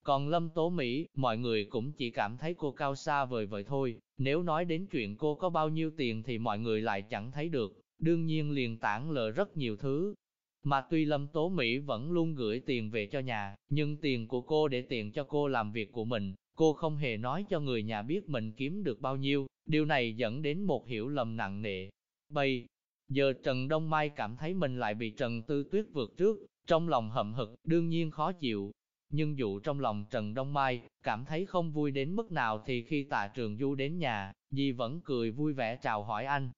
Còn Lâm Tố Mỹ, mọi người cũng chỉ cảm thấy cô cao xa vời vời thôi. Nếu nói đến chuyện cô có bao nhiêu tiền thì mọi người lại chẳng thấy được. Đương nhiên liền tản lờ rất nhiều thứ. Mà tuy Lâm Tố Mỹ vẫn luôn gửi tiền về cho nhà, nhưng tiền của cô để tiền cho cô làm việc của mình, cô không hề nói cho người nhà biết mình kiếm được bao nhiêu, điều này dẫn đến một hiểu lầm nặng nề. Bây giờ Trần Đông Mai cảm thấy mình lại bị Trần Tư Tuyết vượt trước, trong lòng hậm hực, đương nhiên khó chịu. Nhưng dù trong lòng Trần Đông Mai, cảm thấy không vui đến mức nào thì khi tạ Trường Du đến nhà, dì vẫn cười vui vẻ chào hỏi anh.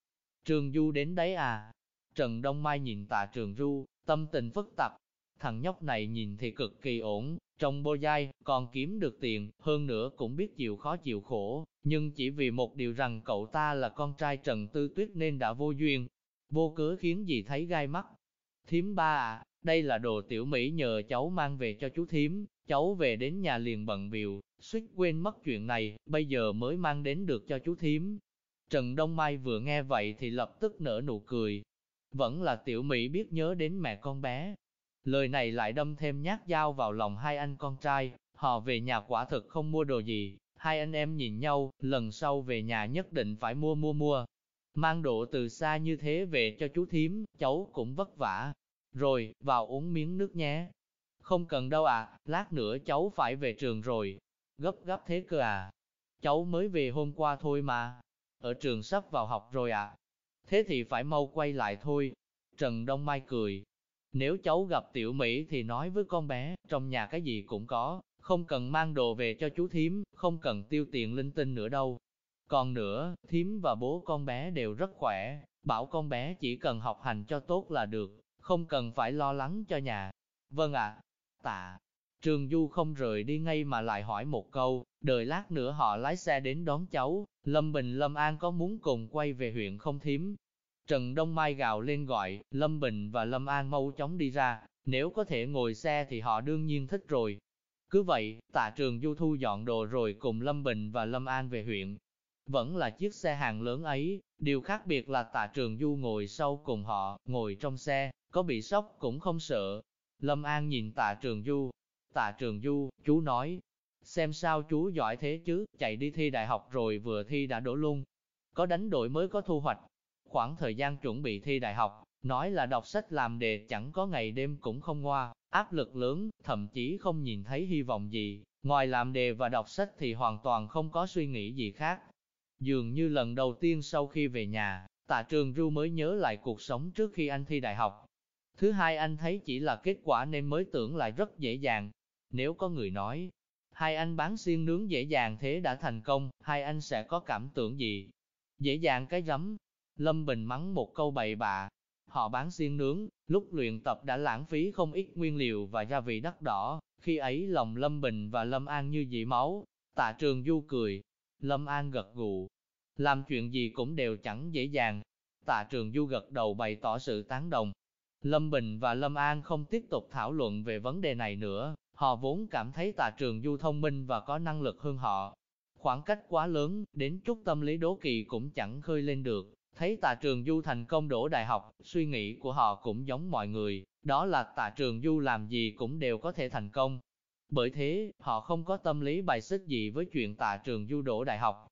Trường Du đến đấy à? Trần Đông Mai nhìn tạ Trường Du, tâm tình phức tạp. Thằng nhóc này nhìn thì cực kỳ ổn, trong bô dai, còn kiếm được tiền, hơn nữa cũng biết chịu khó chịu khổ, nhưng chỉ vì một điều rằng cậu ta là con trai Trần Tư Tuyết nên đã vô duyên, vô cớ khiến dì thấy gai mắt. Thiếm ba à, đây là đồ tiểu Mỹ nhờ cháu mang về cho chú thím, cháu về đến nhà liền bận biểu, suýt quên mất chuyện này, bây giờ mới mang đến được cho chú thím. Trần Đông Mai vừa nghe vậy thì lập tức nở nụ cười. Vẫn là tiểu Mỹ biết nhớ đến mẹ con bé. Lời này lại đâm thêm nhát dao vào lòng hai anh con trai, họ về nhà quả thực không mua đồ gì, hai anh em nhìn nhau, lần sau về nhà nhất định phải mua mua mua. Mang đồ từ xa như thế về cho chú thím, cháu cũng vất vả, rồi, vào uống miếng nước nhé. Không cần đâu à, lát nữa cháu phải về trường rồi. Gấp gấp thế cơ à. Cháu mới về hôm qua thôi mà. Ở trường sắp vào học rồi ạ. À? Thế thì phải mau quay lại thôi. Trần Đông Mai cười. Nếu cháu gặp tiểu Mỹ thì nói với con bé, trong nhà cái gì cũng có, không cần mang đồ về cho chú thím, không cần tiêu tiền linh tinh nữa đâu. Còn nữa, thím và bố con bé đều rất khỏe, bảo con bé chỉ cần học hành cho tốt là được, không cần phải lo lắng cho nhà. Vâng ạ, tạ. Trường Du không rời đi ngay mà lại hỏi một câu, đợi lát nữa họ lái xe đến đón cháu, Lâm Bình Lâm An có muốn cùng quay về huyện không thím. Trần Đông Mai gào lên gọi, Lâm Bình và Lâm An mau chóng đi ra, nếu có thể ngồi xe thì họ đương nhiên thích rồi. Cứ vậy, tạ trường Du thu dọn đồ rồi cùng Lâm Bình và Lâm An về huyện. Vẫn là chiếc xe hàng lớn ấy, điều khác biệt là tạ trường Du ngồi sau cùng họ, ngồi trong xe, có bị sốc cũng không sợ. Lâm An nhìn tạ trường Du, tạ trường Du, chú nói, xem sao chú giỏi thế chứ, chạy đi thi đại học rồi vừa thi đã đổ luôn. Có đánh đổi mới có thu hoạch. Khoảng thời gian chuẩn bị thi đại học, nói là đọc sách làm đề chẳng có ngày đêm cũng không ngoa, áp lực lớn, thậm chí không nhìn thấy hy vọng gì, ngoài làm đề và đọc sách thì hoàn toàn không có suy nghĩ gì khác. Dường như lần đầu tiên sau khi về nhà, tạ trường Du mới nhớ lại cuộc sống trước khi anh thi đại học. Thứ hai anh thấy chỉ là kết quả nên mới tưởng lại rất dễ dàng. Nếu có người nói, hai anh bán xiên nướng dễ dàng thế đã thành công, hai anh sẽ có cảm tưởng gì? Dễ dàng cái rắm. Lâm Bình mắng một câu bậy bạ. Họ bán xiên nướng, lúc luyện tập đã lãng phí không ít nguyên liệu và gia vị đắt đỏ, khi ấy lòng Lâm Bình và Lâm An như dị máu. Tạ Trường Du cười, Lâm An gật gù, làm chuyện gì cũng đều chẳng dễ dàng. Tạ Trường Du gật đầu bày tỏ sự tán đồng. Lâm Bình và Lâm An không tiếp tục thảo luận về vấn đề này nữa, họ vốn cảm thấy Tạ Trường Du thông minh và có năng lực hơn họ. Khoảng cách quá lớn, đến chút tâm lý đố kỵ cũng chẳng khơi lên được. Thấy Tạ Trường Du thành công đổ đại học, suy nghĩ của họ cũng giống mọi người, đó là Tạ Trường Du làm gì cũng đều có thể thành công. Bởi thế, họ không có tâm lý bài xích gì với chuyện Tạ Trường Du đổ đại học,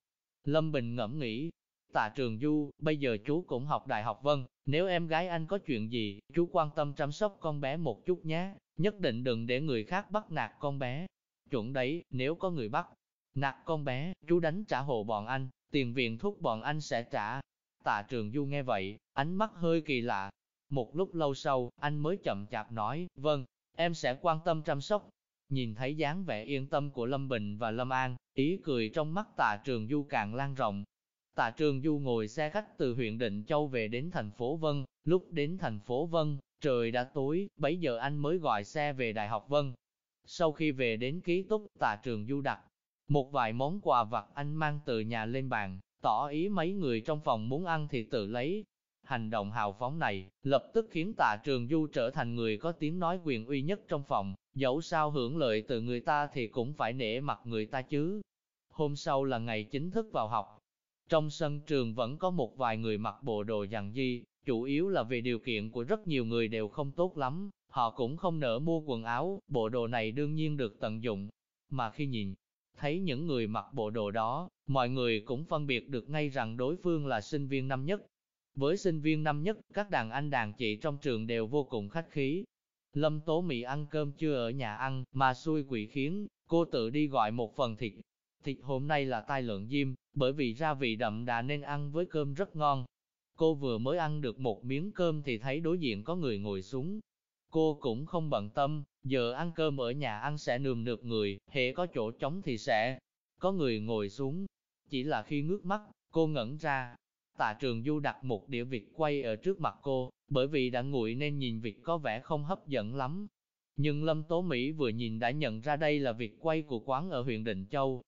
Lâm Bình ngẫm nghĩ, tạ trường du, bây giờ chú cũng học đại học vâng, nếu em gái anh có chuyện gì, chú quan tâm chăm sóc con bé một chút nhé, nhất định đừng để người khác bắt nạt con bé. Chuẩn đấy, nếu có người bắt nạt con bé, chú đánh trả hộ bọn anh, tiền viện thuốc bọn anh sẽ trả. Tạ trường du nghe vậy, ánh mắt hơi kỳ lạ. Một lúc lâu sau, anh mới chậm chạp nói, vâng, em sẽ quan tâm chăm sóc, Nhìn thấy dáng vẻ yên tâm của Lâm Bình và Lâm An, ý cười trong mắt tạ trường du càng lan rộng. Tạ trường du ngồi xe khách từ huyện Định Châu về đến thành phố Vân, lúc đến thành phố Vân, trời đã tối, bấy giờ anh mới gọi xe về Đại học Vân. Sau khi về đến ký túc, tạ trường du đặt một vài món quà vặt anh mang từ nhà lên bàn, tỏ ý mấy người trong phòng muốn ăn thì tự lấy. Hành động hào phóng này, lập tức khiến tạ trường du trở thành người có tiếng nói quyền uy nhất trong phòng, Dẫu sao hưởng lợi từ người ta thì cũng phải nể mặt người ta chứ. Hôm sau là ngày chính thức vào học. Trong sân trường vẫn có một vài người mặc bộ đồ dặn di, chủ yếu là vì điều kiện của rất nhiều người đều không tốt lắm, họ cũng không nỡ mua quần áo, bộ đồ này đương nhiên được tận dụng. Mà khi nhìn, thấy những người mặc bộ đồ đó, mọi người cũng phân biệt được ngay rằng đối phương là sinh viên năm nhất. Với sinh viên năm nhất, các đàn anh đàn chị trong trường đều vô cùng khách khí, Lâm Tố Mỹ ăn cơm chưa ở nhà ăn, mà xui quỷ khiến, cô tự đi gọi một phần thịt. Thịt hôm nay là tai lợn diêm, bởi vì gia vị đậm đà nên ăn với cơm rất ngon. Cô vừa mới ăn được một miếng cơm thì thấy đối diện có người ngồi xuống. Cô cũng không bận tâm, giờ ăn cơm ở nhà ăn sẽ nườm nượp người, hệ có chỗ trống thì sẽ có người ngồi xuống. Chỉ là khi ngước mắt, cô ngẩn ra. Tạ trường du đặt một đĩa vịt quay ở trước mặt cô, bởi vì đã nguội nên nhìn vịt có vẻ không hấp dẫn lắm. Nhưng Lâm Tố Mỹ vừa nhìn đã nhận ra đây là vịt quay của quán ở huyện Định Châu.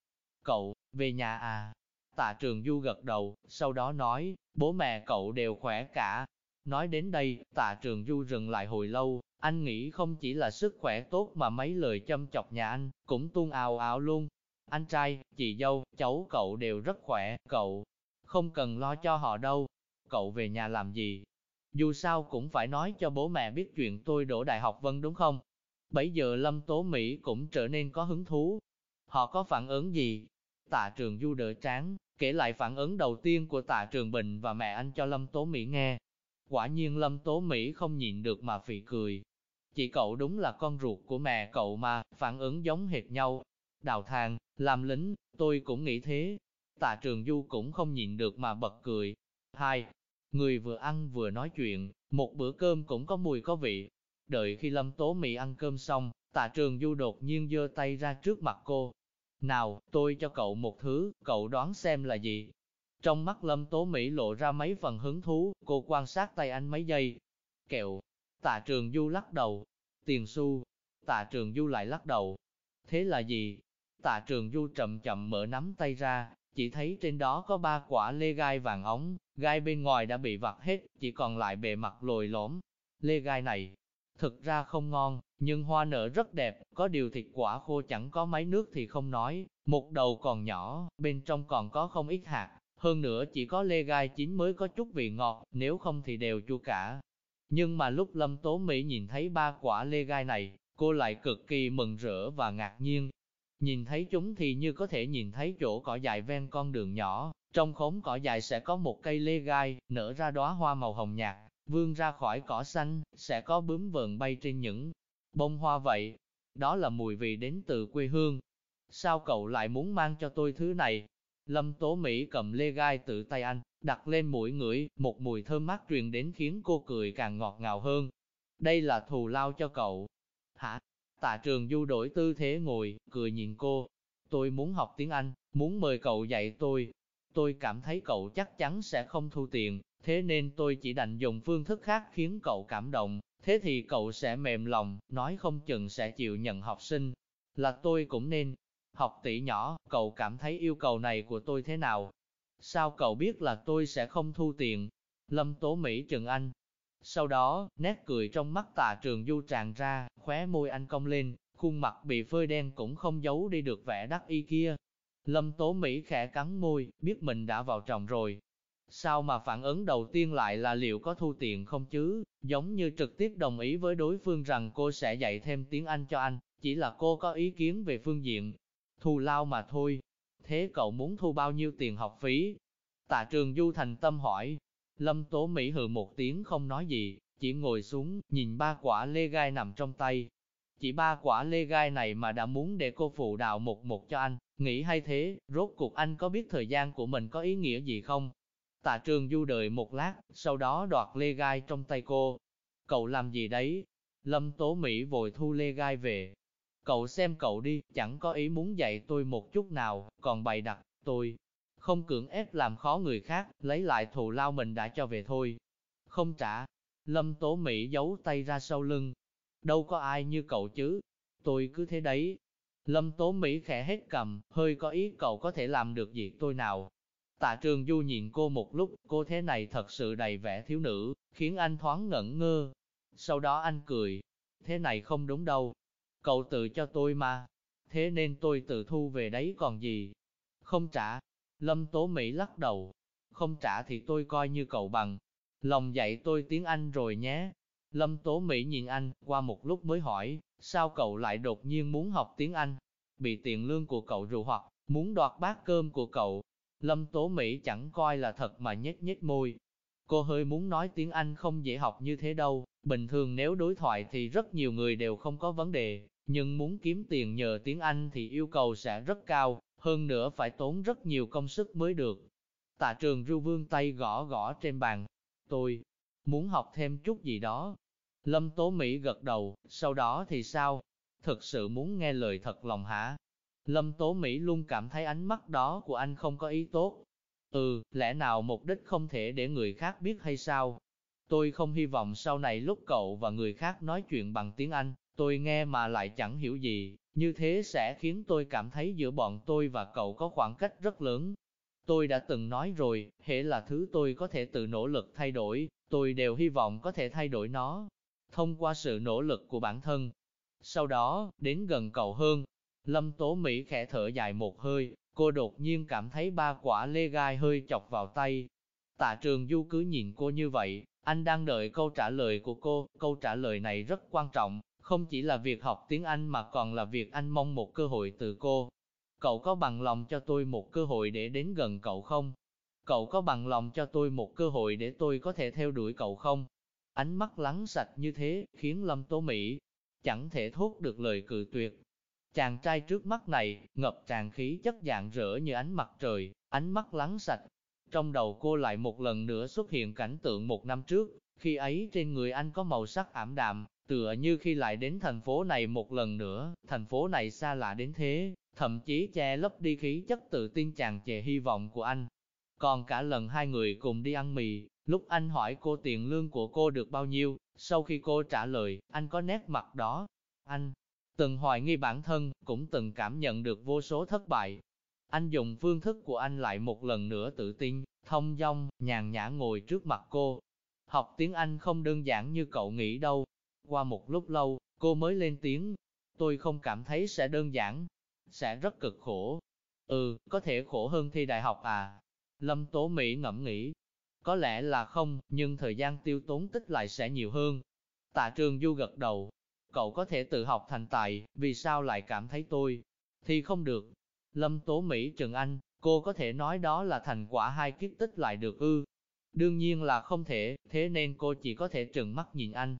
Cậu, về nhà à? Tạ Trường Du gật đầu, sau đó nói, bố mẹ cậu đều khỏe cả. Nói đến đây, Tạ Trường Du dừng lại hồi lâu, anh nghĩ không chỉ là sức khỏe tốt mà mấy lời châm chọc nhà anh, cũng tuôn ào ào luôn. Anh trai, chị dâu, cháu cậu đều rất khỏe, cậu không cần lo cho họ đâu. Cậu về nhà làm gì? Dù sao cũng phải nói cho bố mẹ biết chuyện tôi đổ đại học vân đúng không? bây giờ Lâm Tố Mỹ cũng trở nên có hứng thú. Họ có phản ứng gì? Tạ trường du đỡ tráng, kể lại phản ứng đầu tiên của tạ trường Bình và mẹ anh cho Lâm Tố Mỹ nghe. Quả nhiên Lâm Tố Mỹ không nhịn được mà phì cười. Chị cậu đúng là con ruột của mẹ cậu mà, phản ứng giống hệt nhau. Đào thang, làm lính, tôi cũng nghĩ thế. Tạ Trường Du cũng không nhịn được mà bật cười. Hai, người vừa ăn vừa nói chuyện, một bữa cơm cũng có mùi có vị. Đợi khi Lâm Tố Mỹ ăn cơm xong, Tạ Trường Du đột nhiên giơ tay ra trước mặt cô. Nào, tôi cho cậu một thứ, cậu đoán xem là gì? Trong mắt Lâm Tố Mỹ lộ ra mấy phần hứng thú, cô quan sát tay anh mấy giây. Kẹo. Tạ Trường Du lắc đầu. Tiền xu. Tạ Trường Du lại lắc đầu. Thế là gì? Tạ Trường Du chậm chậm mở nắm tay ra, chỉ thấy trên đó có ba quả lê gai vàng ống, gai bên ngoài đã bị vặt hết, chỉ còn lại bề mặt lồi lõm. Lê gai này, thực ra không ngon, nhưng hoa nở rất đẹp, có điều thịt quả khô chẳng có mấy nước thì không nói, một đầu còn nhỏ, bên trong còn có không ít hạt, hơn nữa chỉ có lê gai chín mới có chút vị ngọt, nếu không thì đều chua cả. Nhưng mà lúc Lâm Tố Mỹ nhìn thấy ba quả lê gai này, cô lại cực kỳ mừng rỡ và ngạc nhiên. Nhìn thấy chúng thì như có thể nhìn thấy chỗ cỏ dài ven con đường nhỏ, trong khóm cỏ dài sẽ có một cây lê gai, nở ra đóa hoa màu hồng nhạt, vươn ra khỏi cỏ xanh, sẽ có bướm vờn bay trên những bông hoa vậy. Đó là mùi vị đến từ quê hương. Sao cậu lại muốn mang cho tôi thứ này? Lâm Tố Mỹ cầm lê gai tự tay anh, đặt lên mũi ngửi, một mùi thơm mát truyền đến khiến cô cười càng ngọt ngào hơn. Đây là thù lao cho cậu. Hả? Tạ trường du đổi tư thế ngồi, cười nhìn cô. Tôi muốn học tiếng Anh, muốn mời cậu dạy tôi. Tôi cảm thấy cậu chắc chắn sẽ không thu tiền, thế nên tôi chỉ đành dùng phương thức khác khiến cậu cảm động. Thế thì cậu sẽ mềm lòng, nói không chừng sẽ chịu nhận học sinh. Là tôi cũng nên. Học tỷ nhỏ, cậu cảm thấy yêu cầu này của tôi thế nào? Sao cậu biết là tôi sẽ không thu tiền? Lâm Tố Mỹ chừng Anh, sau đó, nét cười trong mắt tà trường du tràn ra, khóe môi anh cong lên, khuôn mặt bị phơi đen cũng không giấu đi được vẻ đắc y kia. Lâm Tố Mỹ khẽ cắn môi, biết mình đã vào chồng rồi. Sao mà phản ứng đầu tiên lại là liệu có thu tiền không chứ, giống như trực tiếp đồng ý với đối phương rằng cô sẽ dạy thêm tiếng Anh cho anh, chỉ là cô có ý kiến về phương diện thu lao mà thôi. Thế cậu muốn thu bao nhiêu tiền học phí? Tạ trường Du thành tâm hỏi, Lâm Tố Mỹ hừ một tiếng không nói gì, chỉ ngồi xuống, nhìn ba quả lê gai nằm trong tay. Chỉ ba quả lê gai này mà đã muốn để cô phụ đạo một một cho anh, nghĩ hay thế, rốt cuộc anh có biết thời gian của mình có ý nghĩa gì không? Tạ trường du đợi một lát, sau đó đoạt lê gai trong tay cô. Cậu làm gì đấy? Lâm Tố Mỹ vội thu lê gai về. Cậu xem cậu đi, chẳng có ý muốn dạy tôi một chút nào, còn bày đặt, tôi, không cưỡng ép làm khó người khác, lấy lại thù lao mình đã cho về thôi. Không trả, Lâm Tố Mỹ giấu tay ra sau lưng. Đâu có ai như cậu chứ, tôi cứ thế đấy. Lâm Tố Mỹ khẽ hết cầm, hơi có ý cậu có thể làm được gì tôi nào. Tạ Trường Du nhìn cô một lúc, cô thế này thật sự đầy vẻ thiếu nữ, khiến anh thoáng ngẩn ngơ. Sau đó anh cười, thế này không đúng đâu. Cậu tự cho tôi mà, thế nên tôi tự thu về đấy còn gì. Không trả, Lâm Tố Mỹ lắc đầu, không trả thì tôi coi như cậu bằng. Lòng dạy tôi tiếng Anh rồi nhé. Lâm Tố Mỹ nhìn anh, qua một lúc mới hỏi, sao cậu lại đột nhiên muốn học tiếng Anh? Bị tiền lương của cậu rù hoặc, muốn đoạt bát cơm của cậu. Lâm Tố Mỹ chẳng coi là thật mà nhếch nhếch môi. Cô hơi muốn nói tiếng Anh không dễ học như thế đâu, bình thường nếu đối thoại thì rất nhiều người đều không có vấn đề, nhưng muốn kiếm tiền nhờ tiếng Anh thì yêu cầu sẽ rất cao, hơn nữa phải tốn rất nhiều công sức mới được. Tạ trường ru vương tay gõ gõ trên bàn. Tôi muốn học thêm chút gì đó. Lâm Tố Mỹ gật đầu, sau đó thì sao? Thực sự muốn nghe lời thật lòng hả? Lâm Tố Mỹ luôn cảm thấy ánh mắt đó của anh không có ý tốt. Ừ, lẽ nào mục đích không thể để người khác biết hay sao? Tôi không hy vọng sau này lúc cậu và người khác nói chuyện bằng tiếng Anh, tôi nghe mà lại chẳng hiểu gì, như thế sẽ khiến tôi cảm thấy giữa bọn tôi và cậu có khoảng cách rất lớn. Tôi đã từng nói rồi, hệ là thứ tôi có thể tự nỗ lực thay đổi, tôi đều hy vọng có thể thay đổi nó, thông qua sự nỗ lực của bản thân. Sau đó, đến gần cậu hơn, Lâm Tố Mỹ khẽ thở dài một hơi, cô đột nhiên cảm thấy ba quả lê gai hơi chọc vào tay. Tạ trường du cứ nhìn cô như vậy, anh đang đợi câu trả lời của cô, câu trả lời này rất quan trọng, không chỉ là việc học tiếng Anh mà còn là việc anh mong một cơ hội từ cô. Cậu có bằng lòng cho tôi một cơ hội để đến gần cậu không? Cậu có bằng lòng cho tôi một cơ hội để tôi có thể theo đuổi cậu không? Ánh mắt lắng sạch như thế, khiến Lâm Tố Mỹ chẳng thể thốt được lời cự tuyệt. Chàng trai trước mắt này, ngập tràn khí chất dạng rỡ như ánh mặt trời, ánh mắt lắng sạch. Trong đầu cô lại một lần nữa xuất hiện cảnh tượng một năm trước, khi ấy trên người anh có màu sắc ảm đạm, tựa như khi lại đến thành phố này một lần nữa, thành phố này xa lạ đến thế, thậm chí che lấp đi khí chất tự tin chàng chề hy vọng của anh. Còn cả lần hai người cùng đi ăn mì, lúc anh hỏi cô tiền lương của cô được bao nhiêu, sau khi cô trả lời, anh có nét mặt đó. Anh từng hoài nghi bản thân, cũng từng cảm nhận được vô số thất bại. Anh dùng phương thức của anh lại một lần nữa tự tin, thông dong, nhàn nhã ngồi trước mặt cô. Học tiếng Anh không đơn giản như cậu nghĩ đâu. Qua một lúc lâu, cô mới lên tiếng. Tôi không cảm thấy sẽ đơn giản, sẽ rất cực khổ. Ừ, có thể khổ hơn thi đại học à? Lâm Tố Mỹ ngẫm nghĩ. Có lẽ là không, nhưng thời gian tiêu tốn tích lại sẽ nhiều hơn. Tạ Trường Du gật đầu. Cậu có thể tự học thành tài, vì sao lại cảm thấy tôi? Thì không được. Lâm Tố Mỹ Trần Anh, cô có thể nói đó là thành quả hai kiếp tích lại được ư. Đương nhiên là không thể, thế nên cô chỉ có thể trừng mắt nhìn anh.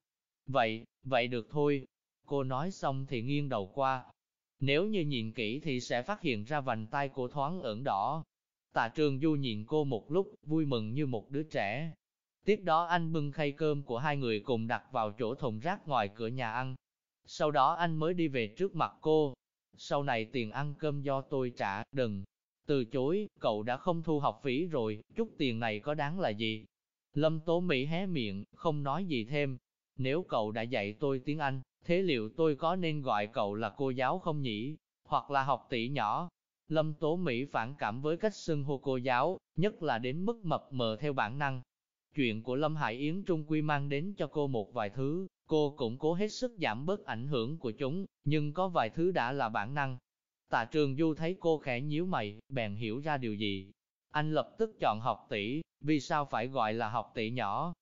Vậy, vậy được thôi. Cô nói xong thì nghiêng đầu qua, nếu như nhìn kỹ thì sẽ phát hiện ra vành tay cô thoáng ửng đỏ. Tạ trường du nhìn cô một lúc, vui mừng như một đứa trẻ. Tiếp đó anh bưng khay cơm của hai người cùng đặt vào chỗ thùng rác ngoài cửa nhà ăn. Sau đó anh mới đi về trước mặt cô. Sau này tiền ăn cơm do tôi trả, đừng. Từ chối, cậu đã không thu học phí rồi, chút tiền này có đáng là gì? Lâm Tố Mỹ hé miệng, không nói gì thêm. Nếu cậu đã dạy tôi tiếng Anh, Thế liệu tôi có nên gọi cậu là cô giáo không nhỉ? Hoặc là học tỷ nhỏ? Lâm Tố Mỹ phản cảm với cách xưng hô cô giáo, nhất là đến mức mập mờ theo bản năng. Chuyện của Lâm Hải Yến Trung Quy mang đến cho cô một vài thứ, cô cũng cố hết sức giảm bớt ảnh hưởng của chúng, nhưng có vài thứ đã là bản năng. Tạ Trường Du thấy cô khẽ nhíu mày, bèn hiểu ra điều gì. Anh lập tức chọn học tỷ, vì sao phải gọi là học tỷ nhỏ?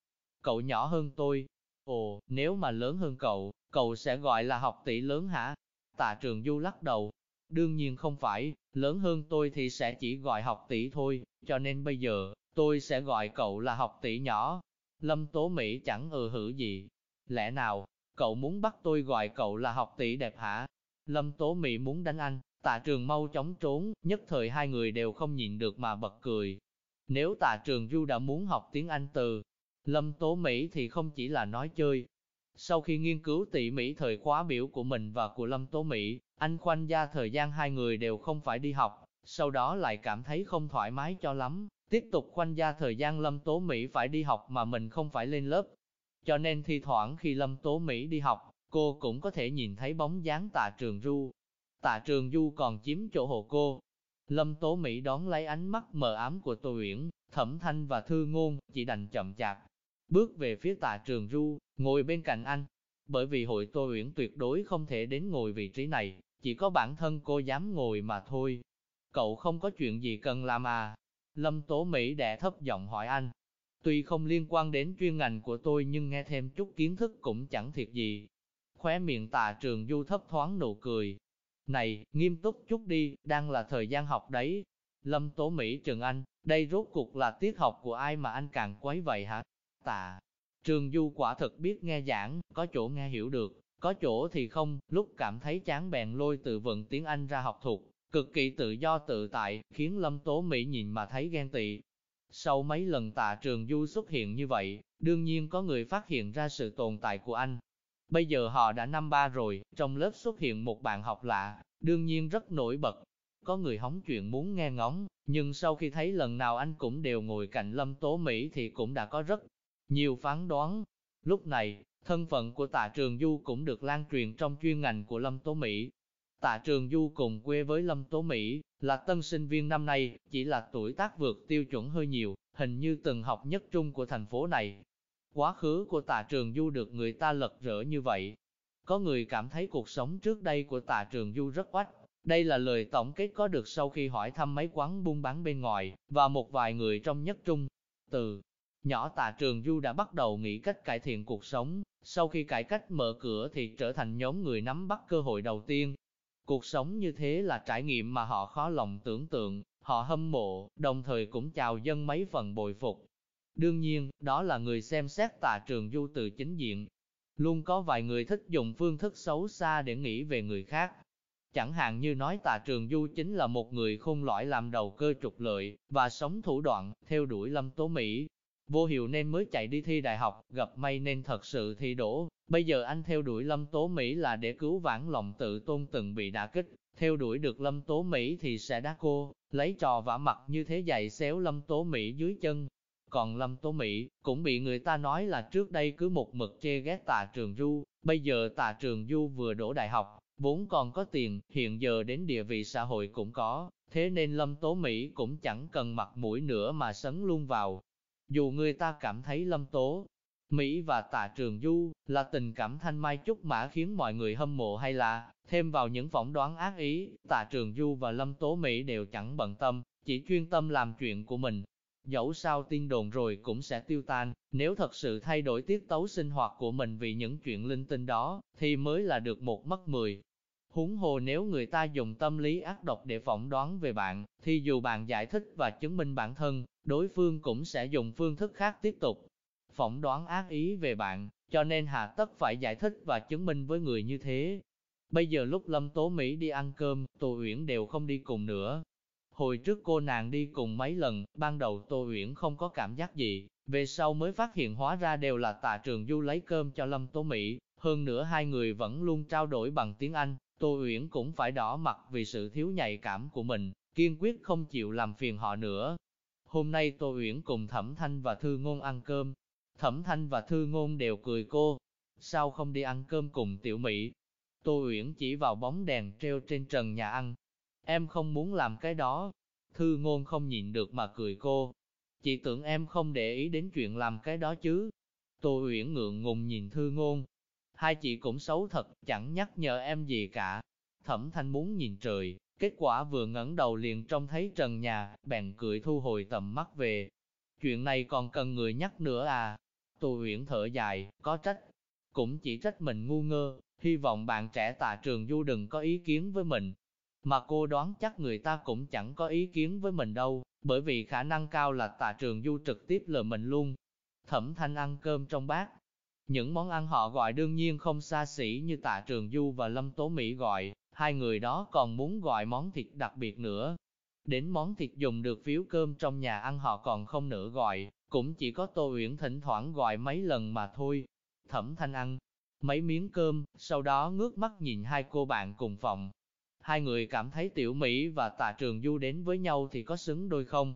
Cậu nhỏ hơn tôi. Ồ, nếu mà lớn hơn cậu, Cậu sẽ gọi là học tỷ lớn hả? Tạ trường du lắc đầu. Đương nhiên không phải, lớn hơn tôi thì sẽ chỉ gọi học tỷ thôi, cho nên bây giờ, tôi sẽ gọi cậu là học tỷ nhỏ. Lâm Tố Mỹ chẳng ừ hử gì. Lẽ nào, cậu muốn bắt tôi gọi cậu là học tỷ đẹp hả? Lâm Tố Mỹ muốn đánh anh, tạ trường mau chóng trốn, nhất thời hai người đều không nhịn được mà bật cười. Nếu tạ trường Du đã muốn học tiếng Anh từ Lâm Tố Mỹ thì không chỉ là nói chơi, sau khi nghiên cứu tỉ mỉ thời khóa biểu của mình và của Lâm Tố Mỹ, anh khoanh ra thời gian hai người đều không phải đi học, sau đó lại cảm thấy không thoải mái cho lắm, tiếp tục khoanh gia thời gian Lâm Tố Mỹ phải đi học mà mình không phải lên lớp. Cho nên thi thoảng khi Lâm Tố Mỹ đi học, cô cũng có thể nhìn thấy bóng dáng tạ trường du. Tạ trường du còn chiếm chỗ hồ cô. Lâm Tố Mỹ đón lấy ánh mắt mờ ám của Tô Uyển, Thẩm Thanh và Thư Ngôn, chỉ đành chậm chạp, bước về phía tạ trường du, ngồi bên cạnh anh. Bởi vì hội Tô Uyển tuyệt đối không thể đến ngồi vị trí này, chỉ có bản thân cô dám ngồi mà thôi. Cậu không có chuyện gì cần làm à? Lâm Tố Mỹ đè thấp giọng hỏi anh. Tuy không liên quan đến chuyên ngành của tôi nhưng nghe thêm chút kiến thức cũng chẳng thiệt gì. Khóe miệng tạ trường du thấp thoáng nụ cười. Này, nghiêm túc chút đi, đang là thời gian học đấy. Lâm Tố Mỹ Trừng Anh, đây rốt cuộc là tiết học của ai mà anh càng quấy vậy hả? Tạ. Trường Du quả thực biết nghe giảng, có chỗ nghe hiểu được, có chỗ thì không, lúc cảm thấy chán bèn lôi từ vận tiếng Anh ra học thuộc, cực kỳ tự do tự tại, khiến Lâm Tố Mỹ nhìn mà thấy ghen tị. Sau mấy lần tạ trường Du xuất hiện như vậy, đương nhiên có người phát hiện ra sự tồn tại của anh. Bây giờ họ đã năm ba rồi, trong lớp xuất hiện một bạn học lạ, đương nhiên rất nổi bật. Có người hóng chuyện muốn nghe ngóng, nhưng sau khi thấy lần nào anh cũng đều ngồi cạnh Lâm Tố Mỹ thì cũng đã có rất nhiều phán đoán. Lúc này, thân phận của tạ trường du cũng được lan truyền trong chuyên ngành của Lâm Tố Mỹ. Tạ trường du cùng quê với Lâm Tố Mỹ, là tân sinh viên năm nay, chỉ là tuổi tác vượt tiêu chuẩn hơi nhiều, hình như từng học nhất trung của thành phố này. Quá khứ của tạ trường du được người ta lật rỡ như vậy. Có người cảm thấy cuộc sống trước đây của tạ trường du rất oách. Đây là lời tổng kết có được sau khi hỏi thăm mấy quán buôn bán bên ngoài, và một vài người trong nhất trung. Từ Nhỏ tạ trường du đã bắt đầu nghĩ cách cải thiện cuộc sống, sau khi cải cách mở cửa thì trở thành nhóm người nắm bắt cơ hội đầu tiên. Cuộc sống như thế là trải nghiệm mà họ khó lòng tưởng tượng, họ hâm mộ, đồng thời cũng chào dân mấy phần bồi phục. Đương nhiên, đó là người xem xét tà trường du từ chính diện. Luôn có vài người thích dùng phương thức xấu xa để nghĩ về người khác. Chẳng hạn như nói tà trường du chính là một người khôn lõi làm đầu cơ trục lợi, và sống thủ đoạn, theo đuổi lâm tố Mỹ. Vô hiệu nên mới chạy đi thi đại học, gặp may nên thật sự thi đổ. Bây giờ anh theo đuổi lâm tố Mỹ là để cứu vãn lòng tự tôn từng bị đả kích, theo đuổi được lâm tố Mỹ thì sẽ đá cô, lấy trò vả mặt như thế giày xéo lâm tố Mỹ dưới chân. Còn lâm tố Mỹ, cũng bị người ta nói là trước đây cứ một mực chê ghét tà trường du, bây giờ tà trường du vừa đổ đại học, vốn còn có tiền, hiện giờ đến địa vị xã hội cũng có, thế nên Lâm Tố Mỹ cũng chẳng cần mặt mũi nữa mà sấn luôn vào. Dù người ta cảm thấy Lâm Tố Mỹ và Tạ Trường Du là tình cảm thanh mai trúc mã khiến mọi người hâm mộ hay là thêm vào những phỏng đoán ác ý, Tạ Trường Du và Lâm Tố Mỹ đều chẳng bận tâm, chỉ chuyên tâm làm chuyện của mình. Dẫu sao tin đồn rồi cũng sẽ tiêu tan, nếu thật sự thay đổi tiết tấu sinh hoạt của mình vì những chuyện linh tinh đó, thì mới là được một mất mười. Huống hồ nếu người ta dùng tâm lý ác độc để phỏng đoán về bạn, thì dù bạn giải thích và chứng minh bản thân, đối phương cũng sẽ dùng phương thức khác tiếp tục phỏng đoán ác ý về bạn, cho nên hà tất phải giải thích và chứng minh với người như thế. Bây giờ lúc Lâm Tố Mỹ đi ăn cơm, Tô Uyển đều không đi cùng nữa. Hồi trước cô nàng đi cùng mấy lần, ban đầu Tô Uyển không có cảm giác gì, về sau mới phát hiện hóa ra đều là tạ trường du lấy cơm cho Lâm Tố Mỹ, hơn nữa hai người vẫn luôn trao đổi bằng tiếng Anh, Tô Uyển cũng phải đỏ mặt vì sự thiếu nhạy cảm của mình, kiên quyết không chịu làm phiền họ nữa. Hôm nay Tô Uyển cùng Thẩm Thanh và Thư Ngôn ăn cơm. Thẩm Thanh và Thư Ngôn đều cười cô. Sao không đi ăn cơm cùng Tiểu Mỹ? Tô Uyển chỉ vào bóng đèn treo trên trần nhà ăn. Em không muốn làm cái đó. Thư Ngôn không nhịn được mà cười cô. Chị tưởng em không để ý đến chuyện làm cái đó chứ. Tô Uyển ngượng ngùng nhìn Thư Ngôn, hai chị cũng xấu thật, chẳng nhắc nhở em gì cả. Thẩm thanh muốn nhìn trời, kết quả vừa ngẩng đầu liền trông thấy trần nhà, bèn cười thu hồi tầm mắt về. Chuyện này còn cần người nhắc nữa à? Tù huyển thở dài, có trách. Cũng chỉ trách mình ngu ngơ, hy vọng bạn trẻ tạ trường du đừng có ý kiến với mình. Mà cô đoán chắc người ta cũng chẳng có ý kiến với mình đâu, bởi vì khả năng cao là tạ trường du trực tiếp lừa mình luôn. Thẩm thanh ăn cơm trong bát, những món ăn họ gọi đương nhiên không xa xỉ như tạ trường du và lâm tố Mỹ gọi, hai người đó còn muốn gọi món thịt đặc biệt nữa. Đến món thịt dùng được phiếu cơm trong nhà ăn họ còn không nữa gọi, cũng chỉ có Tô Uyển thỉnh thoảng gọi mấy lần mà thôi. Thẩm thanh ăn mấy miếng cơm, sau đó ngước mắt nhìn hai cô bạn cùng phòng. Hai người cảm thấy Tiểu Mỹ và Tạ Trường Du đến với nhau thì có xứng đôi không?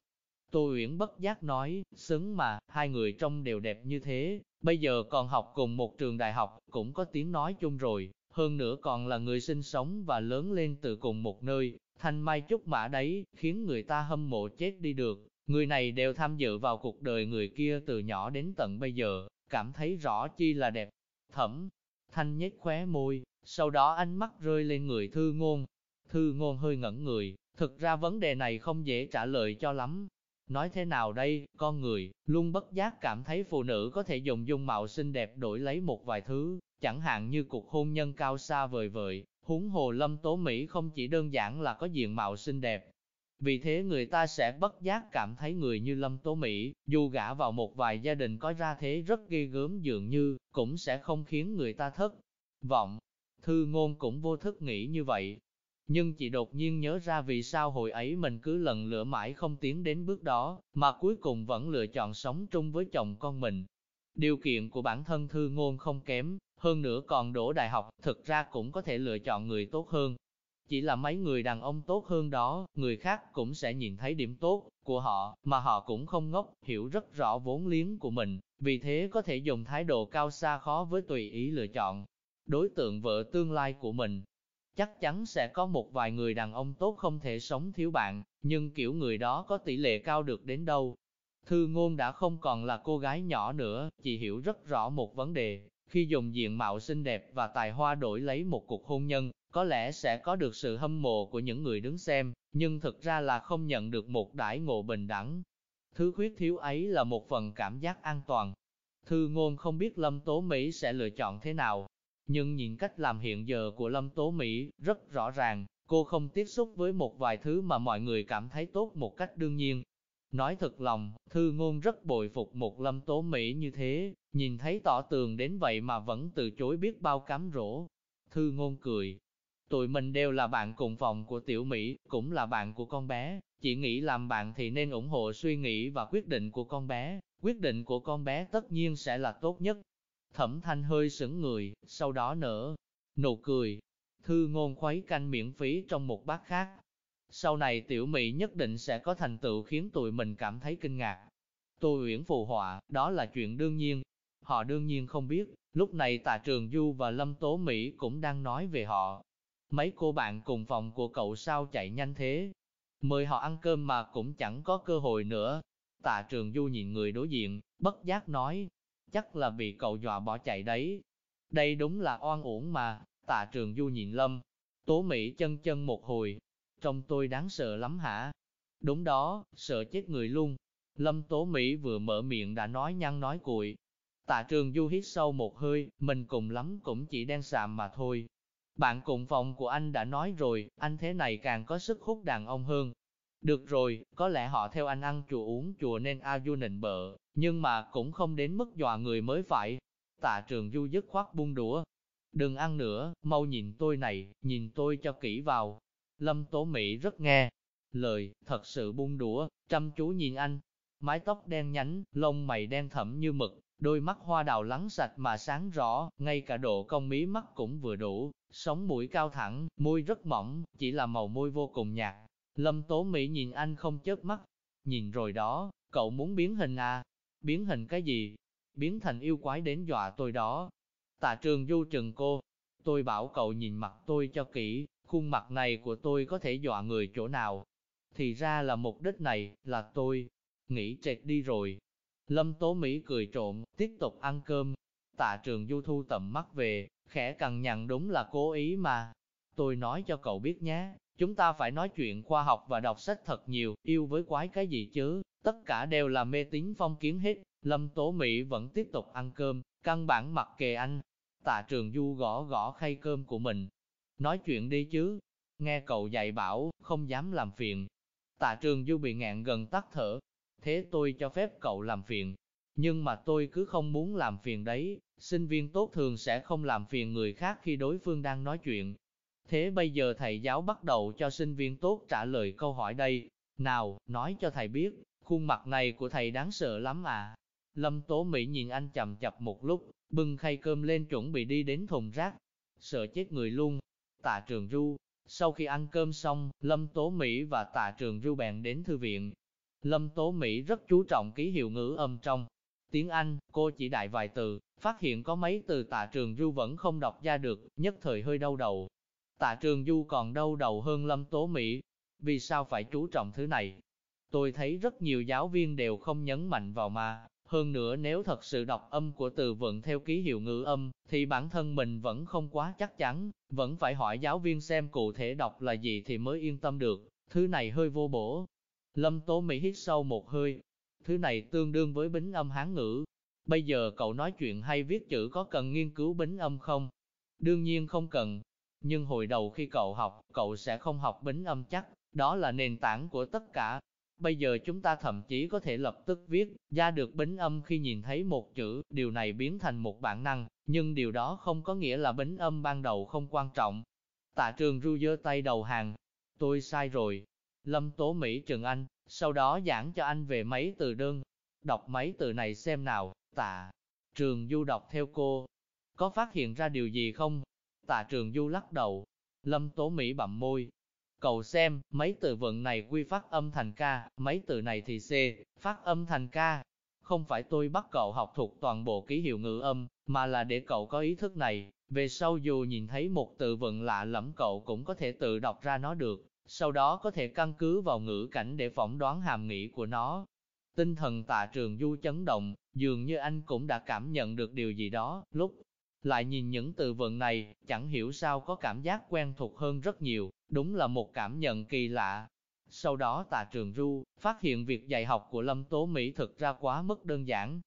Tô Uyển bất giác nói, xứng mà, hai người trông đều đẹp như thế, bây giờ còn học cùng một trường đại học, cũng có tiếng nói chung rồi, hơn nữa còn là người sinh sống và lớn lên từ cùng một nơi, thanh mai trúc mã đấy, khiến người ta hâm mộ chết đi được. Người này đều tham dự vào cuộc đời người kia từ nhỏ đến tận bây giờ, cảm thấy rõ chi là đẹp. Thẩm, thanh nhếch khóe môi, sau đó ánh mắt rơi lên người thư ngôn. Thư ngôn hơi ngẩn người, thực ra vấn đề này không dễ trả lời cho lắm, Nói thế nào đây, con người, luôn bất giác cảm thấy phụ nữ có thể dùng dung mạo xinh đẹp đổi lấy một vài thứ, chẳng hạn như cuộc hôn nhân cao xa vời vợi, huống hồ lâm tố Mỹ không chỉ đơn giản là có diện mạo xinh đẹp. Vì thế người ta sẽ bất giác cảm thấy người như Lâm Tố Mỹ, dù gả vào một vài gia đình có ra thế rất ghê gớm dường như, cũng sẽ không khiến người ta thất vọng. Thư ngôn cũng vô thức nghĩ như vậy, nhưng chị đột nhiên nhớ ra vì sao hồi ấy mình cứ lần lựa mãi không tiến đến bước đó, mà cuối cùng vẫn lựa chọn sống chung với chồng con mình. Điều kiện của bản thân thư ngôn không kém, hơn nữa còn đổ đại học, thực ra cũng có thể lựa chọn người tốt hơn. Chỉ là mấy người đàn ông tốt hơn đó, người khác cũng sẽ nhìn thấy điểm tốt của họ, mà họ cũng không ngốc, hiểu rất rõ vốn liếng của mình, vì thế có thể dùng thái độ cao xa khó với tùy ý lựa chọn đối tượng vợ tương lai của mình. Chắc chắn sẽ có một vài người đàn ông tốt không thể sống thiếu bạn, nhưng kiểu người đó có tỷ lệ cao được đến đâu. Thư ngôn đã không còn là cô gái nhỏ nữa, chị hiểu rất rõ một vấn đề, khi dùng diện mạo xinh đẹp và tài hoa đổi lấy một cuộc hôn nhân, có lẽ sẽ có được sự hâm mộ của những người đứng xem, nhưng thực ra là không nhận được một đãi ngộ bình đẳng. Thứ khuyết thiếu ấy là một phần cảm giác an toàn. Thư ngôn không biết Lâm Tố Mỹ sẽ lựa chọn thế nào, nhưng nhìn cách làm hiện giờ của Lâm Tố Mỹ, rất rõ ràng, cô không tiếp xúc với một vài thứ mà mọi người cảm thấy tốt một cách đương nhiên. Nói thật lòng, Thư Ngôn rất bội phục một Lâm Tố Mỹ như thế, nhìn thấy tỏ tường đến vậy mà vẫn từ chối biết bao cám rỗ. Thư Ngôn cười, tụi mình đều là bạn cùng phòng của tiểu Mỹ, cũng là bạn của con bé, chỉ nghĩ làm bạn thì nên ủng hộ suy nghĩ và quyết định của con bé, quyết định của con bé tất nhiên sẽ là tốt nhất. Thẩm thanh hơi sững người, sau đó nở, nụ cười, thư ngôn khuấy canh miễn phí trong một bát khác. Sau này tiểu Mỹ nhất định sẽ có thành tựu khiến tụi mình cảm thấy kinh ngạc. Tô Uyển phù họa, đó là chuyện đương nhiên. Họ đương nhiên không biết, lúc này Tạ Trường Du và Lâm Tố Mỹ cũng đang nói về họ. Mấy cô bạn cùng phòng của cậu sao chạy nhanh thế? Mời họ ăn cơm mà cũng chẳng có cơ hội nữa. Tạ Trường Du nhìn người đối diện, bất giác nói, chắc là bị cậu dọa bỏ chạy đấy. Đây đúng là oan uổng mà, Tạ Trường Du nhìn Lâm. Tố Mỹ chân chân một hồi, trong tôi đáng sợ lắm hả? Đúng đó, sợ chết người luôn. Lâm Tố Mỹ vừa mở miệng đã nói nhăn nói cuội. Tạ Trường Du hít sâu một hơi, mình cùng lắm cũng chỉ đen sạm mà thôi. Bạn cùng phòng của anh đã nói rồi, anh thế này càng có sức hút đàn ông hơn. Được rồi, có lẽ họ theo anh ăn chùa uống chùa nên a du nịnh bợ, nhưng mà cũng không đến mức dọa người mới phải. Tạ Trường Du dứt khoát buông đũa. Đừng ăn nữa, mau nhìn tôi này, nhìn tôi cho kỹ vào, Lâm Tố Mỹ rất nghe lời, thật sự buông đũa, chăm chú nhìn anh. Mái tóc đen nhánh, lông mày đen thẫm như mực, đôi mắt hoa đào lắng sạch mà sáng rõ, ngay cả độ cong mí mắt cũng vừa đủ, sống mũi cao thẳng, môi rất mỏng, chỉ là màu môi vô cùng nhạt. Lâm Tố Mỹ nhìn anh không chớp mắt, nhìn rồi đó, cậu muốn biến hình à? Biến hình cái gì? Biến thành yêu quái đến dọa tôi đó. Tạ trường du trừng cô, tôi bảo cậu nhìn mặt tôi cho kỹ, khuôn mặt này của tôi có thể dọa người chỗ nào. Thì ra là mục đích này, là tôi. Nghĩ trệt đi rồi. Lâm Tố Mỹ cười trộn, tiếp tục ăn cơm. Tạ trường du thu tầm mắt về, khẽ cằn nhằn đúng là cố ý mà. Tôi nói cho cậu biết nhé, chúng ta phải nói chuyện khoa học và đọc sách thật nhiều, yêu với quái cái gì chứ, tất cả đều là mê tín phong kiến hết. Lâm Tố Mỹ vẫn tiếp tục ăn cơm, căn bản mặc kệ anh. Tạ trường du gõ gõ khay cơm của mình, Nói chuyện đi chứ. Nghe cậu dạy bảo, không dám làm phiền. Tạ trường du bị ngạn gần tắt thở. Thế tôi cho phép cậu làm phiền. Nhưng mà tôi cứ không muốn làm phiền đấy. Sinh viên tốt thường sẽ không làm phiền người khác khi đối phương đang nói chuyện. Thế bây giờ thầy giáo bắt đầu cho sinh viên tốt trả lời câu hỏi đây. Nào, nói cho thầy biết, khuôn mặt này của thầy đáng sợ lắm à. Lâm Tố Mỹ nhìn anh chầm chập một lúc, bưng khay cơm lên chuẩn bị đi đến thùng rác. Sợ chết người luôn, Tạ Trường Du. Sau khi ăn cơm xong, Lâm Tố Mỹ và Tạ Trường Du bèn đến thư viện. Lâm Tố Mỹ rất chú trọng ký hiệu ngữ âm trong tiếng Anh, cô chỉ đại vài từ, phát hiện có mấy từ Tạ Trường Du vẫn không đọc ra được, nhất thời hơi đau đầu. Tạ Trường Du còn đau đầu hơn Lâm Tố Mỹ. Vì sao phải chú trọng thứ này? Tôi thấy rất nhiều giáo viên đều không nhấn mạnh vào mà, hơn nữa nếu thật sự đọc âm của từ vựng theo ký hiệu ngữ âm, thì bản thân mình vẫn không quá chắc chắn, vẫn phải hỏi giáo viên xem cụ thể đọc là gì thì mới yên tâm được, thứ này hơi vô bổ. Lâm Tố Mỹ hít sâu một hơi, thứ này tương đương với bính âm hán ngữ. Bây giờ cậu nói chuyện hay viết chữ có cần nghiên cứu bính âm không? Đương nhiên không cần, nhưng hồi đầu khi cậu học, cậu sẽ không học bính âm chắc, đó là nền tảng của tất cả, Bây giờ chúng ta thậm chí có thể lập tức viết ra được bính âm khi nhìn thấy một chữ, điều này biến thành một bản năng, nhưng điều đó không có nghĩa là bính âm ban đầu không quan trọng. Tạ trường ru giơ tay đầu hàng, tôi sai rồi. Lâm Tố Mỹ Trừng Anh, sau đó giảng cho anh về mấy từ đơn. Đọc mấy từ này xem nào, tạ. Trường Du đọc theo cô. Có phát hiện ra điều gì không? Tạ Trường Du lắc đầu. Lâm Tố Mỹ bậm môi, Cậu xem, mấy từ vựng này quy phát âm thành ca, mấy từ này thì c, phát âm thành ca. Không phải tôi bắt cậu học thuộc toàn bộ ký hiệu ngữ âm, mà là để cậu có ý thức này. Về sau dù nhìn thấy một từ vựng lạ lẫm cậu cũng có thể tự đọc ra nó được, sau đó có thể căn cứ vào ngữ cảnh để phỏng đoán hàm nghĩa của nó. Tinh thần tạ trường du chấn động, dường như anh cũng đã cảm nhận được điều gì đó, lúc lại nhìn những từ vựng này, chẳng hiểu sao có cảm giác quen thuộc hơn rất nhiều, đúng là một cảm nhận kỳ lạ. Sau đó tà trường ru, phát hiện việc dạy học của Lâm Tố Mỹ thực ra quá mức đơn giản.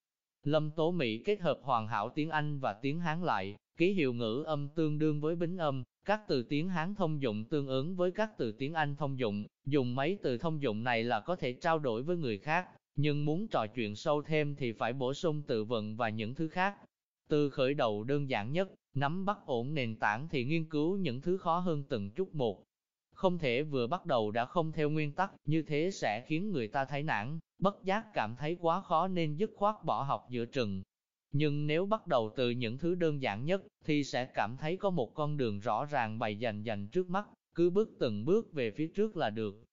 Lâm Tố Mỹ kết hợp hoàn hảo tiếng Anh và tiếng Hán lại, ký hiệu ngữ âm tương đương với bính âm, các từ tiếng Hán thông dụng tương ứng với các từ tiếng Anh thông dụng, dùng mấy từ thông dụng này là có thể trao đổi với người khác, nhưng muốn trò chuyện sâu thêm thì phải bổ sung từ vựng và những thứ khác. Từ khởi đầu đơn giản nhất, nắm bắt ổn nền tảng thì nghiên cứu những thứ khó hơn từng chút một. Không thể vừa bắt đầu đã không theo nguyên tắc, như thế sẽ khiến người ta thấy nản, bất giác cảm thấy quá khó nên dứt khoát bỏ học giữa chừng. Nhưng nếu bắt đầu từ những thứ đơn giản nhất, thì sẽ cảm thấy có một con đường rõ ràng bày dành dành trước mắt, cứ bước từng bước về phía trước là được.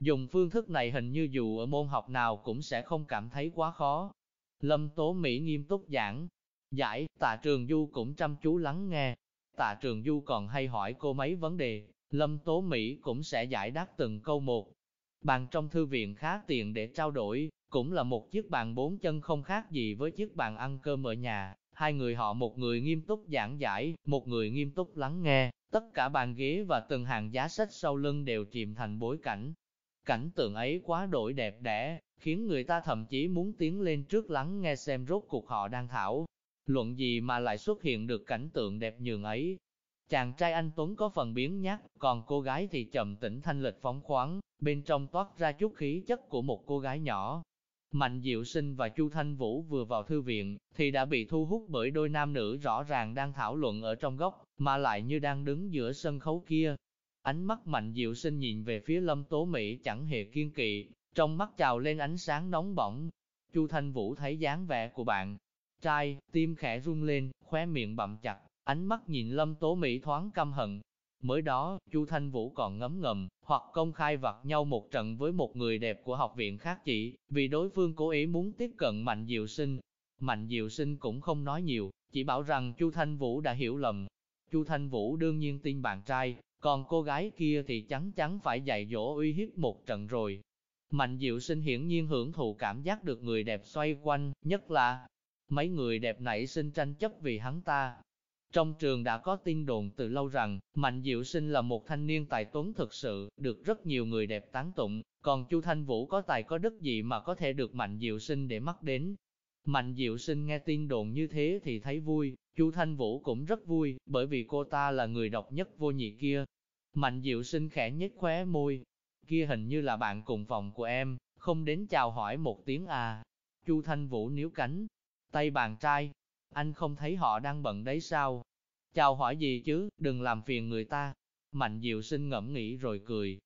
Dùng phương thức này hình như dù ở môn học nào cũng sẽ không cảm thấy quá khó. Lâm Tố Mỹ nghiêm túc giảng, giải, tạ trường du cũng chăm chú lắng nghe. Tạ trường du còn hay hỏi cô mấy vấn đề, Lâm Tố Mỹ cũng sẽ giải đáp từng câu một. Bàn trong thư viện khá tiện để trao đổi, cũng là một chiếc bàn bốn chân không khác gì với chiếc bàn ăn cơm ở nhà. Hai người họ một người nghiêm túc giảng giải, một người nghiêm túc lắng nghe, tất cả bàn ghế và từng hàng giá sách sau lưng đều chìm thành bối cảnh. Cảnh tượng ấy quá đổi đẹp đẽ, khiến người ta thậm chí muốn tiến lên trước lắng nghe xem rốt cuộc họ đang thảo. Luận gì mà lại xuất hiện được cảnh tượng đẹp nhường ấy. Chàng trai anh Tuấn có phần biến nhát, còn cô gái thì trầm tĩnh thanh lịch phóng khoáng, bên trong toát ra chút khí chất của một cô gái nhỏ. Mạnh Diệu Sinh và Chu Thanh Vũ vừa vào thư viện, thì đã bị thu hút bởi đôi nam nữ rõ ràng đang thảo luận ở trong góc, mà lại như đang đứng giữa sân khấu kia. Ánh mắt Mạnh Diệu Sinh nhìn về phía Lâm Tố Mỹ chẳng hề kiên kỵ, trong mắt trào lên ánh sáng nóng bỏng. Chu Thanh Vũ thấy dáng vẻ của bạn, trai, tim khẽ rung lên, khóe miệng bậm chặt, ánh mắt nhìn Lâm Tố Mỹ thoáng căm hận. Mới đó, Chu Thanh Vũ còn ngấm ngầm, hoặc công khai vặt nhau một trận với một người đẹp của học viện khác chỉ, vì đối phương cố ý muốn tiếp cận Mạnh Diệu Sinh. Mạnh Diệu Sinh cũng không nói nhiều, chỉ bảo rằng Chu Thanh Vũ đã hiểu lầm. Chu Thanh Vũ đương nhiên tin bạn trai, còn cô gái kia thì chắn chắn phải dạy dỗ uy hiếp một trận rồi. Mạnh Diệu Sinh hiển nhiên hưởng thụ cảm giác được người đẹp xoay quanh, nhất là mấy người đẹp nảy sinh tranh chấp vì hắn ta. Trong trường đã có tin đồn từ lâu rằng, Mạnh Diệu Sinh là một thanh niên tài tuấn thực sự, được rất nhiều người đẹp tán tụng, còn Chu Thanh Vũ có tài có đức gì mà có thể được Mạnh Diệu Sinh để mắt đến. Mạnh Diệu Sinh nghe tin đồn như thế thì thấy vui, Chu Thanh Vũ cũng rất vui, bởi vì cô ta là người độc nhất vô nhị kia. Mạnh Diệu Sinh khẽ nhếch khóe môi, kia hình như là bạn cùng phòng của em, không đến chào hỏi một tiếng à. Chu Thanh Vũ níu cánh, tay bạn trai, anh không thấy họ đang bận đấy sao? Chào hỏi gì chứ, đừng làm phiền người ta. Mạnh Diệu Sinh ngẫm nghĩ rồi cười.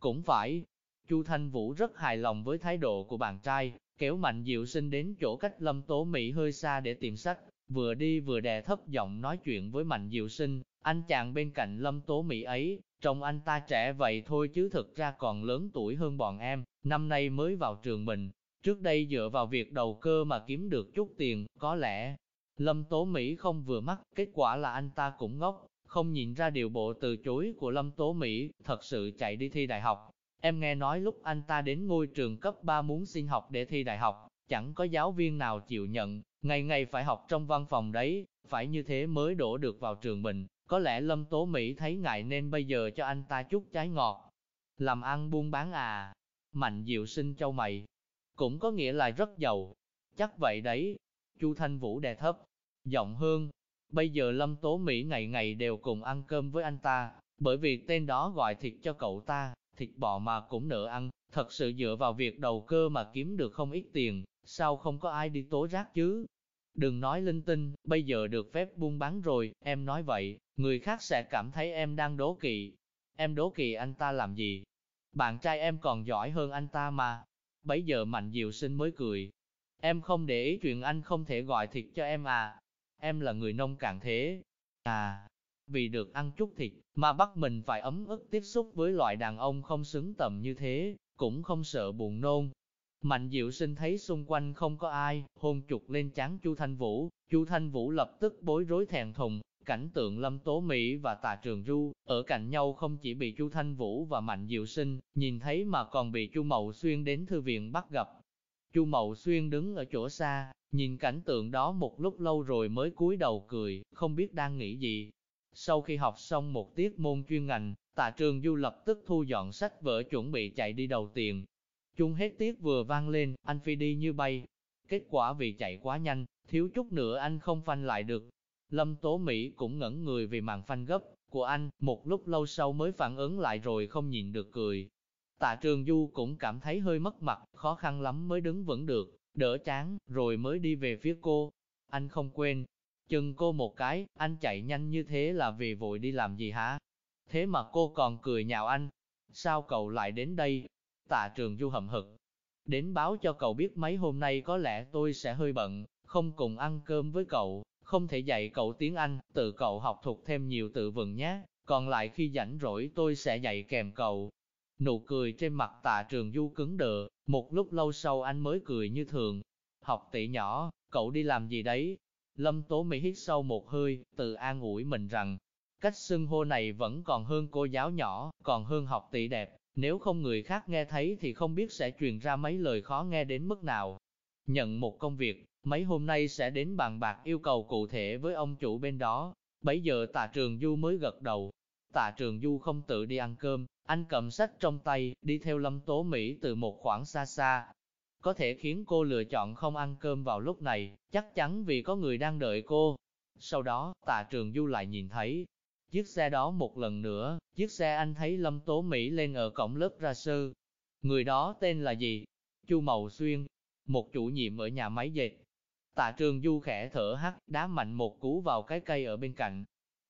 Cũng phải, Chu Thanh Vũ rất hài lòng với thái độ của bạn trai, kéo Mạnh Diệu Sinh đến chỗ cách Lâm Tố Mỹ hơi xa để tìm sách, vừa đi vừa đè thấp giọng nói chuyện với Mạnh Diệu Sinh, anh chàng bên cạnh Lâm Tố Mỹ ấy, trông anh ta trẻ vậy thôi chứ thực ra còn lớn tuổi hơn bọn em, năm nay mới vào trường mình, trước đây dựa vào việc đầu cơ mà kiếm được chút tiền, có lẽ Lâm Tố Mỹ không vừa mắt, kết quả là anh ta cũng ngốc, không nhìn ra điều bộ từ chối của Lâm Tố Mỹ, thật sự chạy đi thi đại học. Em nghe nói lúc anh ta đến ngôi trường cấp 3 muốn xin học để thi đại học, chẳng có giáo viên nào chịu nhận, ngày ngày phải học trong văn phòng đấy, phải như thế mới đổ được vào trường mình. Có lẽ Lâm Tố Mỹ thấy ngại nên bây giờ cho anh ta chút trái ngọt. Làm ăn buôn bán à? Mạnh Diệu Sinh châu mày. Cũng có nghĩa là rất giàu. Chắc vậy đấy. Chu Thanh Vũ đè thấp. Giọng hương. Bây giờ Lâm Tố Mỹ ngày ngày đều cùng ăn cơm với anh ta. Bởi vì tên đó gọi thịt cho cậu ta. Thịt bò mà cũng nỡ ăn. Thật sự dựa vào việc đầu cơ mà kiếm được không ít tiền. Sao không có ai đi tố giác chứ? Đừng nói linh tinh, bây giờ được phép buôn bán rồi, em nói vậy, người khác sẽ cảm thấy em đang đố kỵ. Em đố kỵ anh ta làm gì? Bạn trai em còn giỏi hơn anh ta mà. Bấy giờ Mạnh Diệu Sinh mới cười. Em không để ý chuyện anh không thể gọi thịt cho em à. Em là người nông cạn thế. À, vì được ăn chút thịt, mà bắt mình phải ấm ức tiếp xúc với loại đàn ông không xứng tầm như thế, cũng không sợ buồn nôn, Mạnh Diệu Sinh thấy xung quanh không có ai, hôn chụt lên trán Chu Thanh Vũ, Chu Thanh Vũ lập tức bối rối thẹn thùng, cảnh tượng Lâm Tố Mỹ và Tà Trường Du, ở cạnh nhau không chỉ bị Chu Thanh Vũ và Mạnh Diệu Sinh nhìn thấy mà còn bị Chu Mậu Xuyên đến thư viện bắt gặp. Chu Mậu Xuyên đứng ở chỗ xa, nhìn cảnh tượng đó một lúc lâu rồi mới cúi đầu cười, không biết đang nghĩ gì. Sau khi học xong một tiết môn chuyên ngành, Tạ Trường Du lập tức thu dọn sách vở chuẩn bị chạy đi đầu tiền, Chung hết tiết vừa vang lên, anh phi đi như bay. Kết quả vì chạy quá nhanh, thiếu chút nữa anh không phanh lại được. Lâm Tố Mỹ cũng ngẩn người vì màn phanh gấp của anh, một lúc lâu sau mới phản ứng lại rồi không nhìn được cười. Tạ Trường Du cũng cảm thấy hơi mất mặt, khó khăn lắm mới đứng vững được, đỡ chán, rồi mới đi về phía cô. Anh không quên, Chừng cô một cái, anh chạy nhanh như thế là vì vội đi làm gì hả? Thế mà cô còn cười nhạo anh. Sao cậu lại đến đây? Tạ trường du hậm hực. Đến báo cho cậu biết mấy hôm nay có lẽ tôi sẽ hơi bận, không cùng ăn cơm với cậu, không thể dạy cậu tiếng Anh, tự cậu học thuộc thêm nhiều tự vựng nhé, còn lại khi rảnh rỗi tôi sẽ dạy kèm cậu. Nụ cười trên mặt tạ trường du cứng đờ, một lúc lâu sau anh mới cười như thường. Học tỷ nhỏ, cậu đi làm gì đấy? Lâm Tố Mỹ hít sâu một hơi, tự an ủi mình rằng, cách xưng hô này vẫn còn hơn cô giáo nhỏ, còn hơn học tỷ đẹp, nếu không người khác nghe thấy thì không biết sẽ truyền ra mấy lời khó nghe đến mức nào. Nhận một công việc, mấy hôm nay sẽ đến bàn bạc yêu cầu cụ thể với ông chủ bên đó, bấy giờ tạ trường du mới gật đầu. Tạ trường du không tự đi ăn cơm, anh cầm sách trong tay, đi theo lâm tố Mỹ từ một khoảng xa xa. Có thể khiến cô lựa chọn không ăn cơm vào lúc này, chắc chắn vì có người đang đợi cô. Sau đó, tạ trường du lại nhìn thấy, chiếc xe đó một lần nữa, chiếc xe anh thấy lâm tố Mỹ lên ở cổng lớp ra sư. Người đó tên là gì? Chu Mậu Xuyên, một chủ nhiệm ở nhà máy dệt. Tạ trường du khẽ thở hắt, đá mạnh một cú vào cái cây ở bên cạnh.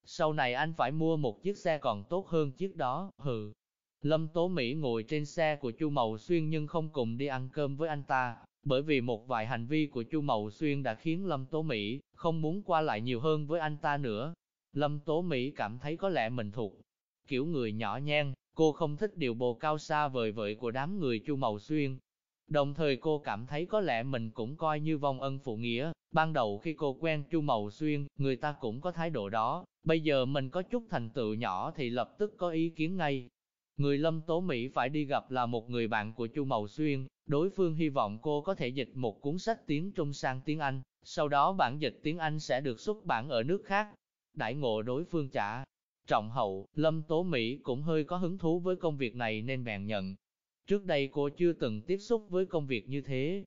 Sau này anh phải mua một chiếc xe còn tốt hơn chiếc đó, hừ. Lâm Tố Mỹ ngồi trên xe của Chu Mậu Xuyên nhưng không cùng đi ăn cơm với anh ta, bởi vì một vài hành vi của Chu Mậu Xuyên đã khiến Lâm Tố Mỹ không muốn qua lại nhiều hơn với anh ta nữa. Lâm Tố Mỹ cảm thấy có lẽ mình thuộc kiểu người nhỏ nhen, cô không thích điều bồ cao xa vời vợi của đám người Chu Mậu Xuyên. Đồng thời cô cảm thấy có lẽ mình cũng coi như vong ân phụ nghĩa, ban đầu khi cô quen Chu Mậu Xuyên, người ta cũng có thái độ đó, bây giờ mình có chút thành tựu nhỏ thì lập tức có ý kiến ngay, Người Lâm Tố Mỹ phải đi gặp là một người bạn của Chu Mậu Xuyên, đối phương hy vọng cô có thể dịch một cuốn sách tiếng Trung sang tiếng Anh, sau đó bản dịch tiếng Anh sẽ được xuất bản ở nước khác. Đại ngộ đối phương trả. Trọng hậu, Lâm Tố Mỹ cũng hơi có hứng thú với công việc này nên bèn nhận. Trước đây cô chưa từng tiếp xúc với công việc như thế.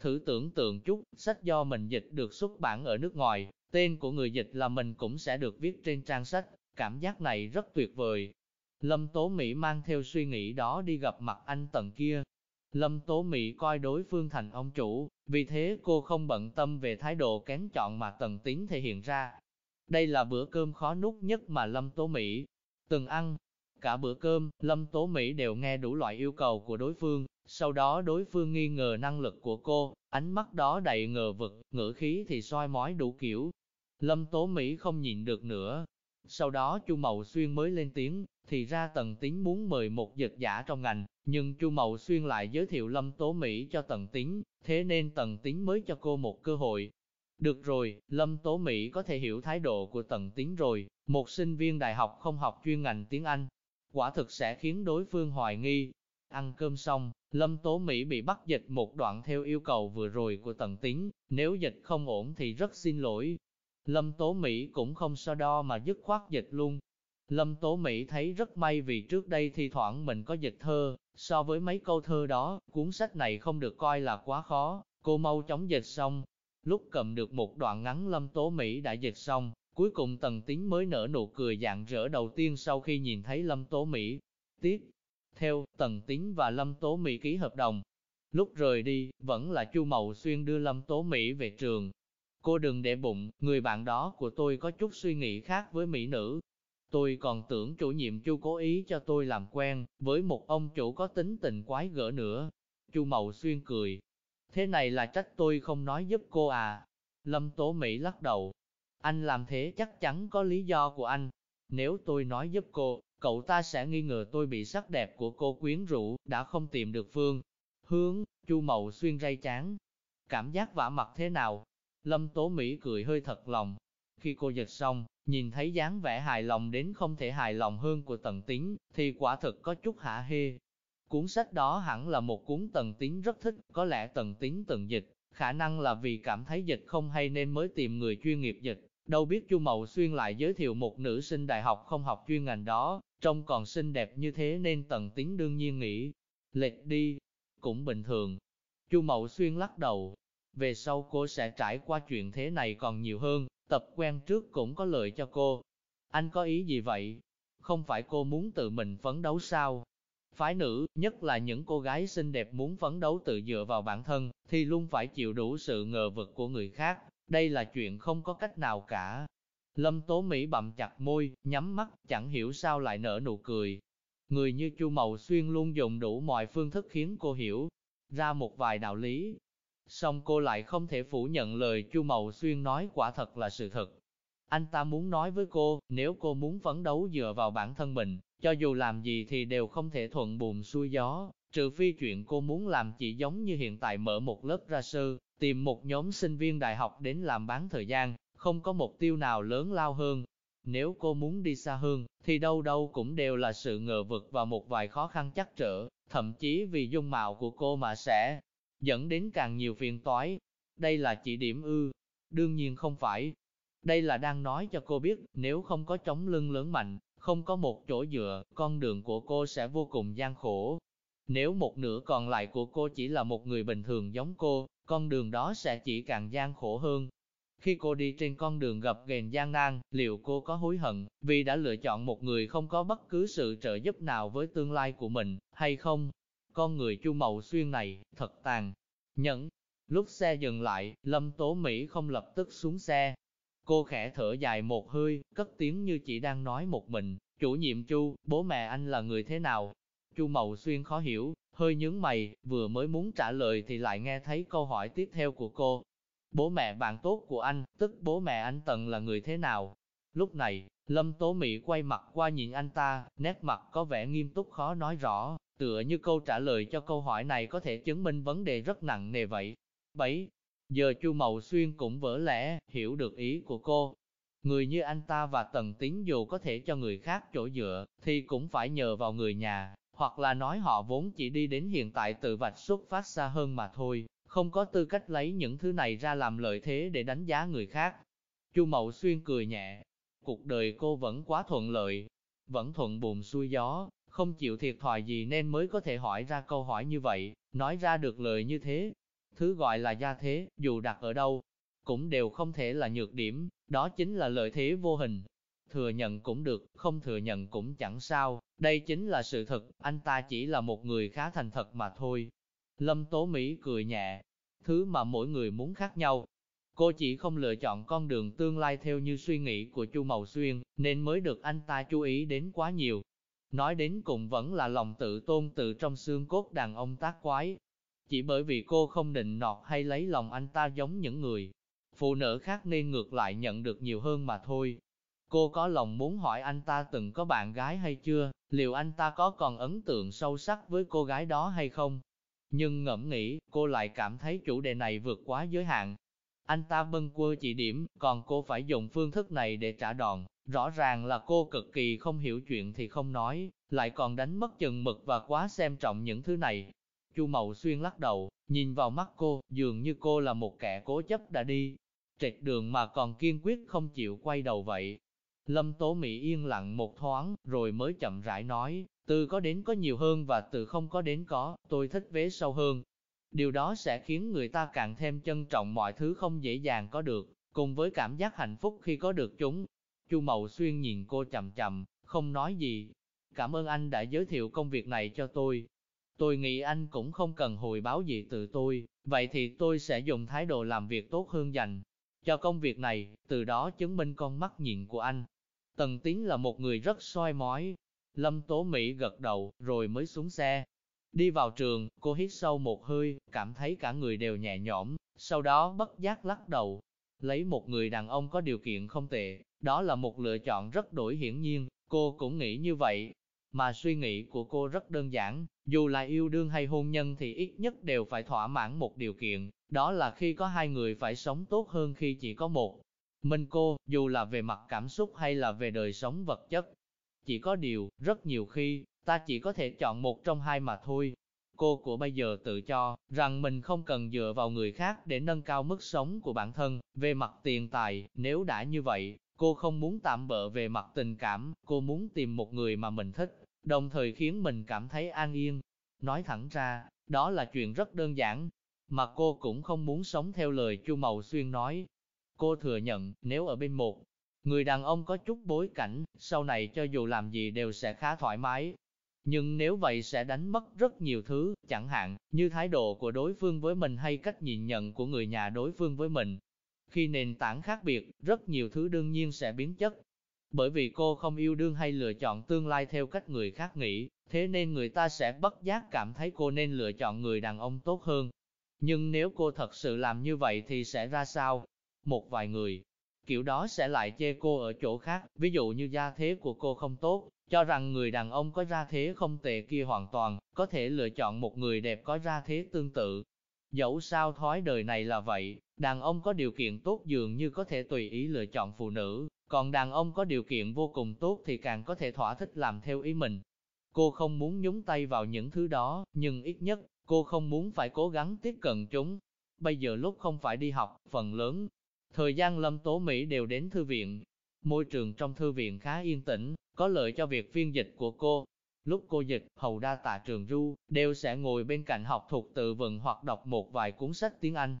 Thử tưởng tượng chút, sách do mình dịch được xuất bản ở nước ngoài, tên của người dịch là mình cũng sẽ được viết trên trang sách, cảm giác này rất tuyệt vời, Lâm Tố Mỹ mang theo suy nghĩ đó đi gặp mặt anh tầng kia. Lâm Tố Mỹ coi đối phương thành ông chủ, vì thế cô không bận tâm về thái độ kén chọn mà tần tín thể hiện ra. Đây là bữa cơm khó nuốt nhất mà Lâm Tố Mỹ từng ăn. Cả bữa cơm, Lâm Tố Mỹ đều nghe đủ loại yêu cầu của đối phương, sau đó đối phương nghi ngờ năng lực của cô, ánh mắt đó đầy ngờ vực, ngữ khí thì soi mói đủ kiểu. Lâm Tố Mỹ không nhịn được nữa. Sau đó Chu Mậu Xuyên mới lên tiếng, thì ra Tần Tín muốn mời một dịch giả trong ngành, nhưng Chu Mậu Xuyên lại giới thiệu Lâm Tố Mỹ cho Tần Tín, thế nên Tần Tín mới cho cô một cơ hội. Được rồi, Lâm Tố Mỹ có thể hiểu thái độ của Tần Tín rồi, một sinh viên đại học không học chuyên ngành tiếng Anh, quả thực sẽ khiến đối phương hoài nghi. Ăn cơm xong, Lâm Tố Mỹ bị bắt dịch một đoạn theo yêu cầu vừa rồi của Tần Tính. nếu dịch không ổn thì rất xin lỗi. Lâm Tố Mỹ cũng không so đo mà dứt khoát dịch luôn, Lâm Tố Mỹ thấy rất may vì trước đây thi thoảng mình có dịch thơ, so với mấy câu thơ đó, cuốn sách này không được coi là quá khó, cô mau chóng dịch xong. Lúc cầm được một đoạn ngắn Lâm Tố Mỹ đã dịch xong, cuối cùng Tần Tín mới nở nụ cười dạng rỡ đầu tiên sau khi nhìn thấy Lâm Tố Mỹ. Tiếp theo, Tần Tín và Lâm Tố Mỹ ký hợp đồng. Lúc rời đi, vẫn là Chu Mậu Xuyên đưa Lâm Tố Mỹ về trường. Cô đừng để bụng, người bạn đó của tôi có chút suy nghĩ khác với Mỹ nữ, Tôi còn tưởng chủ nhiệm Chu cố ý cho tôi làm quen với một ông chủ có tính tình quái gở nữa. Chu Mậu Xuyên cười. Thế này là trách tôi không nói giúp cô à? Lâm Tố Mỹ lắc đầu. Anh làm thế chắc chắn có lý do của anh. Nếu tôi nói giúp cô, cậu ta sẽ nghi ngờ tôi bị sắc đẹp của cô quyến rũ, đã không tìm được phương. Hướng, Chu Mậu Xuyên ray chán. Cảm giác vả mặt thế nào? Lâm Tố Mỹ cười hơi thật lòng. Khi cô dịch xong, Nhìn thấy dáng vẻ hài lòng đến không thể hài lòng hơn của tần tín, thì quả thực có chút hả hê. Cuốn sách đó hẳn là một cuốn tần tín rất thích, có lẽ tần tín từng dịch, khả năng là vì cảm thấy dịch không hay nên mới tìm người chuyên nghiệp dịch. Đâu biết Chu Mậu Xuyên lại giới thiệu một nữ sinh đại học không học chuyên ngành đó, trông còn xinh đẹp như thế nên tần tín đương nhiên nghĩ, lệch đi, cũng bình thường. Chu Mậu Xuyên lắc đầu, về sau cô sẽ trải qua chuyện thế này còn nhiều hơn, Tập quen trước cũng có lợi cho cô. Anh có ý gì vậy? Không phải cô muốn tự mình phấn đấu sao? Phái nữ, nhất là những cô gái xinh đẹp muốn phấn đấu tự dựa vào bản thân, thì luôn phải chịu đủ sự ngờ vực của người khác. Đây là chuyện không có cách nào cả. Lâm Tố Mỹ bậm chặt môi, nhắm mắt, chẳng hiểu sao lại nở nụ cười. Người như Chu Mậu Xuyên luôn dùng đủ mọi phương thức khiến cô hiểu ra một vài đạo lý. Song cô lại không thể phủ nhận lời Chu Mậu Xuyên nói quả thật là sự thật. Anh ta muốn nói với cô, nếu cô muốn phấn đấu dựa vào bản thân mình, cho dù làm gì thì đều không thể thuận buồm xuôi gió, trừ phi chuyện cô muốn làm chỉ giống như hiện tại mở một lớp ra sư, tìm một nhóm sinh viên đại học đến làm bán thời gian, không có mục tiêu nào lớn lao hơn. Nếu cô muốn đi xa hơn, thì đâu đâu cũng đều là sự ngờ vực và một vài khó khăn chắc trở, thậm chí vì dung mạo của cô mà sẽ dẫn đến càng nhiều phiền toái. Đây là chỉ điểm ư? Đương nhiên không phải. Đây là đang nói cho cô biết, nếu không có chống lưng lớn mạnh, không có một chỗ dựa, con đường của cô sẽ vô cùng gian khổ. Nếu một nửa còn lại của cô chỉ là một người bình thường giống cô, con đường đó sẽ chỉ càng gian khổ hơn. Khi cô đi trên con đường gặp ghềnh gian nan, liệu cô có hối hận vì đã lựa chọn một người không có bất cứ sự trợ giúp nào với tương lai của mình, hay không? Con người chu màu xuyên này, thật tàn, nhẫn. Lúc xe dừng lại, Lâm Tố Mỹ không lập tức xuống xe. Cô khẽ thở dài một hơi, cất tiếng như chỉ đang nói một mình, chủ nhiệm chu, bố mẹ anh là người thế nào? Chu Mậu Xuyên khó hiểu, hơi nhướng mày, vừa mới muốn trả lời thì lại nghe thấy câu hỏi tiếp theo của cô. Bố mẹ bạn tốt của anh, tức bố mẹ anh Tần là người thế nào? Lúc này, Lâm Tố Mỹ quay mặt qua nhìn anh ta, nét mặt có vẻ nghiêm túc khó nói rõ, tựa như câu trả lời cho câu hỏi này có thể chứng minh vấn đề rất nặng nề vậy. Bấy giờ Chu Mậu Xuyên cũng vỡ lẽ, hiểu được ý của cô. Người như anh ta và Tần Tín dù có thể cho người khác chỗ dựa, thì cũng phải nhờ vào người nhà, hoặc là nói họ vốn chỉ đi đến hiện tại từ vạch xuất phát xa hơn mà thôi, không có tư cách lấy những thứ này ra làm lợi thế để đánh giá người khác. Chu Mậu Xuyên cười nhẹ, cuộc đời cô vẫn quá thuận lợi, vẫn thuận buồm xuôi gió, không chịu thiệt thòi gì nên mới có thể hỏi ra câu hỏi như vậy, nói ra được lời như thế. Thứ gọi là gia thế, dù đặt ở đâu, cũng đều không thể là nhược điểm, đó chính là lợi thế vô hình, thừa nhận cũng được, không thừa nhận cũng chẳng sao, đây chính là sự thật, anh ta chỉ là một người khá thành thật mà thôi. Lâm Tố Mỹ cười nhẹ, thứ mà mỗi người muốn khác nhau. Cô chỉ không lựa chọn con đường tương lai theo như suy nghĩ của Chu Mậu Xuyên, nên mới được anh ta chú ý đến quá nhiều. Nói đến cùng vẫn là lòng tự tôn tự trong xương cốt đàn ông tác quái. Chỉ bởi vì cô không định nọt hay lấy lòng anh ta giống những người phụ nữ khác nên ngược lại nhận được nhiều hơn mà thôi. Cô có lòng muốn hỏi anh ta từng có bạn gái hay chưa, liệu anh ta có còn ấn tượng sâu sắc với cô gái đó hay không? Nhưng ngẫm nghĩ, cô lại cảm thấy chủ đề này vượt quá giới hạn. Anh ta bâng quơ chỉ điểm, còn cô phải dùng phương thức này để trả đòn. Rõ ràng là cô cực kỳ không hiểu chuyện thì không nói, lại còn đánh mất chừng mực và quá xem trọng những thứ này. Chu Mậu Xuyên lắc đầu, nhìn vào mắt cô, dường như cô là một kẻ cố chấp đã đi. Trệt đường mà còn kiên quyết không chịu quay đầu vậy. Lâm Tố Mỹ yên lặng một thoáng, rồi mới chậm rãi nói, từ có đến có nhiều hơn và từ không có đến có, tôi thích vế sâu hơn. Điều đó sẽ khiến người ta càng thêm trân trọng mọi thứ không dễ dàng có được, cùng với cảm giác hạnh phúc khi có được chúng. Chu Mậu Xuyên nhìn cô chậm chậm, không nói gì. Cảm ơn anh đã giới thiệu công việc này cho tôi. Tôi nghĩ anh cũng không cần hồi báo gì từ tôi, vậy thì tôi sẽ dùng thái độ làm việc tốt hơn dành cho công việc này, từ đó chứng minh con mắt nhìn của anh. Tần Tiến là một người rất soi mói. Lâm Tố Mỹ gật đầu, rồi mới xuống xe. Đi vào trường, cô hít sâu một hơi, cảm thấy cả người đều nhẹ nhõm, sau đó bất giác lắc đầu. Lấy một người đàn ông có điều kiện không tệ, đó là một lựa chọn rất đổi hiển nhiên, cô cũng nghĩ như vậy. Mà suy nghĩ của cô rất đơn giản, dù là yêu đương hay hôn nhân thì ít nhất đều phải thỏa mãn một điều kiện, đó là khi có hai người phải sống tốt hơn khi chỉ có một minh cô, dù là về mặt cảm xúc hay là về đời sống vật chất, chỉ có điều, rất nhiều khi, ta chỉ có thể chọn một trong hai mà thôi. Cô của bây giờ tự cho rằng mình không cần dựa vào người khác để nâng cao mức sống của bản thân, về mặt tiền tài, nếu đã như vậy, cô không muốn tạm bỡ về mặt tình cảm, cô muốn tìm một người mà mình thích, đồng thời khiến mình cảm thấy an yên. Nói thẳng ra, đó là chuyện rất đơn giản, mà cô cũng không muốn sống theo lời Chu Mậu Xuyên nói, Cô thừa nhận, nếu ở bên một người đàn ông có chút bối cảnh, sau này cho dù làm gì đều sẽ khá thoải mái. Nhưng nếu vậy sẽ đánh mất rất nhiều thứ, chẳng hạn, như thái độ của đối phương với mình hay cách nhìn nhận của người nhà đối phương với mình. Khi nền tảng khác biệt, rất nhiều thứ đương nhiên sẽ biến chất. Bởi vì cô không yêu đương hay lựa chọn tương lai theo cách người khác nghĩ, thế nên người ta sẽ bất giác cảm thấy cô nên lựa chọn người đàn ông tốt hơn. Nhưng nếu cô thật sự làm như vậy thì sẽ ra sao? Một vài người, kiểu đó sẽ lại chê cô ở chỗ khác, ví dụ như gia thế của cô không tốt, cho rằng người đàn ông có gia thế không tệ kia hoàn toàn, có thể lựa chọn một người đẹp có gia thế tương tự. Dẫu sao thói đời này là vậy, đàn ông có điều kiện tốt dường như có thể tùy ý lựa chọn phụ nữ, còn đàn ông có điều kiện vô cùng tốt thì càng có thể thỏa thích làm theo ý mình. Cô không muốn nhúng tay vào những thứ đó, nhưng ít nhất, cô không muốn phải cố gắng tiếp cận chúng. Bây giờ lúc không phải đi học, phần lớn, thời gian Lâm Tố Mỹ đều đến thư viện. Môi trường trong thư viện khá yên tĩnh, có lợi cho việc phiên dịch của cô. Lúc cô dịch, hầu đa tạ trường ru, đều sẽ ngồi bên cạnh học thuộc tự vựng hoặc đọc một vài cuốn sách tiếng Anh.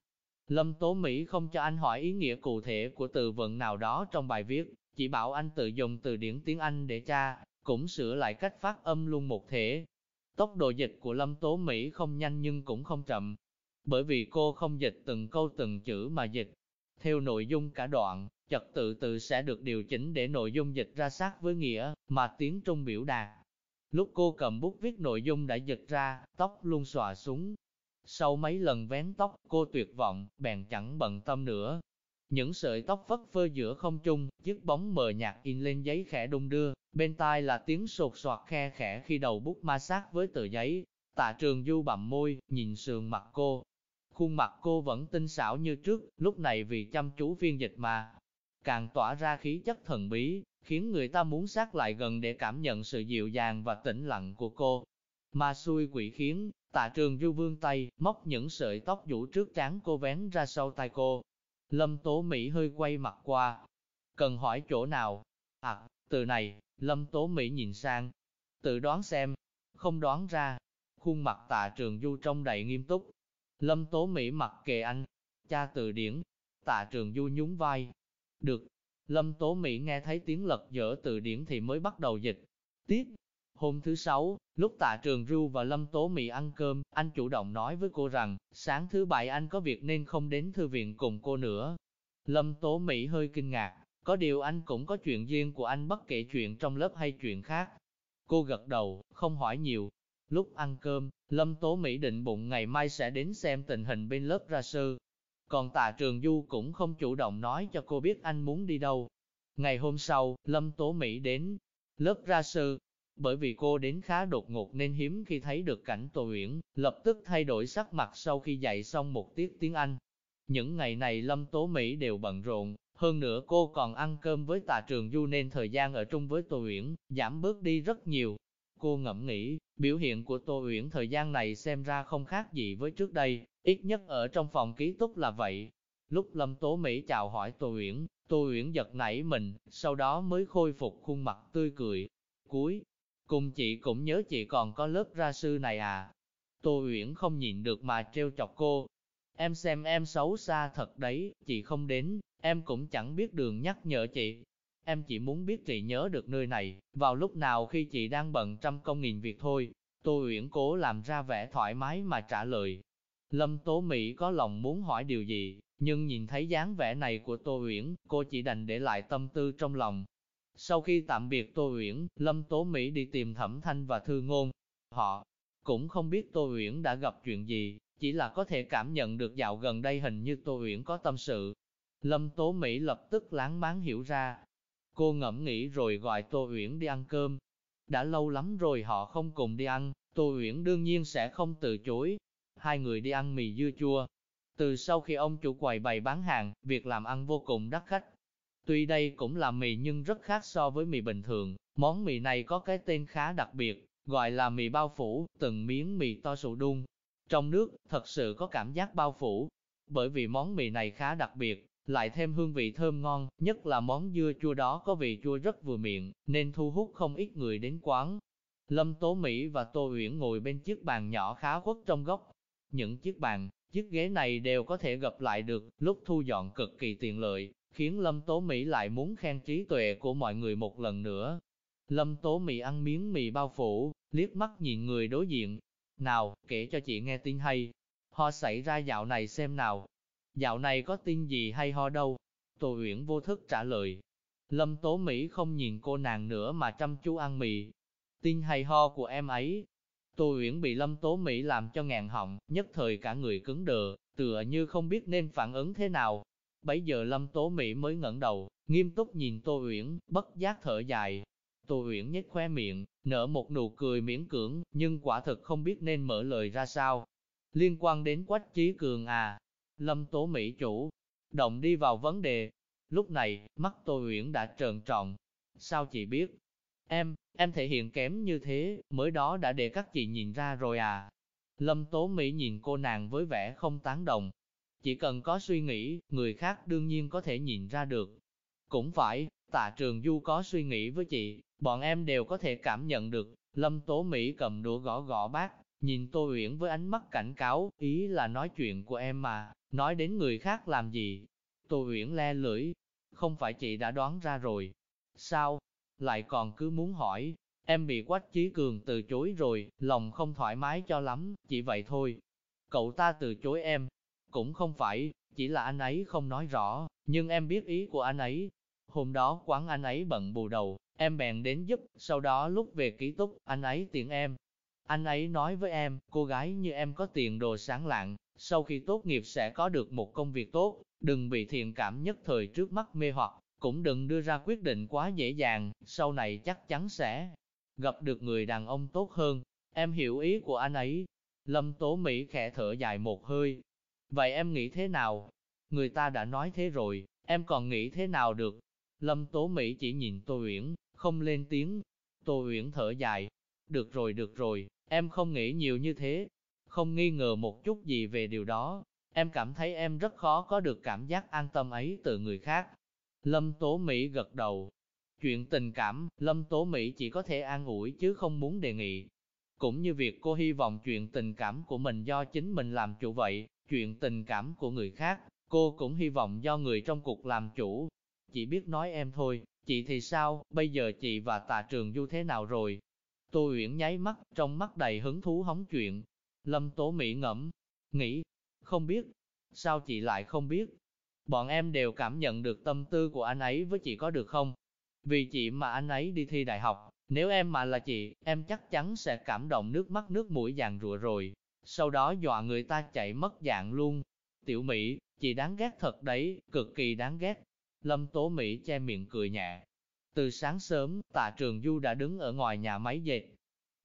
Lâm Tố Mỹ không cho anh hỏi ý nghĩa cụ thể của từ vựng nào đó trong bài viết, chỉ bảo anh tự dùng từ điển tiếng Anh để tra, cũng sửa lại cách phát âm luôn một thể. Tốc độ dịch của Lâm Tố Mỹ không nhanh nhưng cũng không chậm, bởi vì cô không dịch từng câu từng chữ mà dịch. Theo nội dung cả đoạn, trật tự tự sẽ được điều chỉnh để nội dung dịch ra sát với nghĩa mà tiếng Trung biểu đạt. Lúc cô cầm bút viết nội dung đã dịch ra, tóc luôn xòa xuống. Sau mấy lần vén tóc, cô tuyệt vọng, bèn chẳng bận tâm nữa. Những sợi tóc vất phơ giữa không trung, chiếc bóng mờ nhạt in lên giấy khẽ đung đưa, bên tai là tiếng sột soạt khe khẽ khi đầu bút ma sát với tờ giấy. Tạ trường du bậm môi, nhìn sườn mặt cô. Khuôn mặt cô vẫn tinh xảo như trước, lúc này vì chăm chú phiên dịch mà, càng tỏa ra khí chất thần bí, khiến người ta muốn sát lại gần để cảm nhận sự dịu dàng và tĩnh lặng của cô. Mà xui quỷ khiến, tạ trường du vương tay, móc những sợi tóc vũ trước trán cô vén ra sau tay cô. Lâm Tố Mỹ hơi quay mặt qua. Cần hỏi chỗ nào? À, từ này, Lâm Tố Mỹ nhìn sang. Tự đoán xem. Không đoán ra. Khuôn mặt tạ trường du trông đầy nghiêm túc. Lâm Tố Mỹ mặc kệ anh. Cha từ điển. Tạ trường du nhún vai, được. Lâm Tố Mỹ nghe thấy tiếng lật dở từ điển thì mới bắt đầu dịch. Tiếp, hôm thứ sáu, lúc tạ trường du và Lâm Tố Mỹ ăn cơm, anh chủ động nói với cô rằng, sáng thứ bảy anh có việc nên không đến thư viện cùng cô nữa. Lâm Tố Mỹ hơi kinh ngạc, có điều anh cũng có chuyện riêng của anh bất kể chuyện trong lớp hay chuyện khác. Cô gật đầu, không hỏi nhiều. Lúc ăn cơm, Lâm Tố Mỹ định bụng ngày mai sẽ đến xem tình hình bên lớp ra sư, còn tạ trường du cũng không chủ động nói cho cô biết anh muốn đi đâu. Ngày hôm sau, Lâm Tố Mỹ đến lớp ra sư. Bởi vì cô đến khá đột ngột nên hiếm khi thấy được cảnh Tô Uyển, lập tức thay đổi sắc mặt sau khi dạy xong một tiết tiếng Anh. Những ngày này Lâm Tố Mỹ đều bận rộn, hơn nữa cô còn ăn cơm với tạ trường du nên thời gian ở chung với Tô Uyển, giảm bớt đi rất nhiều. Cô ngẫm nghĩ, biểu hiện của Tô Uyển thời gian này xem ra không khác gì với trước đây, Ít nhất ở trong phòng ký túc là vậy. Lúc Lâm Tố Mỹ chào hỏi Tô Uyển, Tô Uyển giật nảy mình, sau đó mới khôi phục khuôn mặt tươi cười. Cuối, cùng chị cũng nhớ chị còn có lớp ra sư này à. Tô Uyển không nhịn được mà treo chọc cô. Em xem em xấu xa thật đấy, chị không đến, em cũng chẳng biết đường nhắc nhở chị. Em chỉ muốn biết chị nhớ được nơi này, vào lúc nào khi chị đang bận trăm công nghìn việc thôi. Tô Uyển cố làm ra vẻ thoải mái mà trả lời, Lâm Tố Mỹ có lòng muốn hỏi điều gì, nhưng nhìn thấy dáng vẻ này của Tô Uyển, cô chỉ đành để lại tâm tư trong lòng. Sau khi tạm biệt Tô Uyển, Lâm Tố Mỹ đi tìm Thẩm Thanh và Thư Ngôn. Họ cũng không biết Tô Uyển đã gặp chuyện gì, chỉ là có thể cảm nhận được dạo gần đây hình như Tô Uyển có tâm sự. Lâm Tố Mỹ lập tức láng máng hiểu ra. Cô ngẫm nghĩ rồi gọi Tô Uyển đi ăn cơm. Đã lâu lắm rồi họ không cùng đi ăn, Tô Uyển đương nhiên sẽ không từ chối, hai người đi ăn mì dưa chua. Từ sau khi ông chủ quầy bày bán hàng, việc làm ăn vô cùng đắt khách. Tuy đây cũng là mì nhưng rất khác so với mì bình thường, món mì này có cái tên khá đặc biệt, gọi là mì bao phủ, từng miếng mì to sụ đun. Trong nước, thật sự có cảm giác bao phủ. Bởi vì món mì này khá đặc biệt, lại thêm hương vị thơm ngon, nhất là món dưa chua đó có vị chua rất vừa miệng, nên thu hút không ít người đến quán. Lâm Tố Mỹ và Tô Uyển ngồi bên chiếc bàn nhỏ khá khuất trong góc, những chiếc bàn, chiếc ghế này đều có thể gặp lại được, lúc thu dọn cực kỳ tiện lợi, khiến Lâm Tố Mỹ lại muốn khen trí tuệ của mọi người một lần nữa. Lâm Tố Mỹ ăn miếng mì bao phủ, liếc mắt nhìn người đối diện. Nào, kể cho chị nghe tin hay. Họ xảy ra dạo này xem nào. Dạo này có tin gì hay ho đâu? Tô Uyển vô thức trả lời. Lâm Tố Mỹ không nhìn cô nàng nữa mà chăm chú ăn mì. Tin hay ho của em ấy. Tô Uyển bị Lâm Tố Mỹ làm cho ngàn họng, nhất thời cả người cứng đờ, tựa như không biết nên phản ứng thế nào. Bấy giờ Lâm Tố Mỹ mới ngẩng đầu, nghiêm túc nhìn Tô Uyển, bất giác thở dài. Tô Uyển nhếch khoe miệng, nở một nụ cười miễn cưỡng, nhưng quả thực không biết nên mở lời ra sao. Liên quan đến Quách Chí Cường à, Lâm Tố Mỹ chủ, động đi vào vấn đề. Lúc này, mắt Tô Uyển đã trợn tròn. Sao chị biết? Em, em thể hiện kém như thế, mới đó đã để các chị nhìn ra rồi à? Lâm Tố Mỹ nhìn cô nàng với vẻ không tán đồng. Chỉ cần có suy nghĩ, người khác đương nhiên có thể nhìn ra được. Cũng phải, tạ trường du có suy nghĩ với chị, bọn em đều có thể cảm nhận được. Lâm Tố Mỹ cầm đũa gõ gõ bát, nhìn Tô Uyển với ánh mắt cảnh cáo, ý là nói chuyện của em mà, nói đến người khác làm gì. Tô Uyển le lưỡi, không phải chị đã đoán ra rồi. Sao? Lại còn cứ muốn hỏi, em bị Quách Chí Cường từ chối rồi, lòng không thoải mái cho lắm, chỉ vậy thôi. Cậu ta từ chối em, cũng không phải, chỉ là anh ấy không nói rõ, nhưng em biết ý của anh ấy. Hôm đó quán anh ấy bận bù đầu, em bèn đến giúp, sau đó lúc về ký túc, anh ấy tiện em, anh ấy nói với em, cô gái như em có tiền đồ sáng lạng, sau khi tốt nghiệp sẽ có được một công việc tốt, đừng bị thiện cảm nhất thời trước mắt mê hoặc, cũng đừng đưa ra quyết định quá dễ dàng, sau này chắc chắn sẽ gặp được người đàn ông tốt hơn. Em hiểu ý của anh ấy. Lâm Tố Mỹ khẽ thở dài một hơi. Vậy em nghĩ thế nào? Người ta đã nói thế rồi, em còn nghĩ thế nào được? Lâm Tố Mỹ chỉ nhìn Tô Uyển, không lên tiếng. Tô Uyển thở dài. Được rồi, được rồi, Em không nghĩ nhiều như thế, không nghi ngờ một chút gì về điều đó. Em cảm thấy em rất khó có được cảm giác an tâm ấy từ người khác. Lâm Tố Mỹ gật đầu. Chuyện tình cảm, Lâm Tố Mỹ chỉ có thể an ủi chứ không muốn đề nghị. Cũng như việc cô hy vọng chuyện tình cảm của mình do chính mình làm chủ vậy, chuyện tình cảm của người khác, cô cũng hy vọng do người trong cuộc làm chủ. Chỉ biết nói em thôi, chị thì sao, bây giờ chị và tà trường du thế nào rồi? Tô Uyển nháy mắt, trong mắt đầy hứng thú hóng chuyện. Lâm Tố Mỹ ngẫm, nghĩ, không biết, sao chị lại không biết? Bọn em đều cảm nhận được tâm tư của anh ấy với chị có được không? Vì chị mà anh ấy đi thi đại học, nếu em mà là chị, em chắc chắn sẽ cảm động nước mắt nước mũi dàn rụa rồi. Sau đó dọa người ta chạy mất dạng luôn. Tiểu Mỹ, chị đáng ghét thật đấy, cực kỳ đáng ghét. Lâm Tố Mỹ che miệng cười nhẹ, từ sáng sớm, tạ trường du đã đứng ở ngoài nhà máy dệt.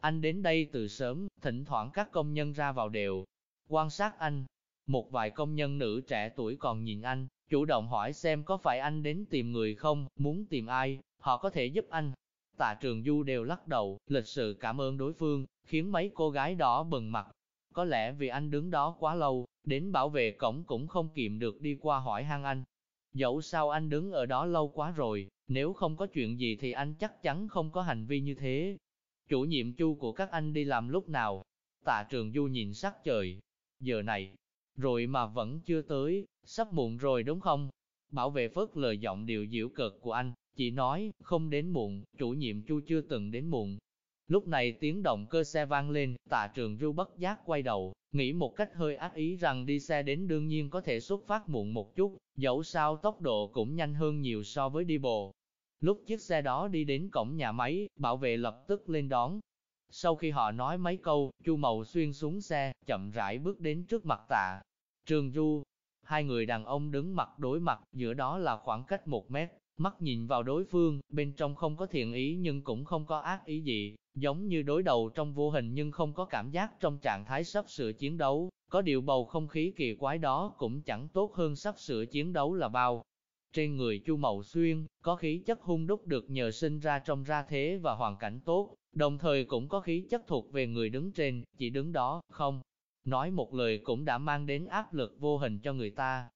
Anh đến đây từ sớm, thỉnh thoảng các công nhân ra vào đều. Quan sát anh, một vài công nhân nữ trẻ tuổi còn nhìn anh, chủ động hỏi xem có phải anh đến tìm người không, muốn tìm ai, họ có thể giúp anh. Tạ trường du đều lắc đầu, lịch sự cảm ơn đối phương, khiến mấy cô gái đó bừng mặt. Có lẽ vì anh đứng đó quá lâu, đến bảo vệ cổng cũng không kiềm được đi qua hỏi han anh. Dẫu sao anh đứng ở đó lâu quá rồi, nếu không có chuyện gì thì anh chắc chắn không có hành vi như thế. Chủ nhiệm chu của các anh đi làm lúc nào? Tạ trường du nhìn sắc trời. Giờ này, rồi mà vẫn chưa tới, sắp muộn rồi đúng không? Bảo vệ phớt lời giọng điều diễu cợt của anh, chỉ nói, không đến muộn, chủ nhiệm chu chưa từng đến muộn. Lúc này tiếng động cơ xe vang lên, tạ trường du bất giác quay đầu, nghĩ một cách hơi ác ý rằng đi xe đến đương nhiên có thể xuất phát muộn một chút, dẫu sao tốc độ cũng nhanh hơn nhiều so với đi bộ. Lúc chiếc xe đó đi đến cổng nhà máy, bảo vệ lập tức lên đón. Sau khi họ nói mấy câu, Chu Mậu xuyên xuống xe, chậm rãi bước đến trước mặt tạ. Trường Du, hai người đàn ông đứng mặt đối mặt, giữa đó là khoảng cách một mét, mắt nhìn vào đối phương, bên trong không có thiện ý nhưng cũng không có ác ý gì, giống như đối đầu trong vô hình nhưng không có cảm giác trong trạng thái sắp sửa chiến đấu, có điều bầu không khí kỳ quái đó cũng chẳng tốt hơn sắp sửa chiến đấu là bao. Trên người Chu Mậu Xuyên, có khí chất hung đúc được nhờ sinh ra trong ra thế và hoàn cảnh tốt, đồng thời cũng có khí chất thuộc về người đứng trên, chỉ đứng đó, không. Nói một lời cũng đã mang đến áp lực vô hình cho người ta.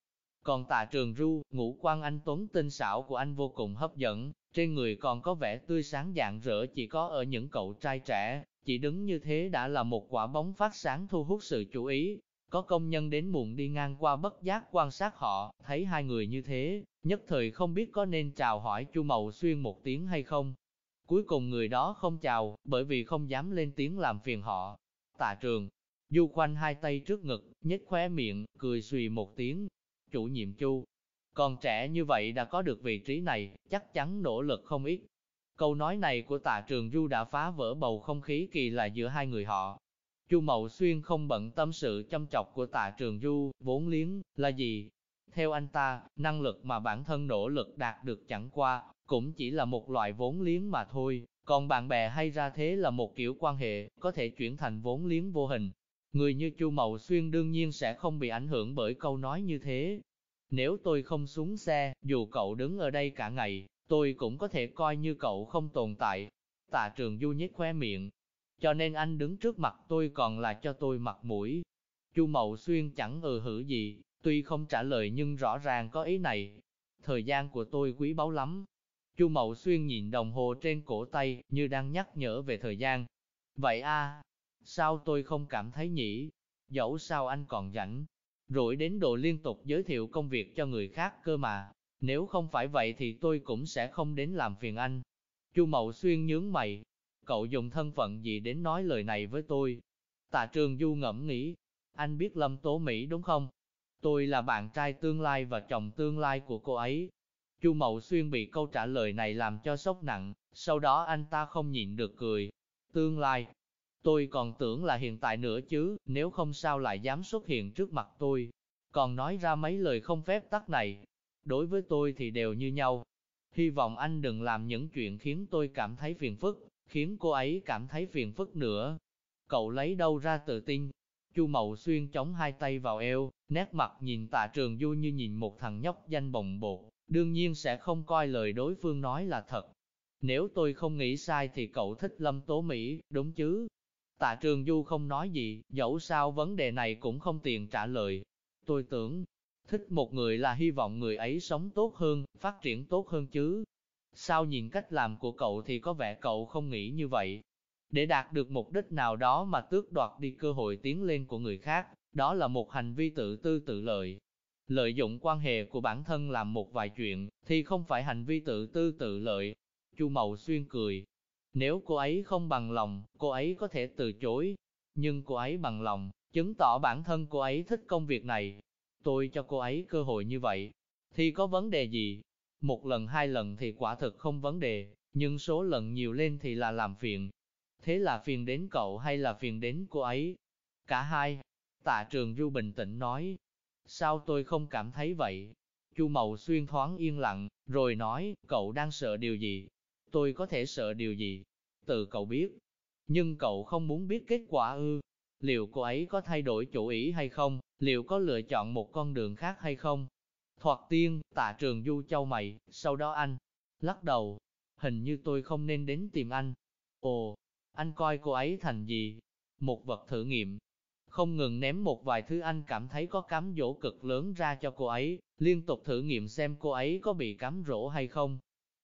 Còn tạ trường ru, ngũ quan anh Tuấn tinh xảo của anh vô cùng hấp dẫn, trên người còn có vẻ tươi sáng dạng rỡ chỉ có ở những cậu trai trẻ, chỉ đứng như thế đã là một quả bóng phát sáng thu hút sự chú ý, có công nhân đến muộn đi ngang qua bất giác quan sát họ, thấy hai người như thế, nhất thời không biết có nên chào hỏi Chu Mậu Xuyên một tiếng hay không. Cuối cùng người đó không chào, bởi vì không dám lên tiếng làm phiền họ. Tạ trường, du khoanh hai tay trước ngực, nhếch khóe miệng, cười xùy một tiếng. chủ nhiệm Chu. Còn trẻ như vậy đã có được vị trí này, chắc chắn nỗ lực không ít. Câu nói này của tạ trường Du đã phá vỡ bầu không khí kỳ lạ giữa hai người họ. Chu Mậu Xuyên không bận tâm sự chăm chọc của tạ trường Du, vốn liếng, là gì? Theo anh ta, năng lực mà bản thân nỗ lực đạt được chẳng qua, cũng chỉ là một loại vốn liếng mà thôi, còn bạn bè hay ra thế là một kiểu quan hệ, có thể chuyển thành vốn liếng vô hình. Người như Chu Mậu Xuyên đương nhiên sẽ không bị ảnh hưởng bởi câu nói như thế. Nếu tôi không xuống xe, dù cậu đứng ở đây cả ngày, tôi cũng có thể coi như cậu không tồn tại. Tạ trường du nhếch khóe miệng. Cho nên anh đứng trước mặt tôi còn là cho tôi mặt mũi. Chu Mậu Xuyên chẳng ừ hử gì, tuy không trả lời nhưng rõ ràng có ý này. Thời gian của tôi quý báu lắm. Chu Mậu Xuyên nhìn đồng hồ trên cổ tay như đang nhắc nhở về thời gian. Vậy a, sao tôi không cảm thấy nhỉ? Dẫu sao anh còn rảnh, rỗi đến độ liên tục giới thiệu công việc cho người khác cơ mà. Nếu không phải vậy thì tôi cũng sẽ không đến làm phiền anh. Chu Mậu Xuyên nhướng mày. Cậu dùng thân phận gì đến nói lời này với tôi? Tạ Trường Du ngẫm nghĩ. Anh biết Lâm Tố Mỹ đúng không? Tôi là bạn trai tương lai và chồng tương lai của cô ấy. Chu Mậu Xuyên bị câu trả lời này làm cho sốc nặng, sau đó anh ta không nhịn được cười. Tương lai, tôi còn tưởng là hiện tại nữa chứ, nếu không sao lại dám xuất hiện trước mặt tôi, còn nói ra mấy lời không phép tắc này. Đối với tôi thì đều như nhau. Hy vọng anh đừng làm những chuyện khiến tôi cảm thấy phiền phức, khiến cô ấy cảm thấy phiền phức nữa. Cậu lấy đâu ra tự tin? Chu Mậu Xuyên chống hai tay vào eo, nét mặt nhìn tạ trường du như nhìn một thằng nhóc danh bồng bột, đương nhiên sẽ không coi lời đối phương nói là thật. Nếu tôi không nghĩ sai thì cậu thích Lâm Tố Mỹ, đúng chứ? Tạ Trường Du không nói gì, dẫu sao vấn đề này cũng không tiền trả lời. Tôi tưởng, thích một người là hy vọng người ấy sống tốt hơn, phát triển tốt hơn chứ. Sao nhìn cách làm của cậu thì có vẻ cậu không nghĩ như vậy. Để đạt được mục đích nào đó mà tước đoạt đi cơ hội tiến lên của người khác, đó là một hành vi tự tư tự lợi. Lợi dụng quan hệ của bản thân làm một vài chuyện, thì không phải hành vi tự tư tự lợi. Chu Mậu Xuyên cười. Nếu cô ấy không bằng lòng, cô ấy có thể từ chối. Nhưng cô ấy bằng lòng, chứng tỏ bản thân cô ấy thích công việc này. Tôi cho cô ấy cơ hội như vậy, thì có vấn đề gì? Một lần hai lần thì quả thực không vấn đề, nhưng số lần nhiều lên thì là làm phiền. Thế là phiền đến cậu hay là phiền đến cô ấy? Cả hai. Tạ trường Du bình tĩnh nói, Sao tôi không cảm thấy vậy? Chu Mậu Xuyên thoáng yên lặng, rồi nói, cậu đang sợ điều gì? Tôi có thể sợ điều gì? Tự cậu biết. Nhưng cậu không muốn biết kết quả ư? Liệu cô ấy có thay đổi chủ ý hay không? Liệu có lựa chọn một con đường khác hay không? Thoạt tiên, tạ trường du châu mày, sau đó anh lắc đầu. Hình như tôi không nên đến tìm anh. Ồ, anh coi cô ấy thành gì? Một vật thử nghiệm, không ngừng ném một vài thứ anh cảm thấy có cám dỗ cực lớn ra cho cô ấy, liên tục thử nghiệm xem cô ấy có bị cám dỗ hay không.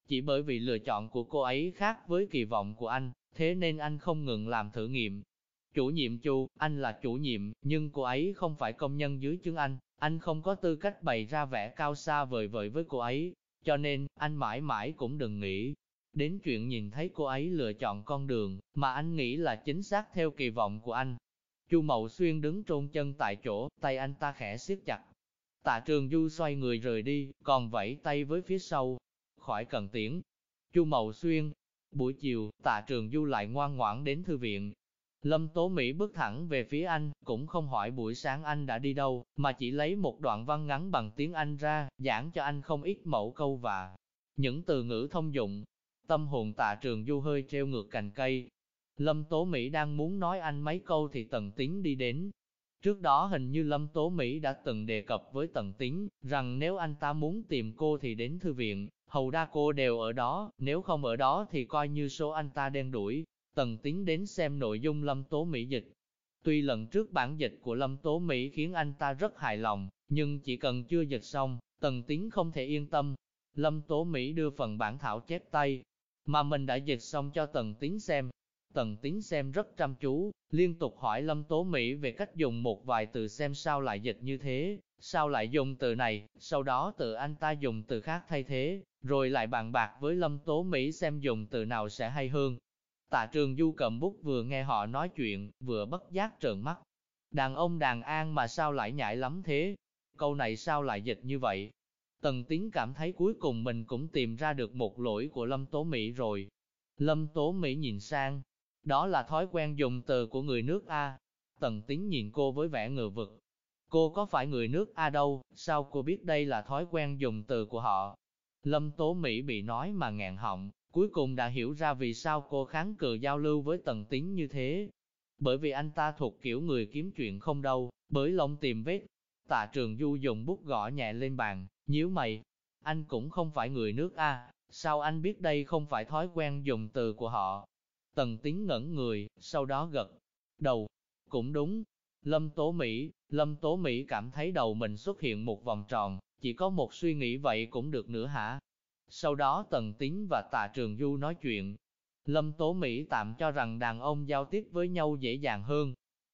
Chỉ bởi vì lựa chọn của cô ấy khác với kỳ vọng của anh, thế nên anh không ngừng làm thử nghiệm. Chủ nhiệm Chu, anh là chủ nhiệm, nhưng cô ấy không phải công nhân dưới chứng anh, anh không có tư cách bày ra vẻ cao xa vời vợi với cô ấy, cho nên, anh mãi mãi cũng đừng nghĩ đến chuyện nhìn thấy cô ấy lựa chọn con đường mà anh nghĩ là chính xác theo kỳ vọng của anh. Chu Mậu Xuyên đứng trôn chân tại chỗ, tay anh ta khẽ siết chặt. Tạ Trường Du xoay người rời đi, còn vẫy tay với phía sau. Khỏi cần tiễn. Chu Mậu Xuyên. Buổi chiều, Tạ Trường Du lại ngoan ngoãn đến thư viện. Lâm Tố Mỹ bước thẳng về phía anh, cũng không hỏi buổi sáng anh đã đi đâu, mà chỉ lấy một đoạn văn ngắn bằng tiếng Anh ra, giảng cho anh không ít mẫu câu và những từ ngữ thông dụng. Tâm hồn Tạ Trường Du hơi treo ngược cành cây, Lâm Tố Mỹ đang muốn nói anh mấy câu thì Tần Tính đi đến. Trước đó hình như Lâm Tố Mỹ đã từng đề cập với Tần Tính rằng nếu anh ta muốn tìm cô thì đến thư viện, hầu đa cô đều ở đó, nếu không ở đó thì coi như số anh ta đen đuổi. Tần Tín đến xem nội dung Lâm Tố Mỹ dịch. Tuy lần trước bản dịch của Lâm Tố Mỹ khiến anh ta rất hài lòng, nhưng chỉ cần chưa dịch xong, Tần Tín không thể yên tâm. Lâm Tố Mỹ đưa phần bản thảo chép tay, mà mình đã dịch xong cho Tần Tín xem, Tần Tín xem rất chăm chú, liên tục hỏi Lâm Tố Mỹ về cách dùng một vài từ xem sao lại dịch như thế, sao lại dùng từ này, sau đó tự anh ta dùng từ khác thay thế, rồi lại bàn bạc với Lâm Tố Mỹ xem dùng từ nào sẽ hay hơn. Tạ Trường Du cầm bút vừa nghe họ nói chuyện, vừa bất giác trợn mắt. Đàn ông đàn an mà sao lại nhại lắm thế? câu này sao lại dịch như vậy? Tần Tín cảm thấy cuối cùng mình cũng tìm ra được một lỗi của Lâm Tố Mỹ rồi. Lâm Tố Mỹ nhìn sang, đó là thói quen dùng từ của người nước A. Tần Tín nhìn cô với vẻ ngờ vực. Cô có phải người nước A đâu, sao cô biết đây là thói quen dùng từ của họ? Lâm Tố Mỹ bị nói mà ngẹn họng, cuối cùng đã hiểu ra vì sao cô kháng cự giao lưu với Tần Tín như thế. Bởi vì anh ta thuộc kiểu người kiếm chuyện không đâu, bởi lông tìm vết. Tạ trường du dùng bút gõ nhẹ lên bàn, nhíu mày. Anh cũng không phải người nước A, sao anh biết đây không phải thói quen dùng từ của họ? Tần Tín ngẩn người, sau đó gật đầu. Cũng đúng. Lâm Tố Mỹ, Lâm Tố Mỹ cảm thấy đầu mình xuất hiện một vòng tròn, chỉ có một suy nghĩ vậy cũng được nữa hả? Sau đó Tần Tín và Tạ Trường Du nói chuyện. Lâm Tố Mỹ tạm cho rằng đàn ông giao tiếp với nhau dễ dàng hơn.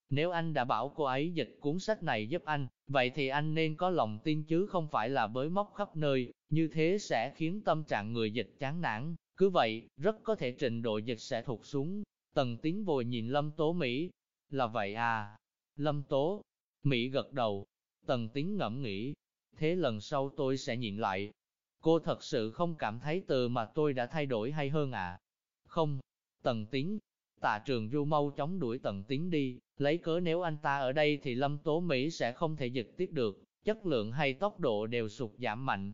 Nếu anh đã bảo cô ấy dịch cuốn sách này giúp anh, vậy thì anh nên có lòng tin chứ không phải là bới móc khắp nơi, như thế sẽ khiến tâm trạng người dịch chán nản. Cứ vậy, rất có thể trình độ dịch sẽ thụt xuống. Tần Tín vội nhìn Lâm Tố Mỹ. Là vậy à? Lâm Tố Mỹ gật đầu. Tần Tín ngẫm nghĩ. Thế lần sau tôi sẽ nhìn lại, Cô thật sự không cảm thấy từ mà tôi đã thay đổi hay hơn à? Không, Tần Tín, tạ trường du mau chóng đuổi Tần Tín đi, lấy cớ nếu anh ta ở đây thì Lâm Tố Mỹ sẽ không thể dịch tiếp được, chất lượng hay tốc độ đều sụt giảm mạnh.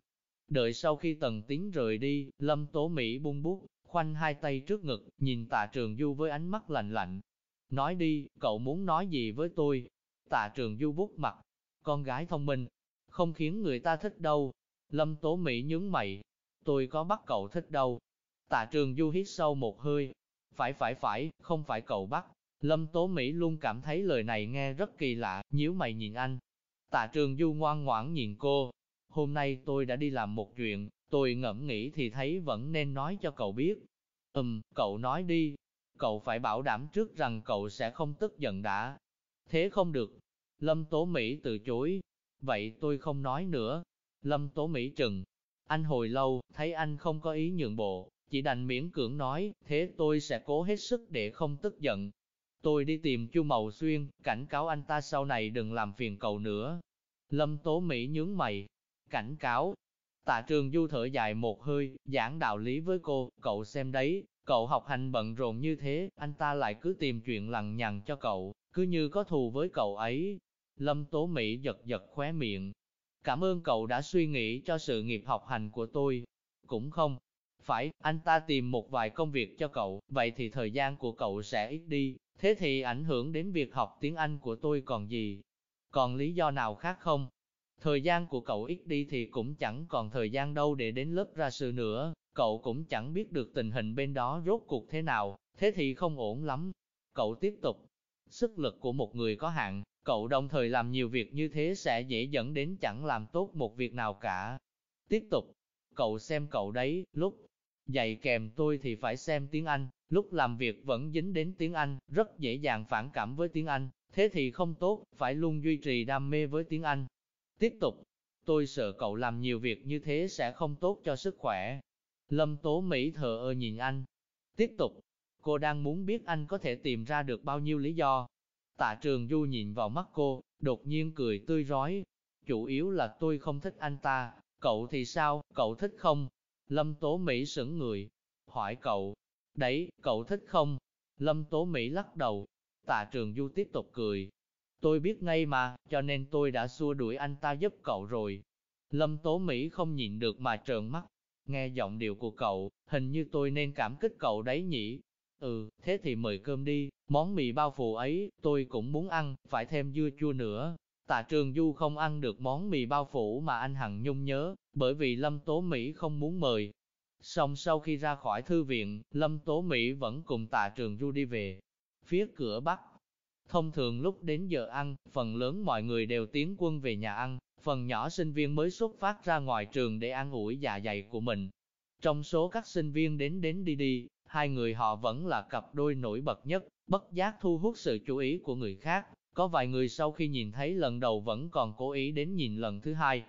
Đợi sau khi Tần Tín rời đi, Lâm Tố Mỹ buông bút, khoanh hai tay trước ngực, nhìn tạ trường du với ánh mắt lạnh lạnh. Nói đi, cậu muốn nói gì với tôi? Tạ trường du bút mặt, con gái thông minh, không khiến người ta thích đâu, Lâm Tố Mỹ nhướng mày, tôi có bắt cậu thích đâu. Tạ trường du hít sâu một hơi, phải phải phải, không phải cậu bắt. Lâm Tố Mỹ luôn cảm thấy lời này nghe rất kỳ lạ, nhíu mày nhìn anh. Tạ trường du ngoan ngoãn nhìn cô. Hôm nay tôi đã đi làm một chuyện, tôi ngẫm nghĩ thì thấy vẫn nên nói cho cậu biết. Ừm, cậu nói đi. Cậu phải bảo đảm trước rằng cậu sẽ không tức giận đã. Thế không được. Lâm Tố Mỹ từ chối. Vậy tôi không nói nữa, Lâm Tố Mỹ trừng. Anh hồi lâu, thấy anh không có ý nhượng bộ, chỉ đành miễn cưỡng nói, thế tôi sẽ cố hết sức để không tức giận. Tôi đi tìm Chu Mậu Xuyên, cảnh cáo anh ta sau này đừng làm phiền cậu nữa. Lâm Tố Mỹ nhướng mày, cảnh cáo. Tạ trường du thở dài một hơi, giảng đạo lý với cô, cậu xem đấy, cậu học hành bận rộn như thế, anh ta lại cứ tìm chuyện lằng nhằng cho cậu, cứ như có thù với cậu ấy. Lâm Tố Mỹ giật giật khóe miệng, Cảm ơn cậu đã suy nghĩ cho sự nghiệp học hành của tôi. Cũng không. Phải, anh ta tìm một vài công việc cho cậu, vậy thì thời gian của cậu sẽ ít đi, thế thì ảnh hưởng đến việc học tiếng Anh của tôi còn gì? Còn lý do nào khác không? Thời gian của cậu ít đi thì cũng chẳng còn thời gian đâu để đến lớp ra sự nữa, cậu cũng chẳng biết được tình hình bên đó rốt cuộc thế nào, thế thì không ổn lắm. Cậu tiếp tục. Sức lực của một người có hạn, Cậu đồng thời làm nhiều việc như thế sẽ dễ dẫn đến chẳng làm tốt một việc nào cả. Tiếp tục, cậu xem cậu đấy, lúc dạy kèm tôi thì phải xem tiếng Anh, lúc làm việc vẫn dính đến tiếng Anh, rất dễ dàng phản cảm với tiếng Anh, thế thì không tốt, phải luôn duy trì đam mê với tiếng Anh. Tiếp tục, tôi sợ cậu làm nhiều việc như thế sẽ không tốt cho sức khỏe. Lâm Tố Mỹ thờ ơ nhìn anh. Tiếp tục, cô đang muốn biết anh có thể tìm ra được bao nhiêu lý do, Tạ trường du nhìn vào mắt cô, đột nhiên cười tươi rói. Chủ yếu là tôi không thích anh ta, cậu thì sao, cậu thích không? Lâm Tố Mỹ sững người, hỏi cậu, đấy, cậu thích không? Lâm Tố Mỹ lắc đầu, tạ trường du tiếp tục cười. Tôi biết ngay mà, cho nên tôi đã xua đuổi anh ta giúp cậu rồi. Lâm Tố Mỹ không nhịn được mà trợn mắt. Nghe giọng điệu của cậu, hình như tôi nên cảm kích cậu đấy nhỉ. Ừ, thế thì mời cơm đi, món mì bao phủ ấy, tôi cũng muốn ăn, phải thêm dưa chua nữa. Tạ Trường Du không ăn được món mì bao phủ mà anh Hằng Nhung nhớ, bởi vì Lâm Tố Mỹ không muốn mời. Xong sau khi ra khỏi thư viện, Lâm Tố Mỹ vẫn cùng Tạ Trường Du đi về. Phía cửa Bắc, thông thường lúc đến giờ ăn, phần lớn mọi người đều tiến quân về nhà ăn, phần nhỏ sinh viên mới xuất phát ra ngoài trường để ăn ủi dạ dày của mình. Trong số các sinh viên đến đến đi đi, hai người họ vẫn là cặp đôi nổi bật nhất, bất giác thu hút sự chú ý của người khác. Có vài người sau khi nhìn thấy lần đầu vẫn còn cố ý đến nhìn lần thứ hai.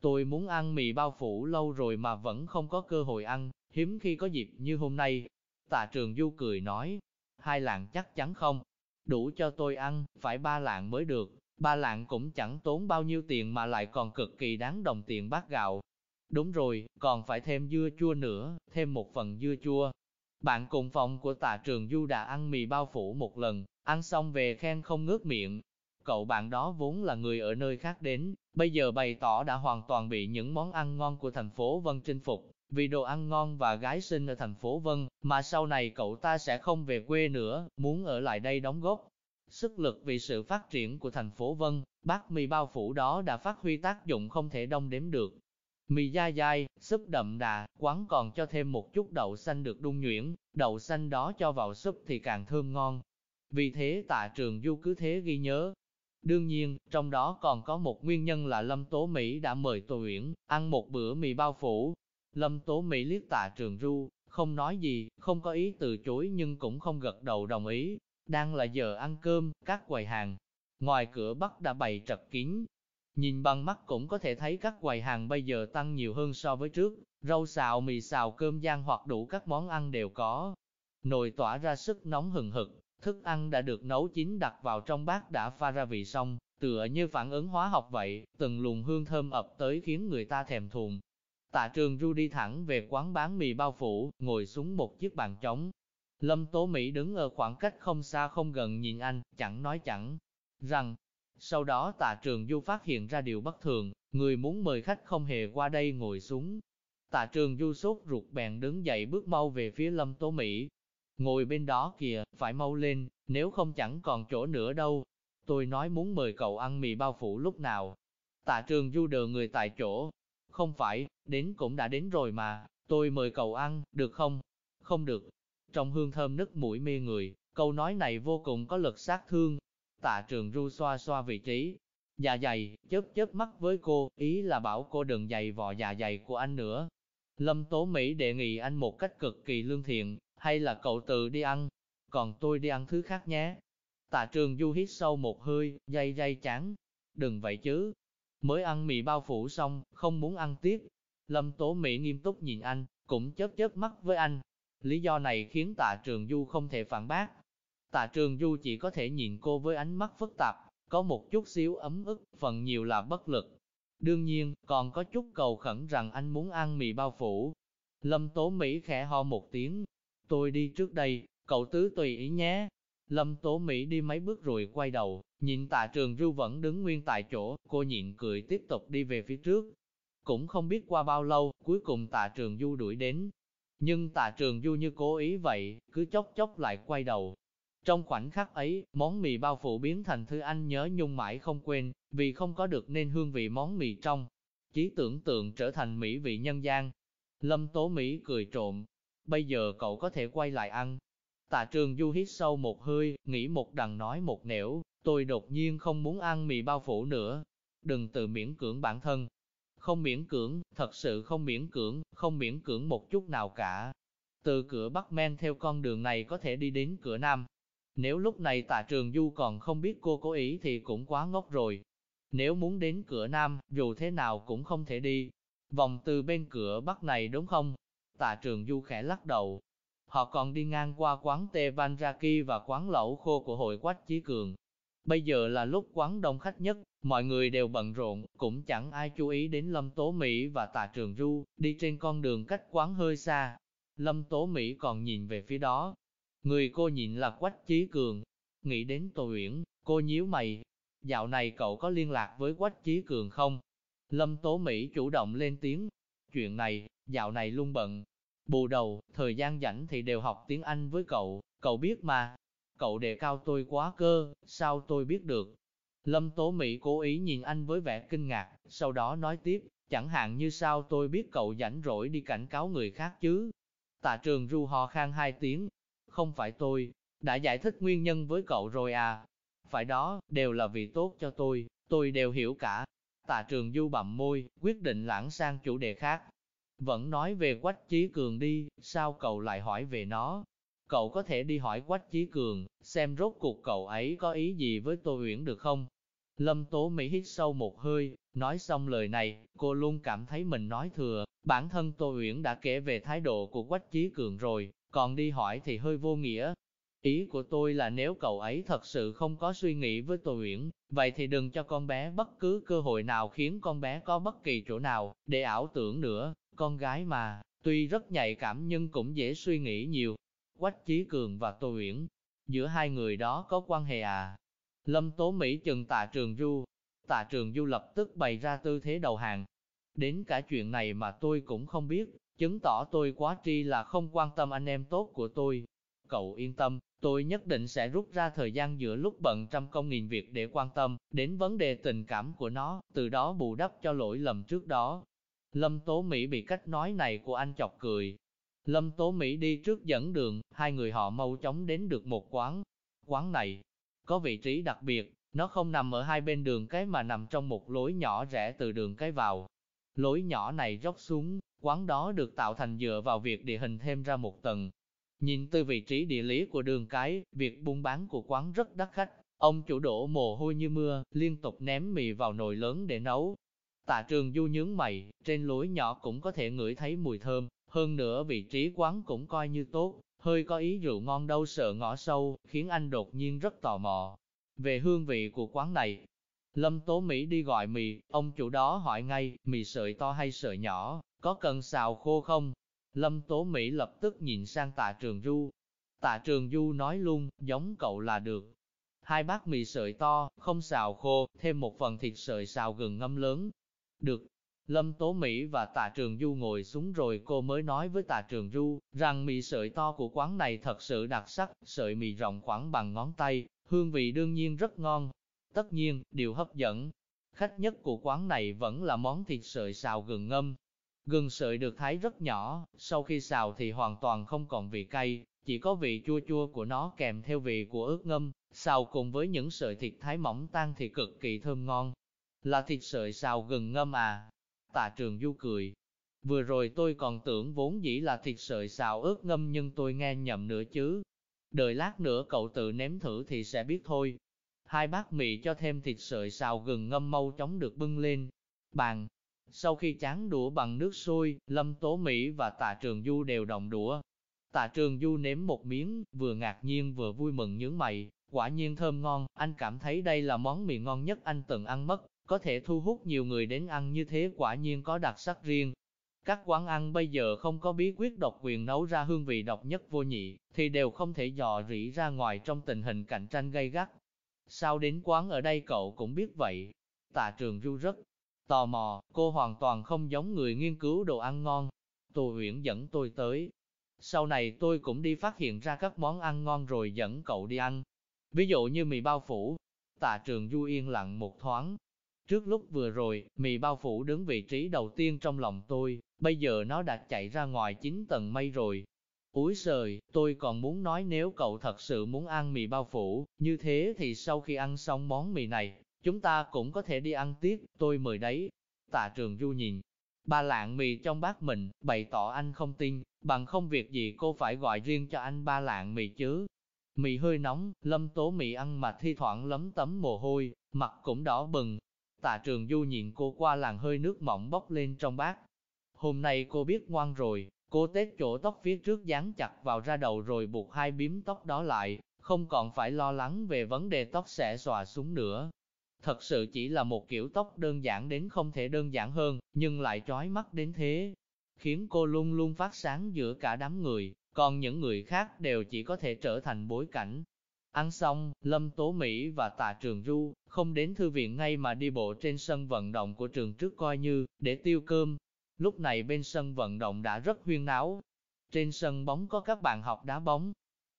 Tôi muốn ăn mì bao phủ lâu rồi mà vẫn không có cơ hội ăn, hiếm khi có dịp như hôm nay. Tạ trường du cười nói, hai lạng chắc chắn không, đủ cho tôi ăn, phải ba lạng mới được. Ba lạng cũng chẳng tốn bao nhiêu tiền mà lại còn cực kỳ đáng đồng tiền bát gạo. Đúng rồi, còn phải thêm dưa chua nữa, thêm một phần dưa chua. Bạn cùng phòng của tạ trường Du đã ăn mì bao phủ một lần, ăn xong về khen không ngước miệng. Cậu bạn đó vốn là người ở nơi khác đến, bây giờ bày tỏ đã hoàn toàn bị những món ăn ngon của thành phố Vân chinh phục, vì đồ ăn ngon và gái xinh ở thành phố Vân, mà sau này cậu ta sẽ không về quê nữa, muốn ở lại đây đóng góp. Sức lực vì sự phát triển của thành phố Vân, bát mì bao phủ đó đã phát huy tác dụng không thể đông đếm được. Mì dai dai, súp đậm đà, quán còn cho thêm một chút đậu xanh được đun nhuyễn, đậu xanh đó cho vào súp thì càng thơm ngon. Vì thế tạ trường du cứ thế ghi nhớ. Đương nhiên, trong đó còn có một nguyên nhân là Lâm Tố Mỹ đã mời Tô Uyển ăn một bữa mì bao phủ. Lâm Tố Mỹ liếc tạ trường du, không nói gì, không có ý từ chối nhưng cũng không gật đầu đồng ý. Đang là giờ ăn cơm, các quầy hàng. Ngoài cửa Bắc đã bày trật kín, Nhìn bằng mắt cũng có thể thấy các quầy hàng bây giờ tăng nhiều hơn so với trước, rau xào, mì xào, cơm gian hoặc đủ các món ăn đều có. Nồi tỏa ra sức nóng hừng hực, thức ăn đã được nấu chín đặt vào trong bát đã pha ra vị xong, tựa như phản ứng hóa học vậy, từng luồng hương thơm ập tới khiến người ta thèm thuồng. Tạ trường ru đi thẳng về quán bán mì bao phủ, ngồi xuống một chiếc bàn trống. Lâm Tố Mỹ đứng ở khoảng cách không xa không gần nhìn anh, chẳng nói chẳng, rằng, sau đó tạ trường du phát hiện ra điều bất thường, người muốn mời khách không hề qua đây ngồi xuống. Tạ trường du sốt ruột bèn đứng dậy bước mau về phía lâm tố Mỹ. Ngồi bên đó kìa, phải mau lên, nếu không chẳng còn chỗ nữa đâu. Tôi nói muốn mời cậu ăn mì bao phủ lúc nào. Tạ trường du đờ người tại chỗ. Không phải, đến cũng đã đến rồi mà, tôi mời cậu ăn, được không? Không được. Trong hương thơm nức mũi mê người, câu nói này vô cùng có lực sát thương, Tạ trường ru xoa xoa vị trí, dạ dày, chớp chớp mắt với cô, ý là bảo cô đừng dày vò dạ dày của anh nữa. Lâm Tố Mỹ đề nghị anh một cách cực kỳ lương thiện, hay là cậu tự đi ăn, còn tôi đi ăn thứ khác nhé. Tạ trường du hít sâu một hơi, dây dây chán. Đừng vậy chứ. Mới ăn mì bao phủ xong, không muốn ăn tiếp. Lâm Tố Mỹ nghiêm túc nhìn anh, cũng chớp chớp mắt với anh. Lý do này khiến tạ trường du không thể phản bác, Tạ trường du chỉ có thể nhìn cô với ánh mắt phức tạp, có một chút xíu ấm ức, phần nhiều là bất lực. Đương nhiên, còn có chút cầu khẩn rằng anh muốn ăn mì bao phủ. Lâm Tố Mỹ khẽ ho một tiếng. Tôi đi trước đây, cậu tứ tùy ý nhé. Lâm Tố Mỹ đi mấy bước rồi quay đầu, nhìn tạ trường du vẫn đứng nguyên tại chỗ, cô nhịn cười tiếp tục đi về phía trước. Cũng không biết qua bao lâu, cuối cùng tạ trường du đuổi đến. Nhưng tạ trường du như cố ý vậy, cứ chốc chốc lại quay đầu, trong khoảnh khắc ấy, món mì bao phủ biến thành thứ anh nhớ nhung mãi không quên, vì không có được nên hương vị món mì trong. Chí tưởng tượng trở thành mỹ vị nhân gian. Lâm Tố Mỹ cười trộm. Bây giờ cậu có thể quay lại ăn. Tạ trường du hít sâu một hơi, nghĩ một đằng nói một nẻo, tôi đột nhiên không muốn ăn mì bao phủ nữa. Đừng tự miễn cưỡng bản thân. Không miễn cưỡng, thật sự không miễn cưỡng, không miễn cưỡng một chút nào cả. Từ cửa Bắc Men theo con đường này có thể đi đến cửa Nam, nếu lúc này tạ trường du còn không biết cô cố ý thì cũng quá ngốc rồi. Nếu muốn đến cửa nam, dù thế nào cũng không thể đi. Vòng từ bên cửa bắc này đúng không? Tạ trường du khẽ lắc đầu. Họ còn đi ngang qua quán Tê Van Raki và quán lẩu khô của hội quách Chí Cường. Bây giờ là lúc quán đông khách nhất, mọi người đều bận rộn, cũng chẳng ai chú ý đến Lâm Tố Mỹ và Tạ Trường Du, đi trên con đường cách quán hơi xa. Lâm Tố Mỹ còn nhìn về phía đó, Người cô nhìn là Quách Chí Cường. Nghĩ đến Tô Uyển, cô nhíu mày. Dạo này cậu có liên lạc với Quách Chí Cường không? Lâm Tố Mỹ chủ động lên tiếng. Chuyện này, dạo này luôn bận. Bù đầu, thời gian rảnh thì đều học tiếng Anh với cậu, cậu biết mà. Cậu đề cao tôi quá cơ, sao tôi biết được? Lâm Tố Mỹ cố ý nhìn anh với vẻ kinh ngạc, sau đó nói tiếp, chẳng hạn như sao tôi biết cậu rảnh rỗi đi cảnh cáo người khác chứ. Tạ trường ru ho khang hai tiếng, không phải tôi, đã giải thích nguyên nhân với cậu rồi à. Phải đó, đều là vì tốt cho tôi, tôi đều hiểu cả. Tạ trường du bậm môi, quyết định lãng sang chủ đề khác. Vẫn nói về Quách Chí Cường đi, sao cậu lại hỏi về nó? Cậu có thể đi hỏi Quách Chí Cường, xem rốt cuộc cậu ấy có ý gì với Tô Uyển được không? Lâm Tố Mỹ hít sâu một hơi, nói xong lời này, cô luôn cảm thấy mình nói thừa, bản thân Tô Uyển đã kể về thái độ của Quách Chí Cường rồi, còn đi hỏi thì hơi vô nghĩa. Ý của tôi là nếu cậu ấy thật sự không có suy nghĩ với Tô Uyển, vậy thì đừng cho con bé bất cứ cơ hội nào khiến con bé có bất kỳ chỗ nào để ảo tưởng nữa. Con gái mà, tuy rất nhạy cảm nhưng cũng dễ suy nghĩ nhiều. Quách Chí Cường và Tô Uyển, giữa hai người đó có quan hệ à? Lâm Tố Mỹ chừng tạ trường du. Tạ trường du lập tức bày ra tư thế đầu hàng. Đến cả chuyện này mà tôi cũng không biết, chứng tỏ tôi quá tri là không quan tâm anh em tốt của tôi. Cậu yên tâm, tôi nhất định sẽ rút ra thời gian giữa lúc bận trăm công nghìn việc để quan tâm đến vấn đề tình cảm của nó, từ đó bù đắp cho lỗi lầm trước đó. Lâm Tố Mỹ bị cách nói này của anh chọc cười. Lâm Tố Mỹ đi trước dẫn đường, hai người họ mau chóng đến được một quán. Quán này có vị trí đặc biệt, nó không nằm ở hai bên đường cái mà nằm trong một lối nhỏ rẽ từ đường cái vào. Lối nhỏ này dốc xuống, quán đó được tạo thành dựa vào việc địa hình thêm ra một tầng. Nhìn từ vị trí địa lý của đường cái, việc buôn bán của quán rất đắt khách. Ông chủ đổ mồ hôi như mưa, liên tục ném mì vào nồi lớn để nấu. Tạ trường du nhướng mày, trên lối nhỏ cũng có thể ngửi thấy mùi thơm, hơn nữa vị trí quán cũng coi như tốt, hơi có ý rượu ngon đâu sợ ngõ sâu, khiến anh đột nhiên rất tò mò. Về hương vị của quán này, Lâm Tố Mỹ đi gọi mì, ông chủ đó hỏi ngay, mì sợi to hay sợi nhỏ, có cần xào khô không? Lâm Tố Mỹ lập tức nhìn sang tạ trường du. Tạ trường du nói luôn, giống cậu là được. Hai bát mì sợi to, không xào khô, thêm một phần thịt sợi xào gừng ngâm lớn. Được. Lâm Tố Mỹ và Tạ Trường Du ngồi xuống rồi cô mới nói với Tạ Trường Du, rằng mì sợi to của quán này thật sự đặc sắc, sợi mì rộng khoảng bằng ngón tay, hương vị đương nhiên rất ngon. Tất nhiên, điều hấp dẫn, khách nhất của quán này vẫn là món thịt sợi xào gừng ngâm, Gừng sợi được thái rất nhỏ, sau khi xào thì hoàn toàn không còn vị cay, chỉ có vị chua chua của nó kèm theo vị của ướt ngâm, xào cùng với những sợi thịt thái mỏng tan thì cực kỳ thơm ngon. Là thịt sợi xào gừng ngâm à? Tạ trường du cười. Vừa rồi tôi còn tưởng vốn dĩ là thịt sợi xào ướt ngâm nhưng tôi nghe nhầm nữa chứ. Đợi lát nữa cậu tự nếm thử thì sẽ biết thôi. Hai bát mì cho thêm thịt sợi xào gừng ngâm mau chóng được bưng lên. Bàn, sau khi chán đũa bằng nước sôi, Lâm Tố Mỹ và Tạ Trường Du đều đồng đũa. Tạ Trường Du nếm một miếng, vừa ngạc nhiên vừa vui mừng nhướng mày, quả nhiên thơm ngon, anh cảm thấy đây là món mì ngon nhất anh từng ăn mất, có thể thu hút nhiều người đến ăn như thế quả nhiên có đặc sắc riêng. Các quán ăn bây giờ không có bí quyết độc quyền nấu ra hương vị độc nhất vô nhị, thì đều không thể dò rỉ ra ngoài trong tình hình cạnh tranh gay gắt. Sao đến quán ở đây cậu cũng biết vậy? Tạ Trường Du rất Tò mò, cô hoàn toàn không giống người nghiên cứu đồ ăn ngon. Tô Uyển dẫn tôi tới. Sau này tôi cũng đi phát hiện ra các món ăn ngon rồi dẫn cậu đi ăn. Ví dụ như mì bao phủ. Tạ trường Du yên lặng một thoáng. Trước lúc vừa rồi, mì bao phủ đứng vị trí đầu tiên trong lòng tôi, bây giờ nó đã chạy ra ngoài chín tầng mây rồi. Úi sời, tôi còn muốn nói nếu cậu thật sự muốn ăn mì bao phủ, như thế thì sau khi ăn xong món mì này, Chúng ta cũng có thể đi ăn tiếp, tôi mời đấy. Tạ trường du nhìn, ba lạng mì trong bát mình, bày tỏ anh không tin, bằng không việc gì cô phải gọi riêng cho anh ba lạng mì chứ. Mì hơi nóng, lâm tố mì ăn mà thi thoảng lấm tấm mồ hôi, mặt cũng đỏ bừng. Tạ trường du nhìn cô qua làn hơi nước mỏng bốc lên trong bát. Hôm nay cô biết ngoan rồi, cô tết chỗ tóc phía trước dán chặt vào ra đầu rồi buộc hai biếm tóc đó lại, không còn phải lo lắng về vấn đề tóc sẽ xòa xuống nữa. Thật sự chỉ là một kiểu tóc đơn giản đến không thể đơn giản hơn, nhưng lại trói mắt đến thế. Khiến cô luôn luôn phát sáng giữa cả đám người, còn những người khác đều chỉ có thể trở thành bối cảnh. Ăn xong, Lâm Tố Mỹ và Tạ Trường Du không đến thư viện ngay mà đi bộ trên sân vận động của trường trước coi như, để tiêu cơm. Lúc này bên sân vận động đã rất huyên náo. Trên sân bóng có các bạn học đá bóng.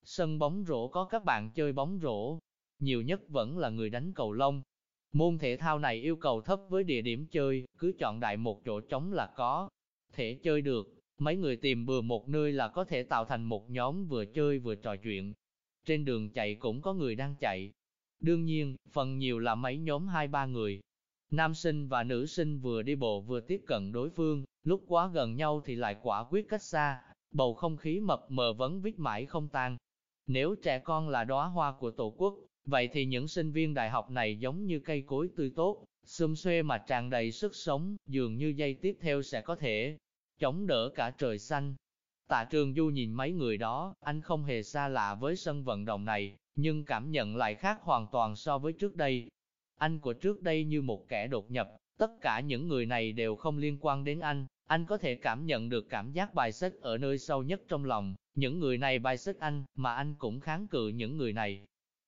Sân bóng rổ có các bạn chơi bóng rổ. Nhiều nhất vẫn là người đánh cầu lông, Môn thể thao này yêu cầu thấp với địa điểm chơi, cứ chọn đại một chỗ trống là có thể chơi được. Mấy người tìm bừa một nơi là có thể tạo thành một nhóm vừa chơi vừa trò chuyện. Trên đường chạy cũng có người đang chạy. Đương nhiên, phần nhiều là mấy nhóm hai ba người. Nam sinh và nữ sinh vừa đi bộ vừa tiếp cận đối phương, lúc quá gần nhau thì lại quả quyết cách xa, bầu không khí mập mờ vẫn vít mãi không tan. Nếu trẻ con là đóa hoa của Tổ quốc, Vậy thì những sinh viên đại học này giống như cây cối tươi tốt, xum xuê mà tràn đầy sức sống, dường như giây tiếp theo sẽ có thể chống đỡ cả trời xanh. Tạ Trường Du nhìn mấy người đó, anh không hề xa lạ với sân vận động này, nhưng cảm nhận lại khác hoàn toàn so với trước đây. Anh của trước đây như một kẻ đột nhập, tất cả những người này đều không liên quan đến anh, anh có thể cảm nhận được cảm giác bài xích ở nơi sâu nhất trong lòng, những người này bài xích anh, mà anh cũng kháng cự những người này.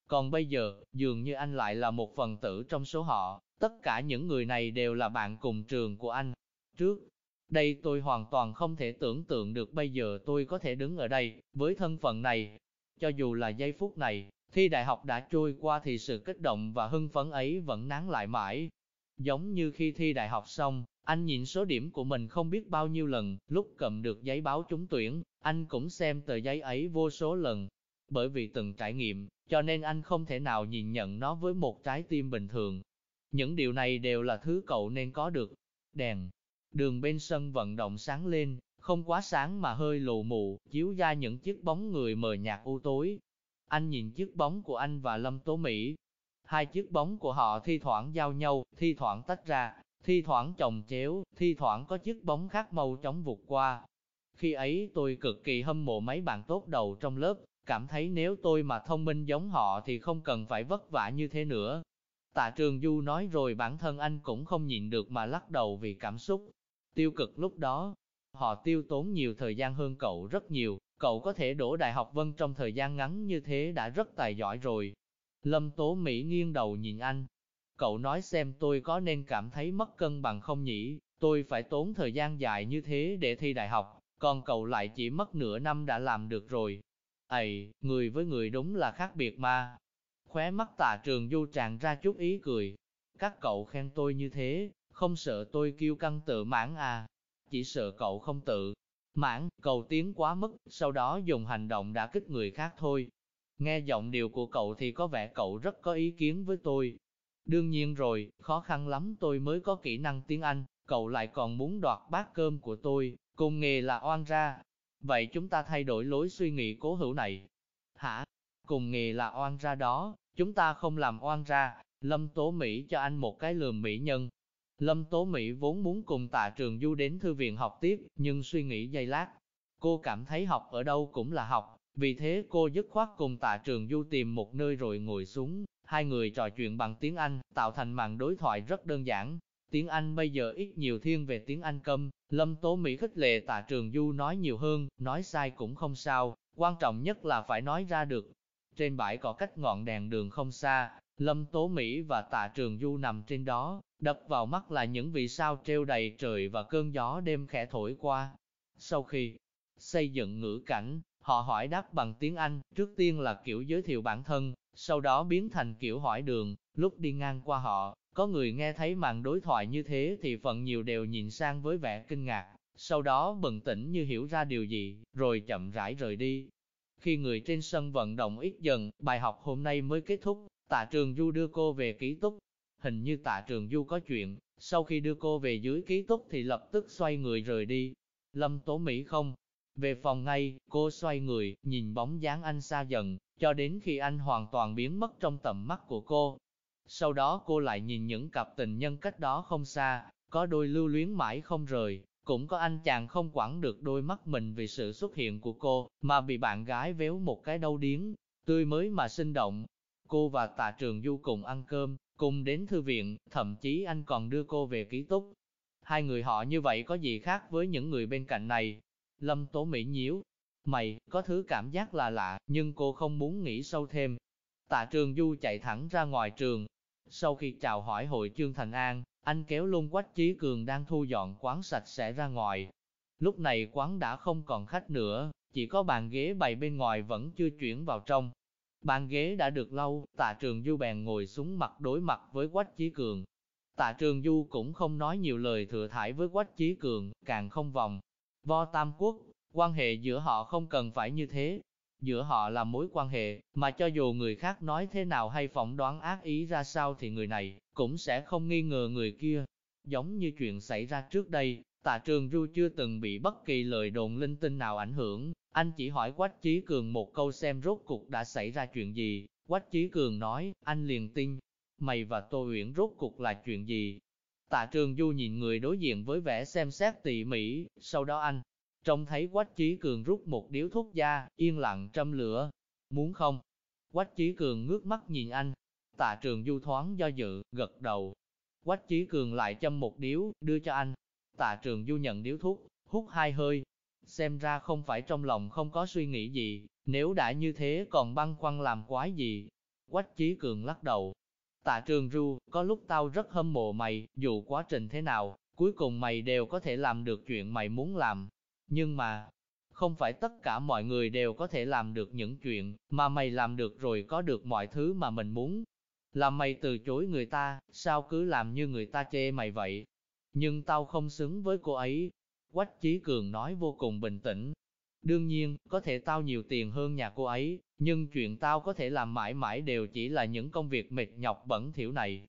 Còn bây giờ, dường như anh lại là một phần tử trong số họ, tất cả những người này đều là bạn cùng trường của anh. Trước đây tôi hoàn toàn không thể tưởng tượng được bây giờ tôi có thể đứng ở đây, với thân phận này. Cho dù là giây phút này, thi đại học đã trôi qua thì sự kích động và hưng phấn ấy vẫn nán lại mãi. Giống như khi thi đại học xong, anh nhìn số điểm của mình không biết bao nhiêu lần, lúc cầm được giấy báo trúng tuyển, anh cũng xem tờ giấy ấy vô số lần. Bởi vì từng trải nghiệm, cho nên anh không thể nào nhìn nhận nó với một trái tim bình thường. Những điều này đều là thứ cậu nên có được. Đèn, đường bên sân vận động sáng lên, không quá sáng mà hơi lù mù, chiếu ra những chiếc bóng người mờ nhạt u tối. Anh nhìn chiếc bóng của anh và Lâm Tố Mỹ. Hai chiếc bóng của họ thi thoảng giao nhau, thi thoảng tách ra, thi thoảng chồng chéo, thi thoảng có chiếc bóng khác màu chóng vụt qua. Khi ấy tôi cực kỳ hâm mộ mấy bạn tốt đầu trong lớp, cảm thấy nếu tôi mà thông minh giống họ thì không cần phải vất vả như thế nữa. Tạ Trường Du nói rồi bản thân anh cũng không nhịn được mà lắc đầu vì cảm xúc. Tiêu cực lúc đó, họ tiêu tốn nhiều thời gian hơn cậu rất nhiều, cậu có thể đổ đại học vân trong thời gian ngắn như thế đã rất tài giỏi rồi. Lâm Tố Mỹ nghiêng đầu nhìn anh, Cậu nói xem tôi có nên cảm thấy mất cân bằng không nhỉ, tôi phải tốn thời gian dài như thế để thi đại học, còn cậu lại chỉ mất nửa năm đã làm được rồi. Ây, người với người đúng là khác biệt mà. Khóe mắt tạ trường du tràn ra chút ý cười. Các cậu khen tôi như thế, không sợ tôi kêu căng tự mãn à. Chỉ sợ cậu không tự mãn, cầu tiến quá mức, sau đó dùng hành động đã kích người khác thôi. Nghe giọng điệu của cậu thì có vẻ cậu rất có ý kiến với tôi, Đương nhiên rồi, khó khăn lắm tôi mới có kỹ năng tiếng Anh, cậu lại còn muốn đoạt bát cơm của tôi, cùng nghề là oan ra. Vậy chúng ta thay đổi lối suy nghĩ cố hữu này. Hả? Cùng nghề là oan ra đó, chúng ta không làm oan ra. Lâm Tố Mỹ cho anh một cái lườm mỹ nhân. Lâm Tố Mỹ vốn muốn cùng tạ trường du đến thư viện học tiếp, nhưng suy nghĩ giây lát. Cô cảm thấy học ở đâu cũng là học, vì thế cô dứt khoát cùng tạ trường du tìm một nơi rồi ngồi xuống, Hai người trò chuyện bằng tiếng Anh, tạo thành màn đối thoại rất đơn giản. Tiếng Anh bây giờ ít nhiều thiên về tiếng Anh câm, Lâm Tố Mỹ khích lệ tạ trường du nói nhiều hơn, nói sai cũng không sao, quan trọng nhất là phải nói ra được. Trên bãi cỏ cách ngọn đèn đường không xa, Lâm Tố Mỹ và tạ trường du nằm trên đó, đập vào mắt là những vì sao treo đầy trời và cơn gió đêm khẽ thổi qua. Sau khi xây dựng ngữ cảnh, họ hỏi đáp bằng tiếng Anh, trước tiên là kiểu giới thiệu bản thân, sau đó biến thành kiểu hỏi đường, lúc đi ngang qua họ, có người nghe thấy màn đối thoại như thế thì phần nhiều đều nhìn sang với vẻ kinh ngạc, sau đó bừng tỉnh như hiểu ra điều gì, rồi chậm rãi rời đi. Khi người trên sân vận động ít dần, bài học hôm nay mới kết thúc, tạ trường du đưa cô về ký túc. Hình như tạ trường du có chuyện, sau khi đưa cô về dưới ký túc thì lập tức xoay người rời đi. Lâm Tố Mỹ không, về phòng ngay, cô xoay người, nhìn bóng dáng anh xa dần, cho đến khi anh hoàn toàn biến mất trong tầm mắt của cô. Sau đó cô lại nhìn những cặp tình nhân cách đó không xa, có đôi lưu luyến mãi không rời, cũng có anh chàng không quản được đôi mắt mình vì sự xuất hiện của cô, mà bị bạn gái véo một cái đau điếng, tươi mới mà sinh động. Cô và tạ trường du cùng ăn cơm, cùng đến thư viện, thậm chí anh còn đưa cô về ký túc. Hai người họ như vậy có gì khác với những người bên cạnh này? Lâm Tố Mỹ nhíu, mày, có thứ cảm giác là lạ, nhưng cô không muốn nghĩ sâu thêm. Tạ Trường Du chạy thẳng ra ngoài trường. Sau khi chào hỏi hội Trương Thành An, anh kéo lung Quách Chí Cường đang thu dọn quán sạch sẽ ra ngoài. Lúc này quán đã không còn khách nữa, chỉ có bàn ghế bày bên ngoài vẫn chưa chuyển vào trong. Bàn ghế đã được lâu, tạ trường du bèn ngồi xuống mặt đối mặt với Quách Chí Cường. Tạ trường du cũng không nói nhiều lời thừa thải với Quách Chí Cường, càng không vòng. Vo Tam Quốc, Quan hệ giữa họ không cần phải như thế. Giữa họ là mối quan hệ, mà cho dù người khác nói thế nào hay phỏng đoán ác ý ra sao thì người này cũng sẽ không nghi ngờ người kia. Giống như chuyện xảy ra trước đây, tạ trường Du chưa từng bị bất kỳ lời đồn linh tinh nào ảnh hưởng, anh chỉ hỏi Quách Chí Cường một câu xem rốt cuộc đã xảy ra chuyện gì. Quách Chí Cường nói, anh liền tin, mày và Tô Uyển rốt cuộc là chuyện gì? Tạ Trường Du nhìn người đối diện với vẻ xem xét tỉ mỉ, sau đó anh Trông thấy Quách Chí Cường rút một điếu thuốc ra, yên lặng châm lửa. Muốn không? Quách Chí Cường ngước mắt nhìn anh. Tạ trường du thoáng do dự, gật đầu. Quách Chí Cường lại châm một điếu, đưa cho anh. Tạ trường du nhận điếu thuốc, hút hai hơi. Xem ra không phải trong lòng không có suy nghĩ gì, nếu đã như thế còn băn khoăn làm quái gì. Quách Chí Cường lắc đầu. Tạ trường du, có lúc tao rất hâm mộ mày, dù quá trình thế nào, cuối cùng mày đều có thể làm được chuyện mày muốn làm. Nhưng mà, không phải tất cả mọi người đều có thể làm được những chuyện mà mày làm được rồi có được mọi thứ mà mình muốn. Làm mày từ chối người ta, sao cứ làm như người ta chê mày vậy? Nhưng tao không xứng với cô ấy. Quách Chí Cường nói vô cùng bình tĩnh. Đương nhiên, có thể tao nhiều tiền hơn nhà cô ấy, nhưng chuyện tao có thể làm mãi mãi đều chỉ là những công việc mệt nhọc bẩn thỉu này.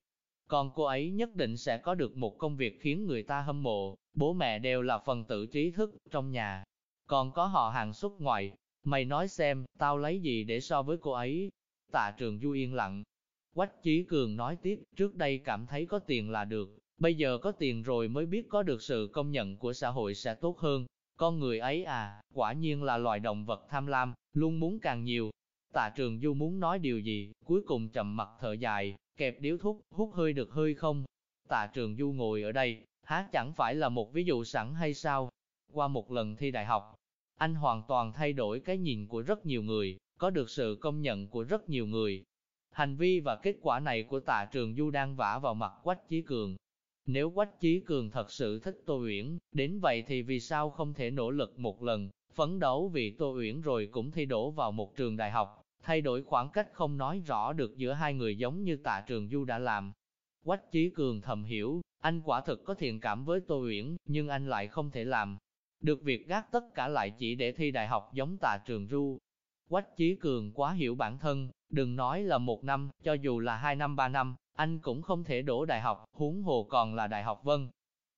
Còn cô ấy nhất định sẽ có được một công việc khiến người ta hâm mộ, bố mẹ đều là phần tử trí thức trong nhà. Còn có họ hàng xuất ngoại, mày nói xem, tao lấy gì để so với cô ấy? Tạ trường du yên lặng. Quách Chí Cường nói tiếp, trước đây cảm thấy có tiền là được, bây giờ có tiền rồi mới biết có được sự công nhận của xã hội sẽ tốt hơn. Con người ấy à, quả nhiên là loài động vật tham lam, luôn muốn càng nhiều. Tạ trường du muốn nói điều gì, cuối cùng chậm mặt thở dài, kẹp điếu thuốc, hút hơi được hơi không? Tạ trường du ngồi ở đây, há chẳng phải là một ví dụ sẵn hay sao? Qua một lần thi đại học, anh hoàn toàn thay đổi cái nhìn của rất nhiều người, có được sự công nhận của rất nhiều người. Hành vi và kết quả này của tạ trường du đang vả vào mặt Quách Chí Cường. Nếu Quách Chí Cường thật sự thích Tô Uyển, đến vậy thì vì sao không thể nỗ lực một lần, phấn đấu vì Tô Uyển rồi cũng thi đổ vào một trường đại học, thay đổi khoảng cách không nói rõ được giữa hai người giống như tạ trường du đã làm. Quách Chí Cường thầm hiểu, anh quả thực có thiện cảm với Tô Uyển, nhưng anh lại không thể làm. Được việc gác tất cả lại chỉ để thi đại học giống tạ trường du. Quách Chí Cường quá hiểu bản thân, đừng nói là một năm, cho dù là hai năm ba năm, anh cũng không thể đổ đại học, huống hồ còn là đại học vân.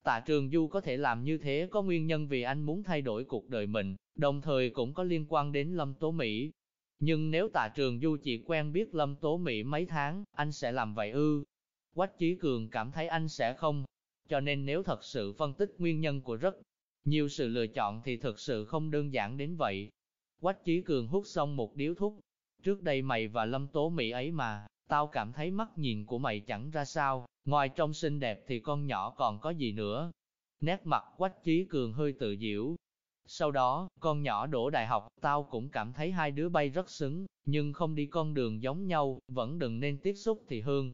Tạ Trường Du có thể làm như thế có nguyên nhân vì anh muốn thay đổi cuộc đời mình, đồng thời cũng có liên quan đến Lâm Tố Mỹ. Nhưng nếu Tạ Trường Du chỉ quen biết Lâm Tố Mỹ mấy tháng, anh sẽ làm vậy ư? Quách Chí Cường cảm thấy anh sẽ không. Cho nên nếu thật sự phân tích nguyên nhân của rất nhiều sự lựa chọn thì thật sự không đơn giản đến vậy. Quách Chí Cường hút xong một điếu thuốc. Trước đây mày và Lâm Tố Mỹ ấy mà, tao cảm thấy mắt nhìn của mày chẳng ra sao, ngoài trông xinh đẹp thì con nhỏ còn có gì nữa. Nét mặt Quách Chí Cường hơi tự diễu. Sau đó, con nhỏ đổ đại học, tao cũng cảm thấy hai đứa bay rất xứng, nhưng không đi con đường giống nhau, vẫn đừng nên tiếp xúc thì hơn.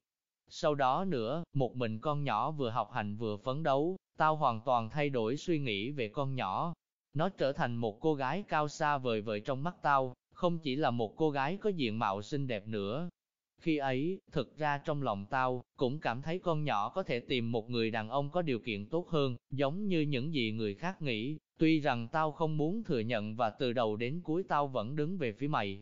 Sau đó nữa, một mình con nhỏ vừa học hành vừa phấn đấu, tao hoàn toàn thay đổi suy nghĩ về con nhỏ. Nó trở thành một cô gái cao xa vời vời trong mắt tao, không chỉ là một cô gái có diện mạo xinh đẹp nữa. Khi ấy, thực ra trong lòng tao, cũng cảm thấy con nhỏ có thể tìm một người đàn ông có điều kiện tốt hơn, giống như những gì người khác nghĩ, tuy rằng tao không muốn thừa nhận và từ đầu đến cuối tao vẫn đứng về phía mày.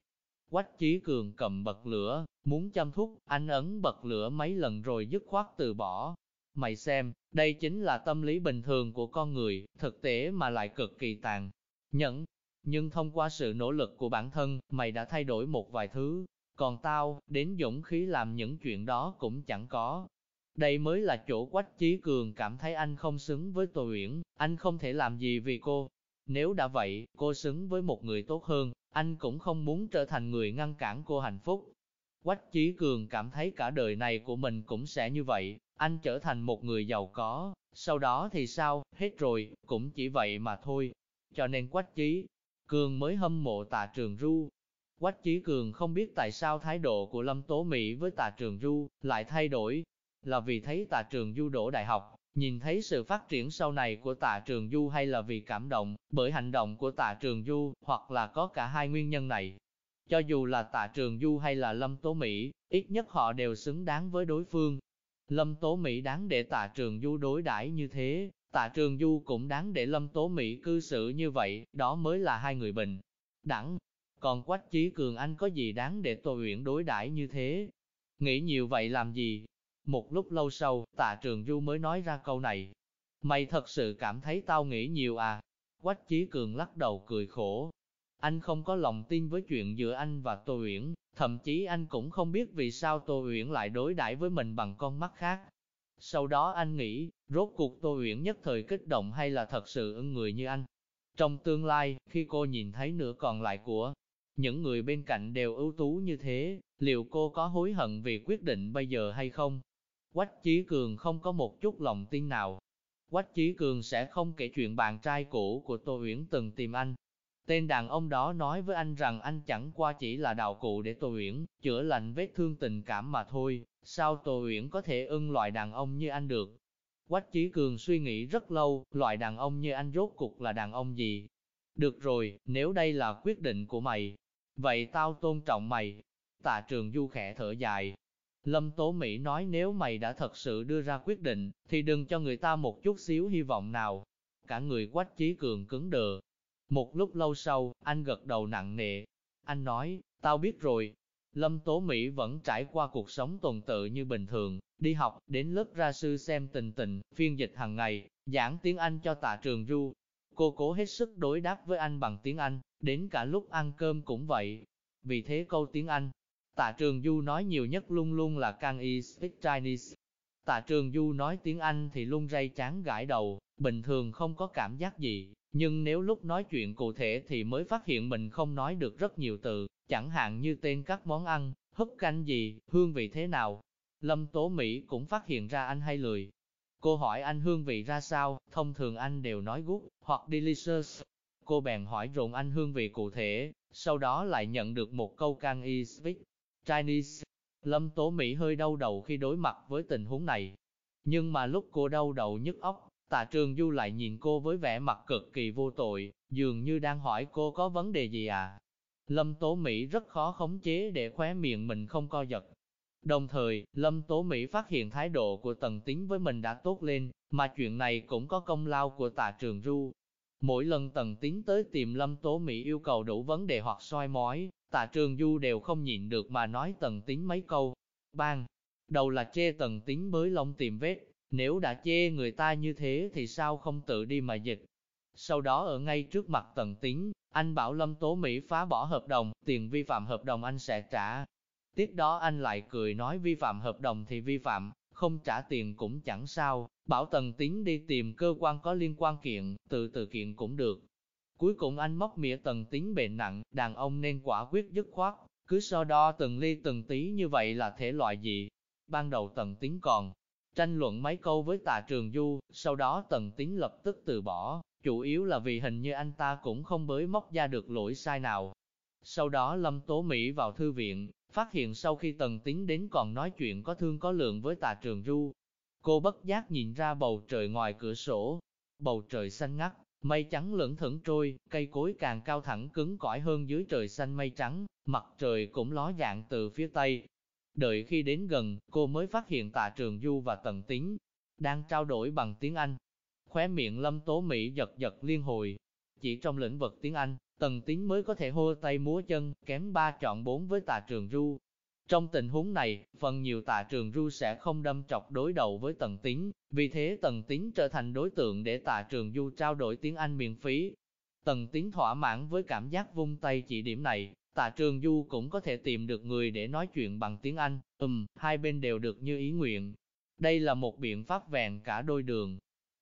Quách Chí Cường cầm bật lửa, muốn chăm thúc, anh ấn bật lửa mấy lần rồi dứt khoát từ bỏ. Mày xem, đây chính là tâm lý bình thường của con người, thực tế mà lại cực kỳ tàn, nhẫn. Nhưng thông qua sự nỗ lực của bản thân, mày đã thay đổi một vài thứ. Còn tao, đến dũng khí làm những chuyện đó cũng chẳng có. Đây mới là chỗ Quách Chí Cường cảm thấy anh không xứng với Tô Uyển, anh không thể làm gì vì cô. Nếu đã vậy, cô xứng với một người tốt hơn, anh cũng không muốn trở thành người ngăn cản cô hạnh phúc. Quách Chí Cường cảm thấy cả đời này của mình cũng sẽ như vậy, anh trở thành một người giàu có, sau đó thì sao, hết rồi, cũng chỉ vậy mà thôi. Cho nên Quách Chí Cường mới hâm mộ Tạ Trường Du. Quách Chí Cường không biết tại sao thái độ của Lâm Tố Mỹ với Tạ Trường Du lại thay đổi, là vì thấy Tạ Trường Du đổ đại học, nhìn thấy sự phát triển sau này của Tạ Trường Du hay là vì cảm động bởi hành động của Tạ Trường Du, hoặc là có cả hai nguyên nhân này. Cho dù là Tạ Trường Du hay là Lâm Tố Mỹ, ít nhất họ đều xứng đáng với đối phương, Lâm Tố Mỹ đáng để tạ trường du đối đãi như thế, tạ trường du cũng đáng để Lâm Tố Mỹ cư xử như vậy, đó mới là hai người bình. Đẳng, còn Quách Chí Cường Anh có gì đáng để Tô Uyển đối đãi như thế? Nghĩ nhiều vậy làm gì? Một lúc lâu sau, tạ trường du mới nói ra câu này. Mày thật sự cảm thấy tao nghĩ nhiều à? Quách Chí Cường lắc đầu cười khổ. Anh không có lòng tin với chuyện giữa anh và Tô Uyển, Thậm chí anh cũng không biết vì sao Tô Uyển lại đối đãi với mình bằng con mắt khác. Sau đó anh nghĩ, rốt cuộc Tô Uyển nhất thời kích động hay là thật sự ưng người như anh. Trong tương lai, khi cô nhìn thấy nửa còn lại của những người bên cạnh đều ưu tú như thế, liệu cô có hối hận vì quyết định bây giờ hay không? Quách Chí Cường không có một chút lòng tin nào. Quách Chí Cường sẽ không kể chuyện bạn trai cũ của Tô Uyển từng tìm anh. Tên đàn ông đó nói với anh rằng anh chẳng qua chỉ là đạo cụ để Tô Uyển chữa lành vết thương tình cảm mà thôi, sao Tô Uyển có thể ưng loại đàn ông như anh được? Quách Chí Cường suy nghĩ rất lâu, loại đàn ông như anh rốt cuộc là đàn ông gì? Được rồi, nếu đây là quyết định của mày, vậy tao tôn trọng mày. Tạ trường du khẽ thở dài. Lâm Tố Mỹ nói nếu mày đã thật sự đưa ra quyết định, thì đừng cho người ta một chút xíu hy vọng nào. Cả người Quách Chí Cường cứng đờ. Một lúc lâu sau, anh gật đầu nặng nề. Anh nói, tao biết rồi, Lâm Tố Mỹ vẫn trải qua cuộc sống tuần tự như bình thường, đi học, đến lớp ra sư xem tình tình, phiên dịch hàng ngày, giảng tiếng Anh cho tạ trường du. Cô cố hết sức đối đáp với anh bằng tiếng Anh, đến cả lúc ăn cơm cũng vậy. Vì thế câu tiếng Anh, tạ trường du nói nhiều nhất luôn luôn là can y speak Chinese. Tạ trường du nói tiếng Anh thì luôn ray chán gãi đầu, bình thường không có cảm giác gì, nhưng nếu lúc nói chuyện cụ thể thì mới phát hiện mình không nói được rất nhiều từ, chẳng hạn như tên các món ăn, húp canh gì, hương vị thế nào. Lâm Tố Mỹ cũng phát hiện ra anh hay lười. Cô hỏi anh hương vị ra sao, thông thường anh đều nói good, hoặc delicious. Cô bèn hỏi rộn anh hương vị cụ thể, sau đó lại nhận được một câu can y speak Chinese. Lâm Tố Mỹ hơi đau đầu khi đối mặt với tình huống này. Nhưng mà lúc cô đau đầu nhức óc, tạ trường du lại nhìn cô với vẻ mặt cực kỳ vô tội, dường như đang hỏi cô có vấn đề gì à. Lâm Tố Mỹ rất khó khống chế để khóe miệng mình không co giật. Đồng thời, Lâm Tố Mỹ phát hiện thái độ của Tần Tín với mình đã tốt lên, mà chuyện này cũng có công lao của tạ trường du. Mỗi lần Tần Tiến tới tìm Lâm Tố Mỹ yêu cầu đủ vấn đề hoặc soi mói, tạ trường du đều không nhịn được mà nói Tần Tiến mấy câu. Bang! Đầu là chê Tần Tiến mới lông tìm vết, nếu đã chê người ta như thế thì sao không tự đi mà dịch. Sau đó ở ngay trước mặt Tần Tiến, anh bảo Lâm Tố Mỹ phá bỏ hợp đồng, tiền vi phạm hợp đồng anh sẽ trả. Tiếp đó anh lại cười nói vi phạm hợp đồng thì vi phạm, không trả tiền cũng chẳng sao, bảo Tần Tiến đi tìm cơ quan có liên quan kiện, tự tự kiện cũng được. Cuối cùng anh móc mỉa Tần Tiến bệnh nặng, đàn ông nên quả quyết dứt khoát, cứ so đo từng ly từng tí như vậy là thể loại gì. Ban đầu Tần Tiến còn tranh luận mấy câu với tạ trường du, sau đó Tần Tiến lập tức từ bỏ, chủ yếu là vì hình như anh ta cũng không bới móc ra được lỗi sai nào. Sau đó Lâm Tố Mỹ vào thư viện, phát hiện sau khi Tần Tín đến còn nói chuyện có thương có lượng với tà trường du. Cô bất giác nhìn ra bầu trời ngoài cửa sổ, bầu trời xanh ngắt, mây trắng lững thững trôi, cây cối càng cao thẳng cứng cỏi hơn dưới trời xanh mây trắng, mặt trời cũng ló dạng từ phía tây. Đợi khi đến gần, cô mới phát hiện tạ trường du và tần Tính đang trao đổi bằng tiếng Anh. Khóe miệng lâm tố Mỹ giật giật liên hồi. Chỉ trong lĩnh vực tiếng Anh, tần Tính mới có thể hô tay múa chân, kém ba chọn bốn với tạ trường du. Trong tình huống này, phần nhiều tạ trường du sẽ không đâm chọc đối đầu với tần tín, vì thế tần tín trở thành đối tượng để tạ trường du trao đổi tiếng Anh miễn phí. Tần tín thỏa mãn với cảm giác vung tay chỉ điểm này, tạ trường du cũng có thể tìm được người để nói chuyện bằng tiếng Anh, ừm, hai bên đều được như ý nguyện. Đây là một biện pháp vẹn cả đôi đường,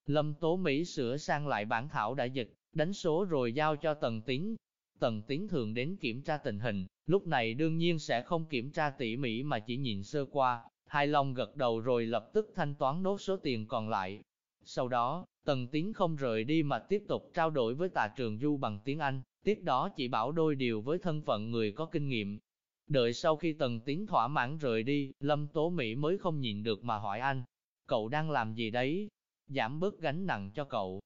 Lâm Tố Mỹ sửa sang lại bản thảo đã dịch, đánh số rồi giao cho Tần Tín. Tần Tín thường đến kiểm tra tình hình, lúc này đương nhiên sẽ không kiểm tra tỉ mỉ mà chỉ nhìn sơ qua, hài lòng gật đầu rồi lập tức thanh toán nốt số tiền còn lại. Sau đó, Tần Tín không rời đi mà tiếp tục trao đổi với Tạ Trường Du bằng tiếng Anh, tiếp đó chỉ bảo đôi điều với thân phận người có kinh nghiệm. Đợi sau khi Tần Tín thỏa mãn rời đi, Lâm Tố Mỹ mới không nhìn được mà hỏi anh, cậu đang làm gì đấy? giảm bớt gánh nặng cho cậu.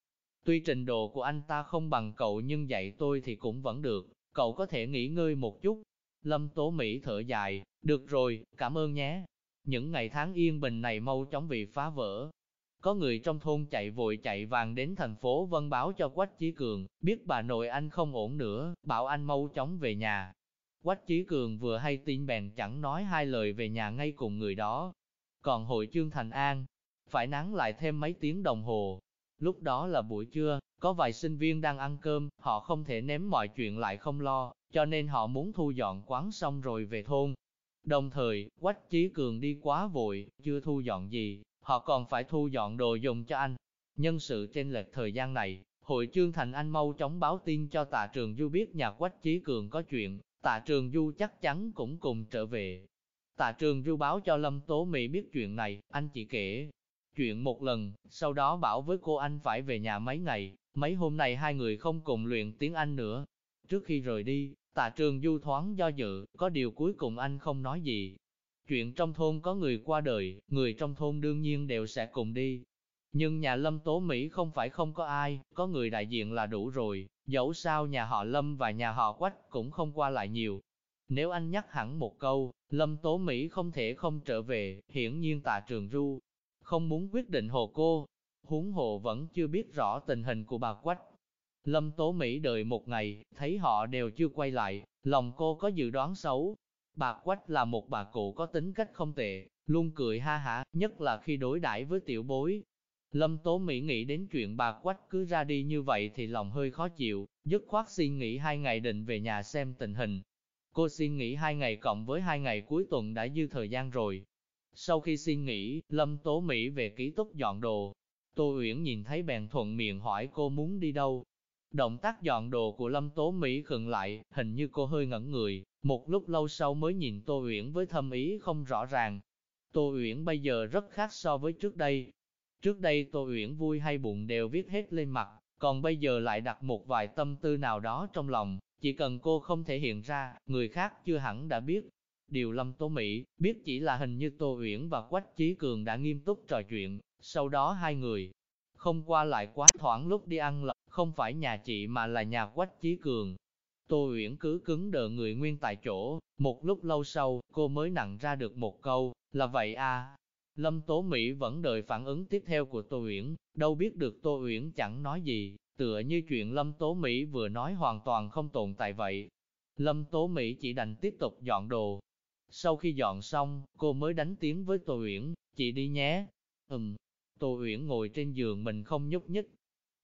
Tuy trình độ của anh ta không bằng cậu nhưng dạy tôi thì cũng vẫn được, cậu có thể nghỉ ngơi một chút. Lâm Tố Mỹ thở dài, được rồi, cảm ơn nhé. Những ngày tháng yên bình này mau chóng bị phá vỡ. Có người trong thôn chạy vội chạy vàng đến thành phố vân báo cho Quách Chí Cường, biết bà nội anh không ổn nữa, bảo anh mau chóng về nhà. Quách Chí Cường vừa hay tin bèn chẳng nói hai lời về nhà ngay cùng người đó. Còn hội Trương Thành An, phải nắng lại thêm mấy tiếng đồng hồ. Lúc đó là buổi trưa, có vài sinh viên đang ăn cơm, họ không thể ném mọi chuyện lại không lo, cho nên họ muốn thu dọn quán xong rồi về thôn. Đồng thời, Quách Chí Cường đi quá vội, chưa thu dọn gì, họ còn phải thu dọn đồ dùng cho anh. Nhân sự trên lệch thời gian này, Hội Trương Thành Anh mau chóng báo tin cho tạ trường Du biết nhà quách chí cường có chuyện, tạ trường Du chắc chắn cũng cùng trở về. Tạ trường Du báo cho Lâm Tố Mỹ biết chuyện này, anh chỉ kể chuyện một lần, sau đó bảo với cô anh phải về nhà mấy ngày, mấy hôm nay hai người không cùng luyện tiếng Anh nữa. Trước khi rời đi, tạ trường Du thoáng do dự, có điều cuối cùng anh không nói gì. Chuyện trong thôn có người qua đời, người trong thôn đương nhiên đều sẽ cùng đi, nhưng nhà Lâm Tố Mỹ không phải không có ai, có người đại diện là đủ rồi, dẫu sao nhà họ Lâm và nhà họ Quách cũng không qua lại nhiều. Nếu anh nhắc hẳn một câu, Lâm Tố Mỹ không thể không trở về, hiển nhiên tạ trường ru, không muốn quyết định hồ cô. Huống hồ vẫn chưa biết rõ tình hình của bà Quách. Lâm Tố Mỹ đợi một ngày, thấy họ đều chưa quay lại, lòng cô có dự đoán xấu. Bà Quách là một bà cụ có tính cách không tệ, luôn cười ha hả, nhất là khi đối đãi với tiểu bối, Lâm Tố Mỹ nghĩ đến chuyện bà Quách cứ ra đi như vậy thì lòng hơi khó chịu, dứt khoát xin nghỉ hai ngày định về nhà xem tình hình. Cô xin nghỉ hai ngày cộng với hai ngày cuối tuần đã dư thời gian rồi. Sau khi suy nghĩ, Lâm Tố Mỹ về ký túc dọn đồ. Tô Uyển nhìn thấy bèn thuận miệng hỏi cô muốn đi đâu. Động tác dọn đồ của Lâm Tố Mỹ khựng lại, hình như cô hơi ngẩn người, một lúc lâu sau mới nhìn Tô Uyển với thâm ý không rõ ràng. Tô Uyển bây giờ rất khác so với trước đây, Trước đây Tô Uyển vui hay buồn đều viết hết lên mặt, còn bây giờ lại đặt một vài tâm tư nào đó trong lòng, chỉ cần cô không thể hiện ra, người khác chưa hẳn đã biết. Điều Lâm Tố Mỹ biết chỉ là hình như Tô Uyển và Quách Chí Cường đã nghiêm túc trò chuyện, sau đó hai người không qua lại quá thoảng lúc đi ăn là không phải nhà chị mà là nhà Quách Chí Cường. Tô Uyển cứ cứng đờ người nguyên tại chỗ, một lúc lâu sau, cô mới nặng ra được một câu, là vậy à, Lâm Tố Mỹ vẫn đợi phản ứng tiếp theo của Tô Uyển, đâu biết được Tô Uyển chẳng nói gì, tựa như chuyện Lâm Tố Mỹ vừa nói hoàn toàn không tồn tại vậy. Lâm Tố Mỹ chỉ đành tiếp tục dọn đồ. Sau khi dọn xong, cô mới đánh tiếng với Tô Uyển, chị đi nhé. Ừm, Tô Uyển ngồi trên giường mình không nhúc nhích.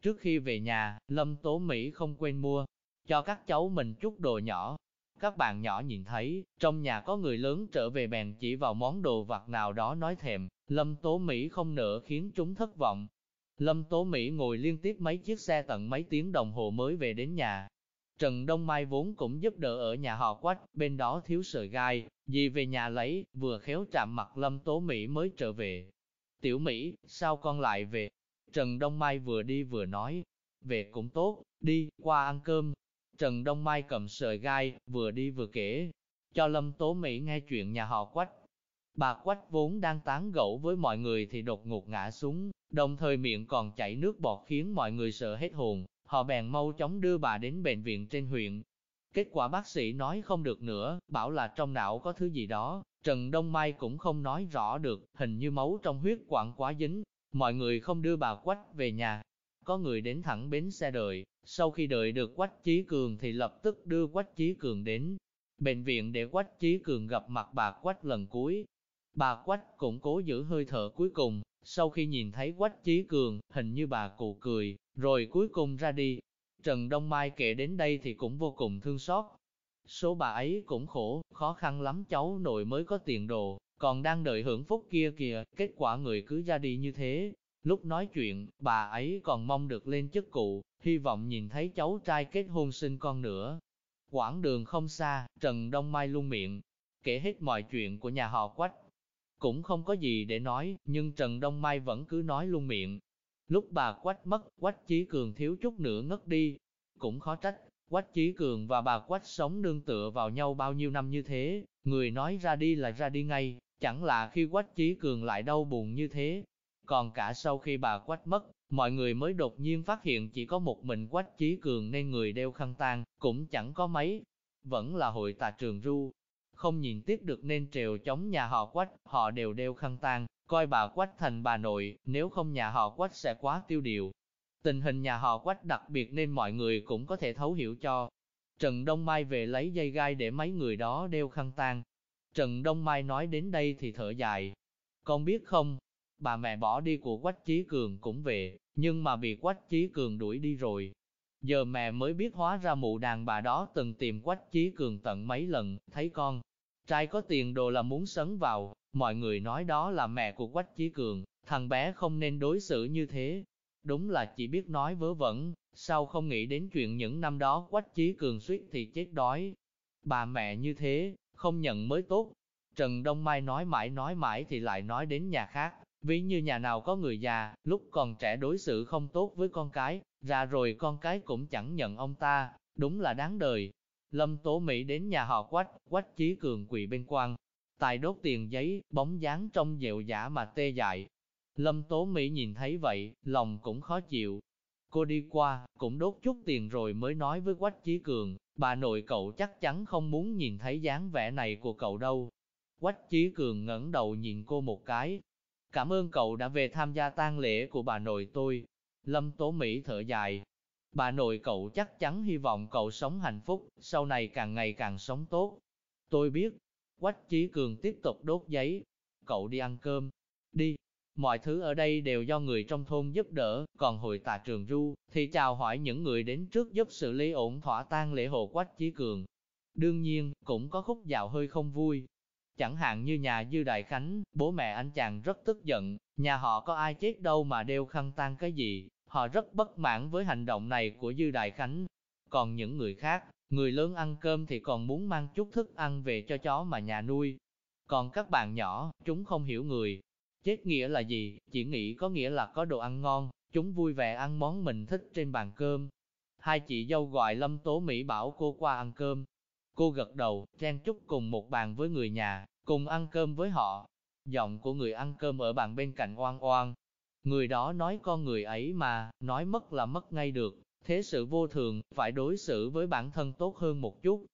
Trước khi về nhà, Lâm Tố Mỹ không quên mua cho các cháu mình chút đồ nhỏ, các bạn nhỏ nhìn thấy, trong nhà có người lớn trở về bèn chỉ vào món đồ vặt nào đó nói thèm, Lâm Tố Mỹ không nỡ khiến chúng thất vọng. Lâm Tố Mỹ ngồi liên tiếp mấy chiếc xe tận mấy tiếng đồng hồ mới về đến nhà. Trần Đông Mai vốn cũng giúp đỡ ở nhà họ quách, bên đó thiếu sợi gai, vì về nhà lấy, vừa khéo chạm mặt Lâm Tố Mỹ mới trở về. Tiểu Mỹ, sao con lại về? Trần Đông Mai vừa đi vừa nói, về cũng tốt, đi, qua ăn cơm, Trần Đông Mai cầm sợi gai, vừa đi vừa kể, cho Lâm Tố Mỹ nghe chuyện nhà họ Quách. Bà Quách vốn đang tán gẫu với mọi người thì đột ngột ngã xuống, đồng thời miệng còn chảy nước bọt khiến mọi người sợ hết hồn, họ bèn mau chóng đưa bà đến bệnh viện trên huyện. Kết quả bác sĩ nói không được nữa, bảo là trong não có thứ gì đó, Trần Đông Mai cũng không nói rõ được, hình như máu trong huyết quản quá dính, mọi người không đưa bà Quách về nhà. Có người đến thẳng bến xe đợi, sau khi đợi được Quách Chí Cường thì lập tức đưa Quách Chí Cường đến bệnh viện để Quách Chí Cường gặp mặt bà Quách lần cuối. Bà Quách cũng cố giữ hơi thở cuối cùng, sau khi nhìn thấy Quách Chí Cường, hình như bà cụ cười, rồi cuối cùng ra đi. Trần Đông Mai kể đến đây thì cũng vô cùng thương xót. Số bà ấy cũng khổ, khó khăn lắm cháu nội mới có tiền đồ, còn đang đợi hưởng phúc kia kìa, kết quả người cứ ra đi như thế, Lúc nói chuyện, bà ấy còn mong được lên chức cụ, hy vọng nhìn thấy cháu trai kết hôn sinh con nữa. Quãng đường không xa, Trần Đông Mai luôn miệng, kể hết mọi chuyện của nhà họ Quách. Cũng không có gì để nói, nhưng Trần Đông Mai vẫn cứ nói luôn miệng. Lúc bà Quách mất, Quách Chí Cường thiếu chút nữa ngất đi. Cũng khó trách, Quách Chí Cường và bà Quách sống nương tựa vào nhau bao nhiêu năm như thế, người nói ra đi là ra đi ngay, chẳng là khi Quách Chí Cường lại đau buồn như thế, còn cả sau khi bà Quách mất, mọi người mới đột nhiên phát hiện chỉ có một mình Quách Chí Cường nên người đeo khăn tang cũng chẳng có mấy. Vẫn là hội tà trường ru. Không nhìn tiếc được nên trèo chống nhà họ Quách, họ đều đeo khăn tang coi bà Quách thành bà nội, nếu không nhà họ Quách sẽ quá tiêu điều. Tình hình nhà họ Quách đặc biệt nên mọi người cũng có thể thấu hiểu cho. Trần Đông Mai về lấy dây gai để mấy người đó đeo khăn tang. Trần Đông Mai nói đến đây thì thở dài. Con biết không, bà mẹ bỏ đi của Quách Chí Cường cũng về, nhưng mà bị Quách Chí Cường đuổi đi rồi. Giờ mẹ mới biết hóa ra mụ đàn bà đó từng tìm Quách Chí Cường tận mấy lần, thấy con. Trai có tiền đồ là muốn sấn vào, mọi người nói đó là mẹ của Quách Chí Cường, thằng bé không nên đối xử như thế. Đúng là chỉ biết nói vớ vẩn, Sao không nghĩ đến chuyện những năm đó quách chí cường suýt thì chết đói. Bà mẹ như thế, không nhận mới tốt. Trần Đông Mai nói mãi nói mãi thì lại nói đến nhà khác, ví như nhà nào có người già, lúc còn trẻ đối xử không tốt với con cái, ra rồi con cái cũng chẳng nhận ông ta, đúng là đáng đời. Lâm Tố Mỹ đến nhà họ Quách, Quách Chí Cường quỳ bên quan, tài đốt tiền giấy, bóng dáng trong dẹo giả mà tê dại. Lâm Tố Mỹ nhìn thấy vậy, lòng cũng khó chịu. Cô đi qua, cũng đốt chút tiền rồi mới nói với Quách Chí Cường, bà nội cậu chắc chắn không muốn nhìn thấy dáng vẻ này của cậu đâu. Quách Chí Cường ngẩng đầu nhìn cô một cái. Cảm ơn cậu đã về tham gia tang lễ của bà nội tôi. Lâm Tố Mỹ thở dài. Bà nội cậu chắc chắn hy vọng cậu sống hạnh phúc, sau này càng ngày càng sống tốt. Tôi biết. Quách Chí Cường tiếp tục đốt giấy. Cậu đi ăn cơm. Đi. Mọi thứ ở đây đều do người trong thôn giúp đỡ, còn hội tà trường ru, thì chào hỏi những người đến trước giúp xử lý ổn thỏa tang lễ hộ Quách Chí Cường. Đương nhiên, cũng có khúc dạo hơi không vui, Chẳng hạn như nhà Dư Đại Khánh, bố mẹ anh chàng rất tức giận, nhà họ có ai chết đâu mà đeo khăn tang cái gì, họ rất bất mãn với hành động này của Dư Đại Khánh. Còn những người khác, người lớn ăn cơm thì còn muốn mang chút thức ăn về cho chó mà nhà nuôi. Còn các bạn nhỏ, chúng không hiểu người. Chết nghĩa là gì, chỉ nghĩ có nghĩa là có đồ ăn ngon, chúng vui vẻ ăn món mình thích trên bàn cơm. Hai chị dâu gọi Lâm Tố Mỹ bảo cô qua ăn cơm, Cô gật đầu, trang chúc cùng một bàn với người nhà, cùng ăn cơm với họ. Giọng của người ăn cơm ở bàn bên cạnh oan oan. Người đó nói con người ấy mà, nói mất là mất ngay được, thế sự vô thường, phải đối xử với bản thân tốt hơn một chút.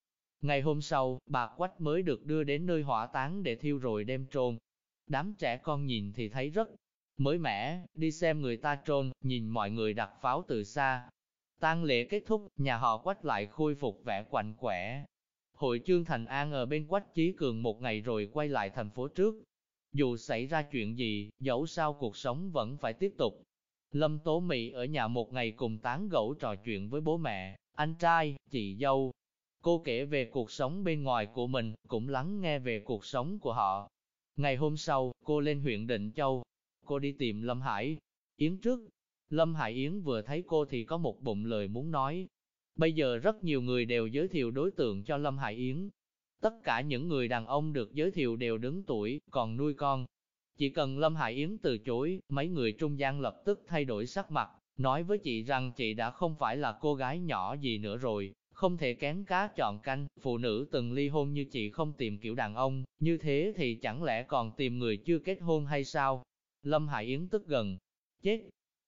Ngày hôm sau, bà Quách mới được đưa đến nơi hỏa táng để thiêu rồi đem trôn. Đám trẻ con nhìn thì thấy rất mới mẻ, đi xem người ta trôn, nhìn mọi người đặt pháo từ xa. tang lễ kết thúc, nhà họ Quách lại khôi phục vẻ quạnh quẻ, Hội Trương Thành An ở bên Quách Chí Cường một ngày rồi quay lại thành phố trước. Dù xảy ra chuyện gì, dẫu sao cuộc sống vẫn phải tiếp tục. Lâm Tố Mỹ ở nhà một ngày cùng tán gẫu trò chuyện với bố mẹ, anh trai, chị dâu. Cô kể về cuộc sống bên ngoài của mình, cũng lắng nghe về cuộc sống của họ. Ngày hôm sau, cô lên huyện Định Châu. Cô đi tìm Lâm Hải. Yến trước, Lâm Hải Yến vừa thấy cô thì có một bụng lời muốn nói, Bây giờ rất nhiều người đều giới thiệu đối tượng cho Lâm Hải Yến. Tất cả những người đàn ông được giới thiệu đều đứng tuổi, còn nuôi con. Chỉ cần Lâm Hải Yến từ chối, mấy người trung gian lập tức thay đổi sắc mặt, nói với chị rằng chị đã không phải là cô gái nhỏ gì nữa rồi, không thể kén cá chọn canh, phụ nữ từng ly hôn như chị không tìm kiểu đàn ông, như thế thì chẳng lẽ còn tìm người chưa kết hôn hay sao? Lâm Hải Yến tức gần, chết,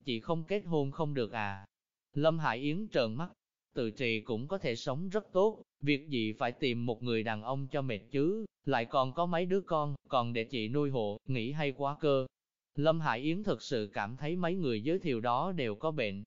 chị không kết hôn không được à? Lâm Hải Yến trợn mắt, tự trì cũng có thể sống rất tốt, việc gì phải tìm một người đàn ông cho mệt chứ, lại còn có mấy đứa con, còn để chị nuôi hộ, nghĩ hay quá cơ. Lâm Hải Yến thực sự cảm thấy mấy người giới thiệu đó đều có bệnh.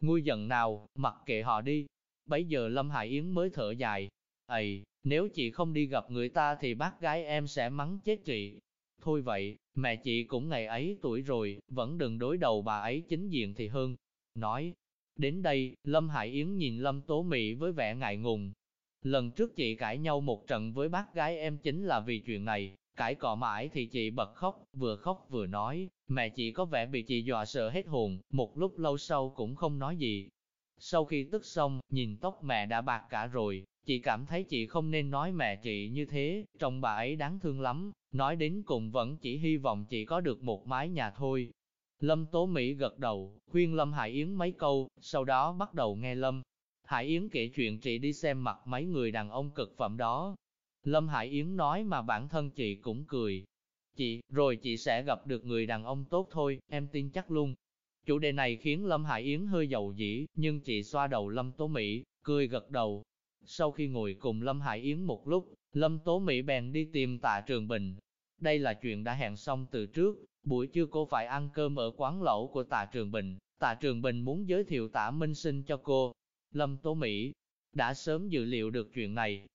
Ngươi giận nào, mặc kệ họ đi. Bấy giờ Lâm Hải Yến mới thở dài. Ây, nếu chị không đi gặp người ta thì bác gái em sẽ mắng chết chị. Thôi vậy, mẹ chị cũng ngày ấy tuổi rồi, vẫn đừng đối đầu bà ấy chính diện thì hơn. Nói, Đến đây, Lâm Hải Yến nhìn Lâm Tố Mỹ với vẻ ngại ngùng. Lần trước chị cãi nhau một trận với bác gái em chính là vì chuyện này, cãi cọ mãi thì chị bật khóc, vừa khóc vừa nói, mẹ chị có vẻ bị chị dọa sợ hết hồn, một lúc lâu sau cũng không nói gì. Sau khi tức xong, nhìn tóc mẹ đã bạc cả rồi, chị cảm thấy chị không nên nói mẹ chị như thế, trong bà ấy đáng thương lắm, nói đến cùng vẫn chỉ hy vọng chị có được một mái nhà thôi, Lâm Tố Mỹ gật đầu, khuyên Lâm Hải Yến mấy câu, sau đó bắt đầu nghe Lâm. Hải Yến kể chuyện chị đi xem mặt mấy người đàn ông cực phẩm đó. Lâm Hải Yến nói mà bản thân chị cũng cười. Chị, rồi chị sẽ gặp được người đàn ông tốt thôi, em tin chắc luôn. Chủ đề này khiến Lâm Hải Yến hơi giàu dĩ, nhưng chị xoa đầu Lâm Tố Mỹ, cười gật đầu. Sau khi ngồi cùng Lâm Hải Yến một lúc, Lâm Tố Mỹ bèn đi tìm tạ Trường Bình. Đây là chuyện đã hẹn xong từ trước, Buổi trưa cô phải ăn cơm ở quán lẩu của tạ Trường Bình, tạ Trường Bình muốn giới thiệu tạ Minh Sinh cho cô. Lâm Tố Mỹ đã sớm dự liệu được chuyện này.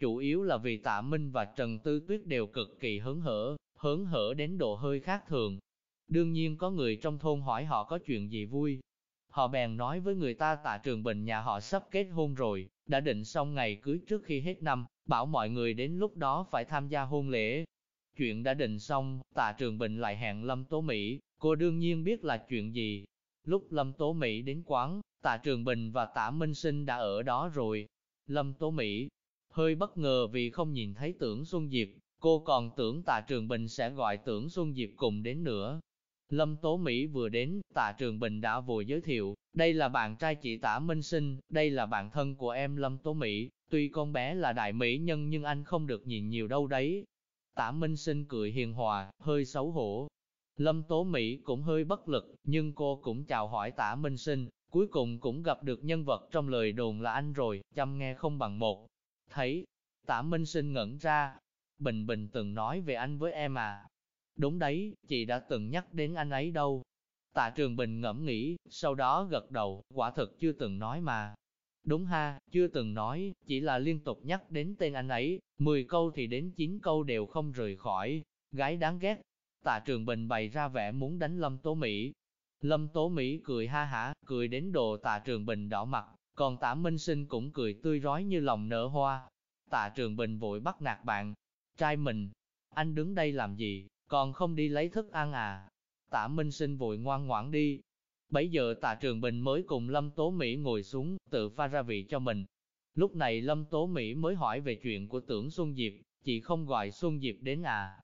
Chủ yếu là vì tạ Minh và Trần Tư Tuyết đều cực kỳ hớn hở, hớn hở đến độ hơi khác thường. Đương nhiên có người trong thôn hỏi họ có chuyện gì vui. Họ bèn nói với người ta tạ Trường Bình nhà họ sắp kết hôn rồi, đã định xong ngày cưới trước khi hết năm, bảo mọi người đến lúc đó phải tham gia hôn lễ, Chuyện đã định xong, tạ trường bình lại hẹn Lâm Tố Mỹ, cô đương nhiên biết là chuyện gì. Lúc Lâm Tố Mỹ đến quán, Tạ Trường Bình và Tạ Minh Sinh đã ở đó rồi. Lâm Tố Mỹ hơi bất ngờ vì không nhìn thấy tưởng Xuân Diệp, cô còn tưởng Tạ Trường Bình sẽ gọi tưởng Xuân Diệp cùng đến nữa. Lâm Tố Mỹ vừa đến, Tạ Trường Bình đã vội giới thiệu, đây là bạn trai chị Tạ Minh Sinh, đây là bạn thân của em Lâm Tố Mỹ, tuy con bé là đại mỹ nhân nhưng anh không được nhìn nhiều đâu đấy. Tả Minh Sinh cười hiền hòa, hơi xấu hổ. Lâm Tố Mỹ cũng hơi bất lực, nhưng cô cũng chào hỏi Tả Minh Sinh, cuối cùng cũng gặp được nhân vật trong lời đồn là anh rồi, chăm nghe không bằng một. Thấy, Tả Minh Sinh ngẩn ra, Bình Bình từng nói về anh với em à, Đúng đấy, chị đã từng nhắc đến anh ấy đâu. Tạ Trường Bình ngẫm nghĩ, sau đó gật đầu, quả thực chưa từng nói mà. Đúng ha, chưa từng nói, chỉ là liên tục nhắc đến tên anh ấy, 10 câu thì đến 9 câu đều không rời khỏi. Gái đáng ghét. Tạ Trường Bình bày ra vẻ muốn đánh Lâm Tố Mỹ. Lâm Tố Mỹ cười ha hả, cười đến độ Tạ Trường Bình đỏ mặt, còn Tạ Minh Sinh cũng cười tươi rói như lòng nở hoa. Tạ Trường Bình vội bắt nạt bạn. Trai mình, anh đứng đây làm gì, còn không đi lấy thức ăn à? Tạ Minh Sinh vội ngoan ngoãn đi. Bấy giờ Tạ Trường Bình mới cùng Lâm Tố Mỹ ngồi xuống, tự pha ra vị cho mình. Lúc này Lâm Tố Mỹ mới hỏi về chuyện của tưởng Xuân Diệp, chị không gọi Xuân Diệp đến à?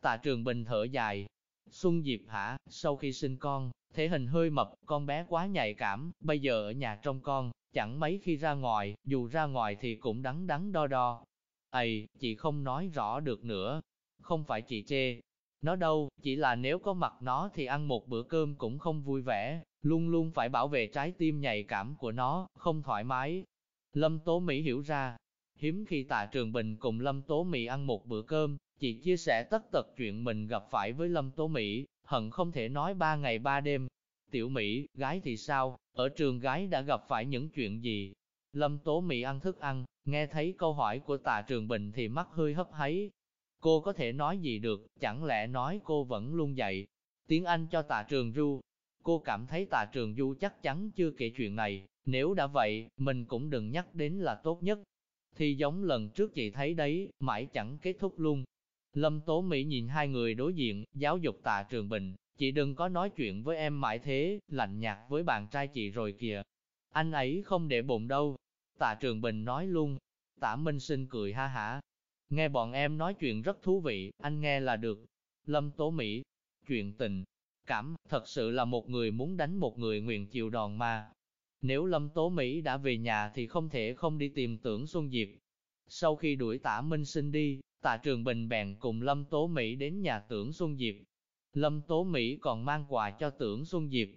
Tạ Trường Bình thở dài. Xuân Diệp hả, sau khi sinh con, thể hình hơi mập, con bé quá nhạy cảm, bây giờ ở nhà trong con, chẳng mấy khi ra ngoài, dù ra ngoài thì cũng đắng đắng đo đo. Ây, chị không nói rõ được nữa. Không phải chị chê, nó đâu, chỉ là nếu có mặt nó thì ăn một bữa cơm cũng không vui vẻ, luôn luôn phải bảo vệ trái tim nhạy cảm của nó, không thoải mái. Lâm Tố Mỹ hiểu ra, hiếm khi tạ Trường Bình cùng Lâm Tố Mỹ ăn một bữa cơm, chị chia sẻ tất tật chuyện mình gặp phải với Lâm Tố Mỹ, hận không thể nói ba ngày ba đêm. Tiểu Mỹ, gái thì sao, ở trường gái đã gặp phải những chuyện gì? Lâm Tố Mỹ ăn thức ăn, nghe thấy câu hỏi của tạ Trường Bình thì mắt hơi hấp háy, Cô có thể nói gì được, chẳng lẽ nói cô vẫn luôn dạy tiếng Anh cho tạ trường du. Cô cảm thấy tạ trường du chắc chắn chưa kể chuyện này, nếu đã vậy, mình cũng đừng nhắc đến là tốt nhất. Thì giống lần trước chị thấy đấy, mãi chẳng kết thúc luôn. Lâm Tố Mỹ nhìn hai người đối diện, giáo dục tạ trường bình, chị đừng có nói chuyện với em mãi thế, lạnh nhạt với bạn trai chị rồi kìa. Anh ấy không để bụng đâu. Tạ trường bình nói luôn. Tạ Minh Sinh cười ha hả, Nghe bọn em nói chuyện rất thú vị, anh nghe là được. Lâm Tố Mỹ, chuyện tình, cảm, thật sự là một người muốn đánh một người nguyện chịu đòn mà. Nếu Lâm Tố Mỹ đã về nhà thì không thể không đi tìm tưởng Xuân Diệp. Sau khi đuổi tả Minh Sinh đi, tạ Trường Bình bèn cùng Lâm Tố Mỹ đến nhà tưởng Xuân Diệp. Lâm Tố Mỹ còn mang quà cho tưởng Xuân Diệp.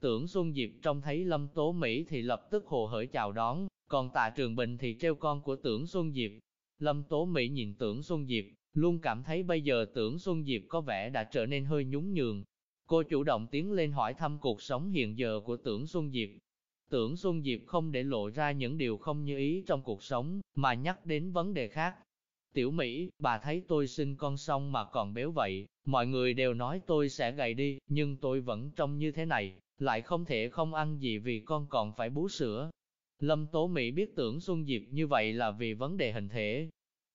Tưởng Xuân Diệp trông thấy Lâm Tố Mỹ thì lập tức hồ hởi chào đón, còn tạ Trường Bình thì treo con của tưởng Xuân Diệp. Lâm Tố Mỹ nhìn tưởng Xuân Diệp, luôn cảm thấy bây giờ tưởng Xuân Diệp có vẻ đã trở nên hơi nhún nhường. Cô chủ động tiến lên hỏi thăm cuộc sống hiện giờ của tưởng Xuân Diệp. Tưởng Xuân Diệp không để lộ ra những điều không như ý trong cuộc sống, mà nhắc đến vấn đề khác. Tiểu Mỹ, bà thấy tôi sinh con xong mà còn béo vậy, mọi người đều nói tôi sẽ gầy đi, nhưng tôi vẫn trông như thế này, lại không thể không ăn gì vì con còn phải bú sữa. Lâm Tố Mỹ biết tưởng Xuân Diệp như vậy là vì vấn đề hình thể.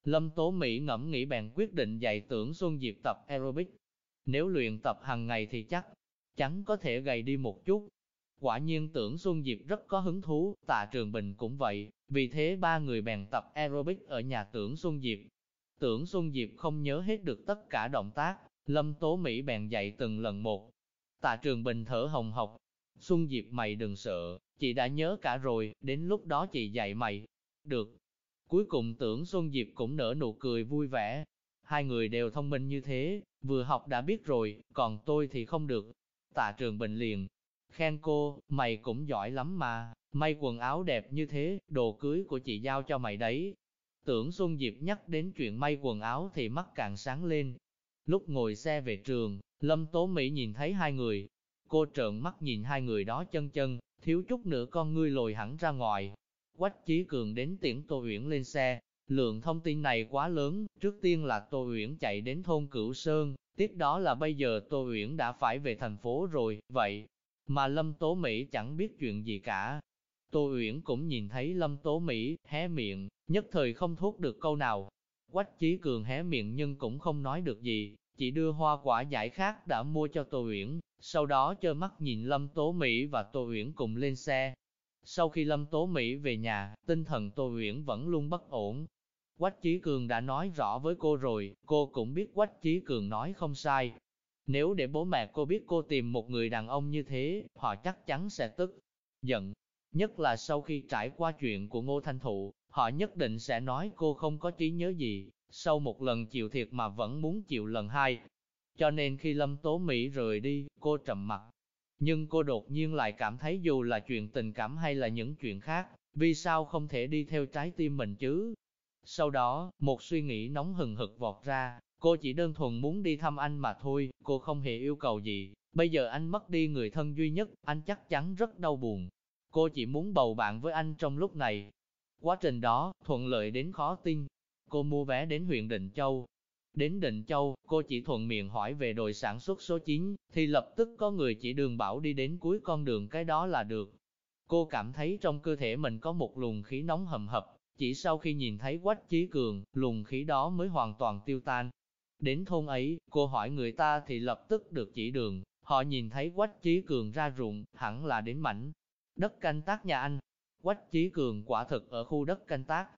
Lâm Tố Mỹ ngẫm nghĩ bèn quyết định dạy tưởng Xuân Diệp tập aerobic. Nếu luyện tập hàng ngày thì chắc chắn có thể gầy đi một chút. Quả nhiên tưởng Xuân Diệp rất có hứng thú, tạ Trường Bình cũng vậy, vì thế ba người bèn tập aerobic ở nhà tưởng Xuân Diệp. Tưởng Xuân Diệp không nhớ hết được tất cả động tác, Lâm Tố Mỹ bèn dạy từng lần một. Tạ Trường Bình thở hồng hộc, Xuân Diệp mày đừng sợ, chị đã nhớ cả rồi, đến lúc đó chị dạy mày. Được. Cuối cùng tưởng Xuân Diệp cũng nở nụ cười vui vẻ. Hai người đều thông minh như thế, vừa học đã biết rồi, còn tôi thì không được. Tạ Trường Bình liền. Khen cô, mày cũng giỏi lắm mà, may quần áo đẹp như thế, đồ cưới của chị giao cho mày đấy. Tưởng Xuân Diệp nhắc đến chuyện may quần áo thì mắt càng sáng lên. Lúc ngồi xe về trường, Lâm Tố Mỹ nhìn thấy hai người, Cô trợn mắt nhìn hai người đó chân chân, thiếu chút nữa con ngươi lồi hẳn ra ngoài. Quách Chí Cường đến tiễn Tô Uyển lên xe, lượng thông tin này quá lớn, trước tiên là Tô Uyển chạy đến thôn Cửu Sơn, tiếp đó là bây giờ Tô Uyển đã phải về thành phố rồi, vậy mà Lâm Tố Mỹ chẳng biết chuyện gì cả. Tô Uyển cũng nhìn thấy Lâm Tố Mỹ, hé miệng, nhất thời không thốt được câu nào. Quách Chí Cường hé miệng nhưng cũng không nói được gì, chỉ đưa hoa quả giải khác đã mua cho Tô Uyển, sau đó trơ mắt nhìn Lâm Tố Mỹ và Tô Uyển cùng lên xe. Sau khi Lâm Tố Mỹ về nhà, tinh thần Tô Uyển vẫn luôn bất ổn. Quách Chí Cường đã nói rõ với cô rồi, cô cũng biết Quách Chí Cường nói không sai. Nếu để bố mẹ cô biết cô tìm một người đàn ông như thế, họ chắc chắn sẽ tức, giận. Nhất là sau khi trải qua chuyện của Ngô Thanh Thụ, họ nhất định sẽ nói cô không có trí nhớ gì, sau một lần chịu thiệt mà vẫn muốn chịu lần hai. Cho nên khi Lâm Tố Mỹ rời đi, cô trầm mặt. Nhưng cô đột nhiên lại cảm thấy dù là chuyện tình cảm hay là những chuyện khác, vì sao không thể đi theo trái tim mình chứ? Sau đó, một suy nghĩ nóng hừng hực vọt ra, cô chỉ đơn thuần muốn đi thăm anh mà thôi, cô không hề yêu cầu gì. Bây giờ anh mất đi người thân duy nhất, anh chắc chắn rất đau buồn. Cô chỉ muốn bầu bạn với anh trong lúc này. Quá trình đó, thuận lợi đến khó tin. Cô mua vé đến huyện Định Châu. Đến Định Châu, cô chỉ thuận miệng hỏi về đội sản xuất số 9, thì lập tức có người chỉ đường bảo đi đến cuối con đường cái đó là được. Cô cảm thấy trong cơ thể mình có một luồng khí nóng hầm hập, chỉ sau khi nhìn thấy Quách Chí Cường, luồng khí đó mới hoàn toàn tiêu tan. Đến thôn ấy, cô hỏi người ta thì lập tức được chỉ đường, họ nhìn thấy Quách Chí Cường ra ruộng, hẳn là đến mảnh đất canh tác nhà anh. Quách Chí Cường quả thực ở khu đất canh tác.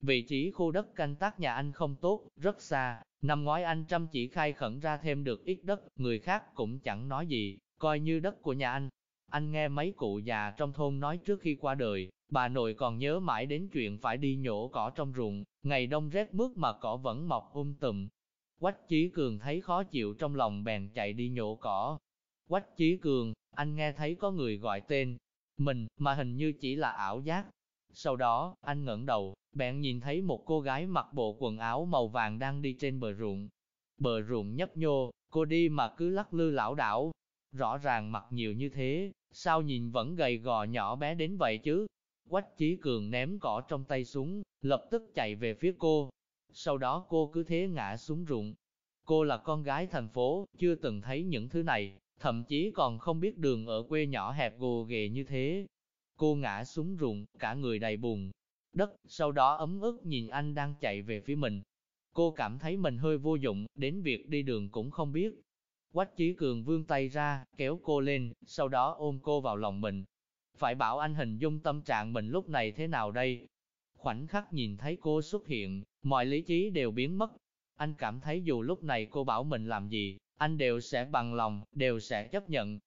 Vị trí khu đất canh tác nhà anh không tốt, rất xa, năm ngoái anh chăm chỉ khai khẩn ra thêm được ít đất, người khác cũng chẳng nói gì, coi như đất của nhà anh. Anh nghe mấy cụ già trong thôn nói trước khi qua đời, bà nội còn nhớ mãi đến chuyện phải đi nhổ cỏ trong ruộng, ngày đông rét mướt mà cỏ vẫn mọc um tùm. Quách Chí Cường thấy khó chịu trong lòng bèn chạy đi nhổ cỏ. Quách Chí Cường, anh nghe thấy có người gọi tên, mình, mà hình như chỉ là ảo giác. Sau đó, anh ngẩng đầu, bạn nhìn thấy một cô gái mặc bộ quần áo màu vàng đang đi trên bờ ruộng. Bờ ruộng nhấp nhô, cô đi mà cứ lắc lư lão đảo. Rõ ràng mặc nhiều như thế, sao nhìn vẫn gầy gò nhỏ bé đến vậy chứ? Quách Chí Cường ném cỏ trong tay xuống, lập tức chạy về phía cô. Sau đó cô cứ thế ngã xuống ruộng. Cô là con gái thành phố, chưa từng thấy những thứ này, thậm chí còn không biết đường ở quê nhỏ hẹp gồ ghề như thế. Cô ngã xuống ruộng, cả người đầy bùn, đất, sau đó ấm ức nhìn anh đang chạy về phía mình. Cô cảm thấy mình hơi vô dụng, đến việc đi đường cũng không biết. Quách Chí Cường vươn tay ra, kéo cô lên, sau đó ôm cô vào lòng mình. Phải bảo anh hình dung tâm trạng mình lúc này thế nào đây? Khoảnh khắc nhìn thấy cô xuất hiện, mọi lý trí đều biến mất. Anh cảm thấy dù lúc này cô bảo mình làm gì, anh đều sẽ bằng lòng, đều sẽ chấp nhận.